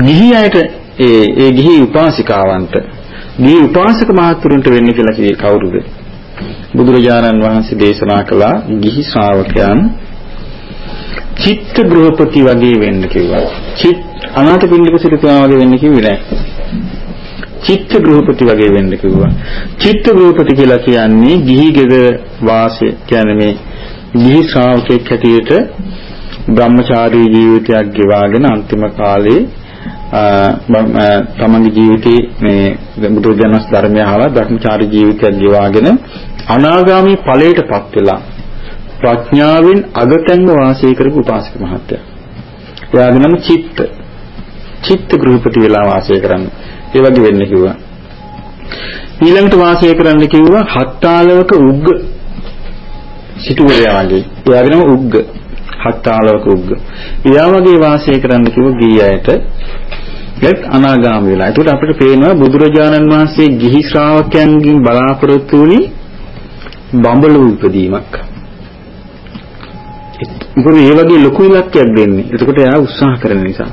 ගිහි අයට ඒ ඒ ගිහි උපාසිකාවන්ට ගිහි උපාසක මහතුරුන්ට වෙන්න කියලා කියේ කවුරුද? බුදුරජාණන් වහන්සේ දේශනා කළා ගිහි ශ්‍රාවකයන් චිත්ත ගෘහපති වගේ වෙන්න කිව්වා. චිත් අනාථ පින්ඩික සිටුතුමා වගේ වෙන්න කිව්වේ නෑ. චිත්ත ගෘහපති වගේ වෙන්න කිව්වා. චිත්ත ගෘහපති කියලා කියන්නේ ගිහි ගෙදර වාසය කියන්නේ මේ ගිහි ශ්‍රාවකෙක් හැටියට බ්‍රහ්මචාරී ජීවිතයක් ගෙවාගෙන අන්තිම කාලේ තමන්ගේ ජීවිතේ මේ බුදුජනස් ධර්මය අහලා බ්‍රහ්මචාරී ජීවිතයක් ගෙවාගෙන අනාගාමී ඵලයටපත් වෙලා ප්‍රඥාවෙන් අගතැන්ව වාසය කරපු උපාසක මහත්තයා. එයාගේ නම චිත්ත. චිත්ත ගෘහපති වෙලා වාසය කරන්න. ඒ වගේ වෙන්න කිව්වා. ඊළඟට වාසය කරන්න කිව්වා හත්තාලවක උග්ග සිටුවරයා වගේ. එයාගේ නම උග්ග. හත්තාලවක උග්ග. එයා වගේ වාසය කරන්න කිව්ව ගියයට ඒත් අනාගාමී වෙලා. ඒකට අපිට පේනවා බුදුරජාණන් වහන්සේ ගිහි ශ්‍රාවකයන්ගෙන් බලාපොරොත්තු වුණේ බඹලු උපදීමක්. මොකද මේ වගේ ලොකු ඉලක්කයක් දෙන්නේ. එතකොට එයා උත්සාහ කරන නිසා.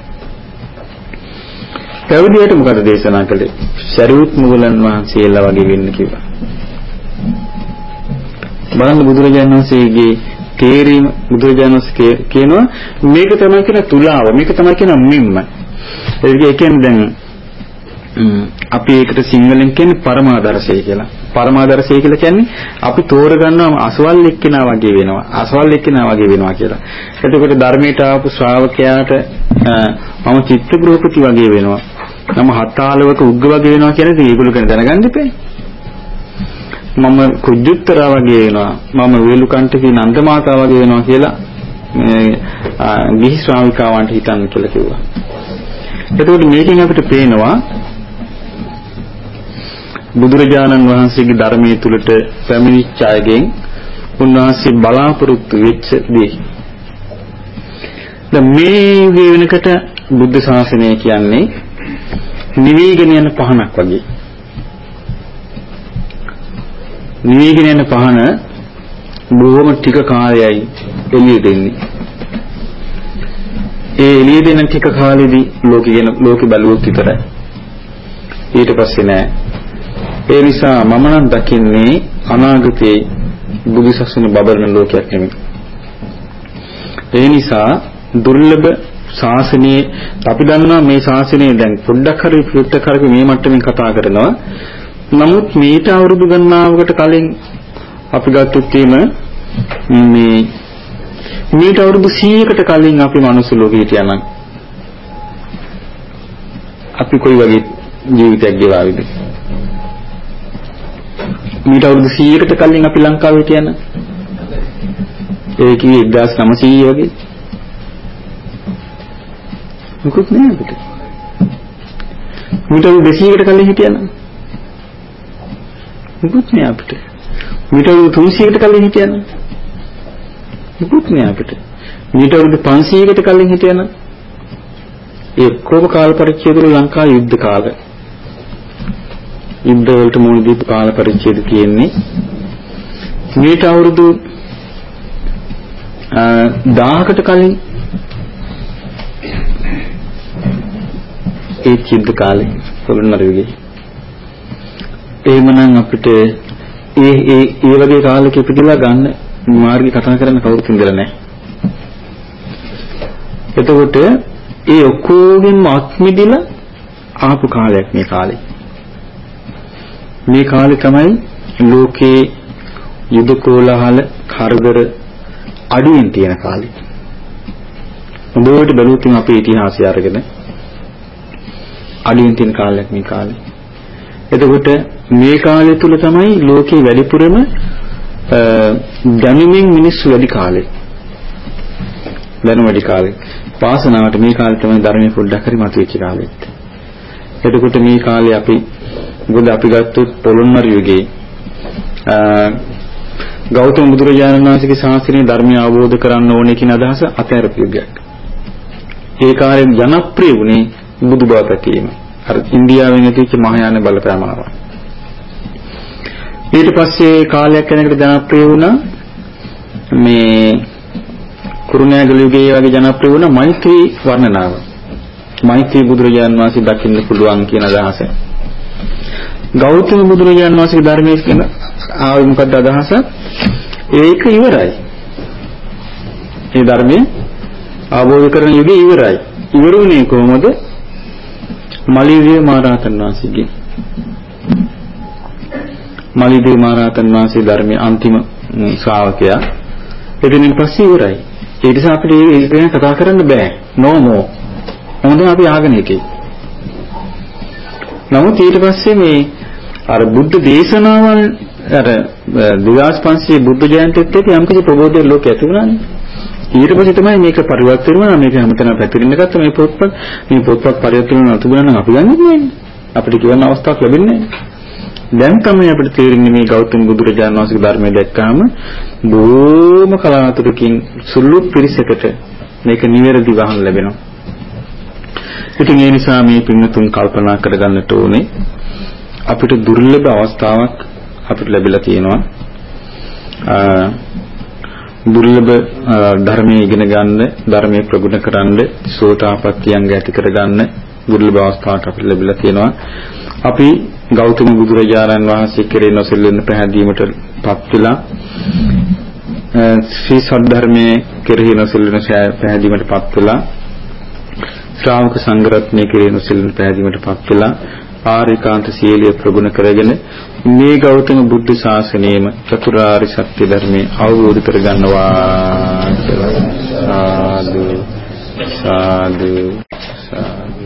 පැවිදියට මොකද දේශනා කළේ? සරියුත් මුගලන් වහන්සේලා වගේ වෙන්න කිව්වා. බලන්න බුදුරජාණන් වහන්සේගේ තේරීම බුදුරජාණන් වහන්සේ කියනවා මේක තමයි කියන තුලාව මේක තමයි කියන මිම්ම. ඒ කියන්නේ දැන් අපි ඒකට සිංහලෙන් කියන්නේ පරමාදර්ශය කියලා. පරමාදර්ශය කියලා කියන්නේ අපි තෝරගන්නවා අසවල් එක්කෙනා වගේ වෙනවා. අසවල් එක්කෙනා වගේ වෙනවා කියලා. එතකොට ධර්මයට ආපු ශ්‍රාවකයාට මම චිත්තග්‍රහපති වගේ වෙනවා. මම හත්තාලවක උග්ග වගේ වෙනවා කියන දේ ඒගොල්ලෝ කියන දැනගන්න ඉපේ. මම කුජුත්තරා වගේ වෙනවා. මම වේලුකන්ටකී නන්දමාතා වගේ වෙනවා කියලා මේ ගිහි ශ්‍රාවිකාවන්ට හිතන්න කියලා කිව්වා. එතකොට මේකෙන් අපිට පේනවා බුදුරජාණන් වහන්සේගේ ධර්මයේ තුලට පැමිණිච්ච අයගෙන් උන්වහන්සේ බලාපොරොත්තු වෙච්ච දේ. දැන් මේ වෙනකට බුද්ධ ශාසනය කියන්නේ නිවිගෙන යන පහනක් වගේ. නිවිගෙන යන පහන බොහොම ටික කාලයයි එළිය දෙන්නේ. ඒ එළිය දෙන ටික කාලෙදී ලෝකෙ ගැන ලෝකෙ බලුවොත් විතරයි. ඊට පස්සේ නෑ. ඒ නිසා මම නම් දකින්නේ අනාගතයේ බුදුසසුන බබලන ලෝකයක් නෙමෙයි. ඒ නිසා දුර්ලභ ශාසනයේ අපි දන්නවා මේ ශාසනය දැන් පොඩ්ඩක් හරි පොඩ්ඩක් හරි මේ මට්ටමින් කතා කරනවා. නමුත් මේට අවුරුදු ගණනාවකට කලින් අපි ගත්තොත් මේ මේට අවුරුදු 100කට කලින් අපි මනුස්ස ලෝකෙ හිටියානම් අපි කොයි වගේ ජීවිතයක් ගෙවාවිද? මීට අවුරුදු 100කට කලින් අපි ලංකාවේ හිටියනම් ඒ කිව්වේ 1900 වගේ මොකුත් නෑ අපිට. මීට අවුරුදු 200කට කලින් හිටියනම් මොකුත් නෑ අපිට. මීට අවුරුදු 300කට කලින් හිටියනම් මොකුත් නෑ අපිට. මීට අවුරුදු 500කට කලින් හිටියනම් ඒ ඔක්කොම කාල පරිච්ඡේදවල ලංකා යුද්ධ කාලේ යුද්ධ වලට මුහුණ දීපු කාල පරිච්ඡේද තියෙන්නේ මේට අවුරුදු 1000කට කලින් ඒ චිද්ද කාලේ පොළොන්නරුවේ එහෙමනම් අපිට ඒ ඒ ඒ වගේ කාලෙක ඉපදිලා ගන්න මාර්ගය කතා කරන්න කවුරුත් ඉඳලා නැහැ. එතකොට ඒ ඔක්කොගෙම අත්මිදිලා ආපු කාලයක් මේ කාලේ. මේ කාලේ තමයි ලෝකේ යුද කෝලහල කරදර අඩුවෙන් තියෙන කාලේ. හොඳට බැලුවොත් අපේ ඉතිහාසය අරගෙන අඩුවෙන් තියෙන කාලයක් මේ කාලේ. එතකොට මේ කාලය තුල තමයි ලෝකේ වැඩිපුරම දැනුමින් මිනිස්සු වැඩි කාලේ. දැනුම වැඩි කාලේ. වාසනාවට මේ කාලේ තමයි ධර්මයේ පොඩ්ඩක් හරි මතුවෙච්ච කාලෙත්. එතකොට මේ කාලේ අපි මොකද අපි ගත්තොත් පොළොන්නරු යුගයේ ගෞතම බුදුරජාණන් වහන්සේගේ ශාස්ත්‍රීය ධර්මය අවබෝධ කරගන්න ඕනේ කියන අදහස අතහැරපු යුගයක්. ඒ කාලේ ජනප්‍රිය වුණේ බුදු බව පැතීම. අර ඉන්දියාවෙන් ඇතිවෙච්ච මහායාන බලපෑම ආවා. ඊට පස්සේ කාලයක් යනකොට ජනප්‍රිය වුණා මේ කුරුණෑගල යුගයේ වගේ ජනප්‍රිය වුණා මෛත්‍රී වර්ණනාව. මෛත්‍රී බුදුරජාණන් වහන්සේ දකින්න පුළුවන් කියන අදහස. ගෞතම බුදුරජාණන් වහන්සේගේ ධර්මයේ කියන ආවේ මොකක්ද අදහස? ඒක ඉවරයි. මේ ධර්මයේ අවබෝධ කරන යුගය ඉවරයි. ඉවරුනේ කොහොමද? මලිවිය මහරහතන් වහන්සේගේ මලිදී මහරහතන් වහන්සේ ධර්මයේ අන්තිම ශ්‍රාවකයා. එදිනින් පස්සේ ඉවරයි. ඒ නිසා අපිට ඒක ගැන කතා කරන්න බෑ. no more. මොකද අපි ආගෙන හිටියේ. නමුත් ඊට පස්සේ මේ අර බුද්ධ දේශනාවල් අර 2500 බුද්ධ ජයන්තිත් එක්ක යම්කිසි ප්‍රබෝධයක් ලෝකේ ඇති වුණානේ. ඊට පස්සේ තමයි මේක පරිවර්තන වුණා මේක හැමතැනම පැතිරෙන්න ගත්ත මේ පොත්පත් මේ පොත්පත් පරිවර්තන වුණා තිබුණා නම් අපි ගන්නෙ නෑනේ. අපිට කියවන්න අවස්ථාවක් ලැබෙන්නේ නෑ. දැන් තමයි අපිට තේරෙන්නේ මේ ගෞතම බුදුරජාණන් වහන්සේගේ ධර්මය දැක්කාම බොහොම කලාතුරකින් සුළු පිරිසකට මේක නිවැරදි වහන් ලැබෙනවා. ඉතින් ඒ නිසා මේ පින්නතුන් කල්පනා කරගන්නට ඕනේ අපිට දුර්ලභ අවස්ථාවක් අපිට ලැබිලා තියෙනවා. දුර්ලභ ධර්මයේ ඉගෙන ගන්න, ධර්මයේ ප්‍රගුණ කරන්න, සෝතාපට්ටියංග ඇති කරගන්න දුර්ලභ අවස්ථාවක් අපිට ලැබිලා තියෙනවා. අපි ගෞතම බුදුරජාණන් වහන්සේ කෙරේ නොසෙල්ලෙන පැහැදීමට පත් වෙලා ශ්‍රී සද්ධර්මයේ කෙරෙහි නොසෙල්ලෙන පැහැදීමට පත් වෙලා ශ්‍රාවක සංඝරත්නය කෙරෙහි නොසෙල්ලෙන පැහැදීමට පත් වෙලා ආරිකාන්ත සීලිය ප්‍රගුණ කරගෙන මේ ගෞතම බුද්ධ ශාසනයේම චතුරාර්ය සත්‍ය ධර්මයේ අවබෝධ කරගන්නවා කියලා. සාදු සාදු සාදු.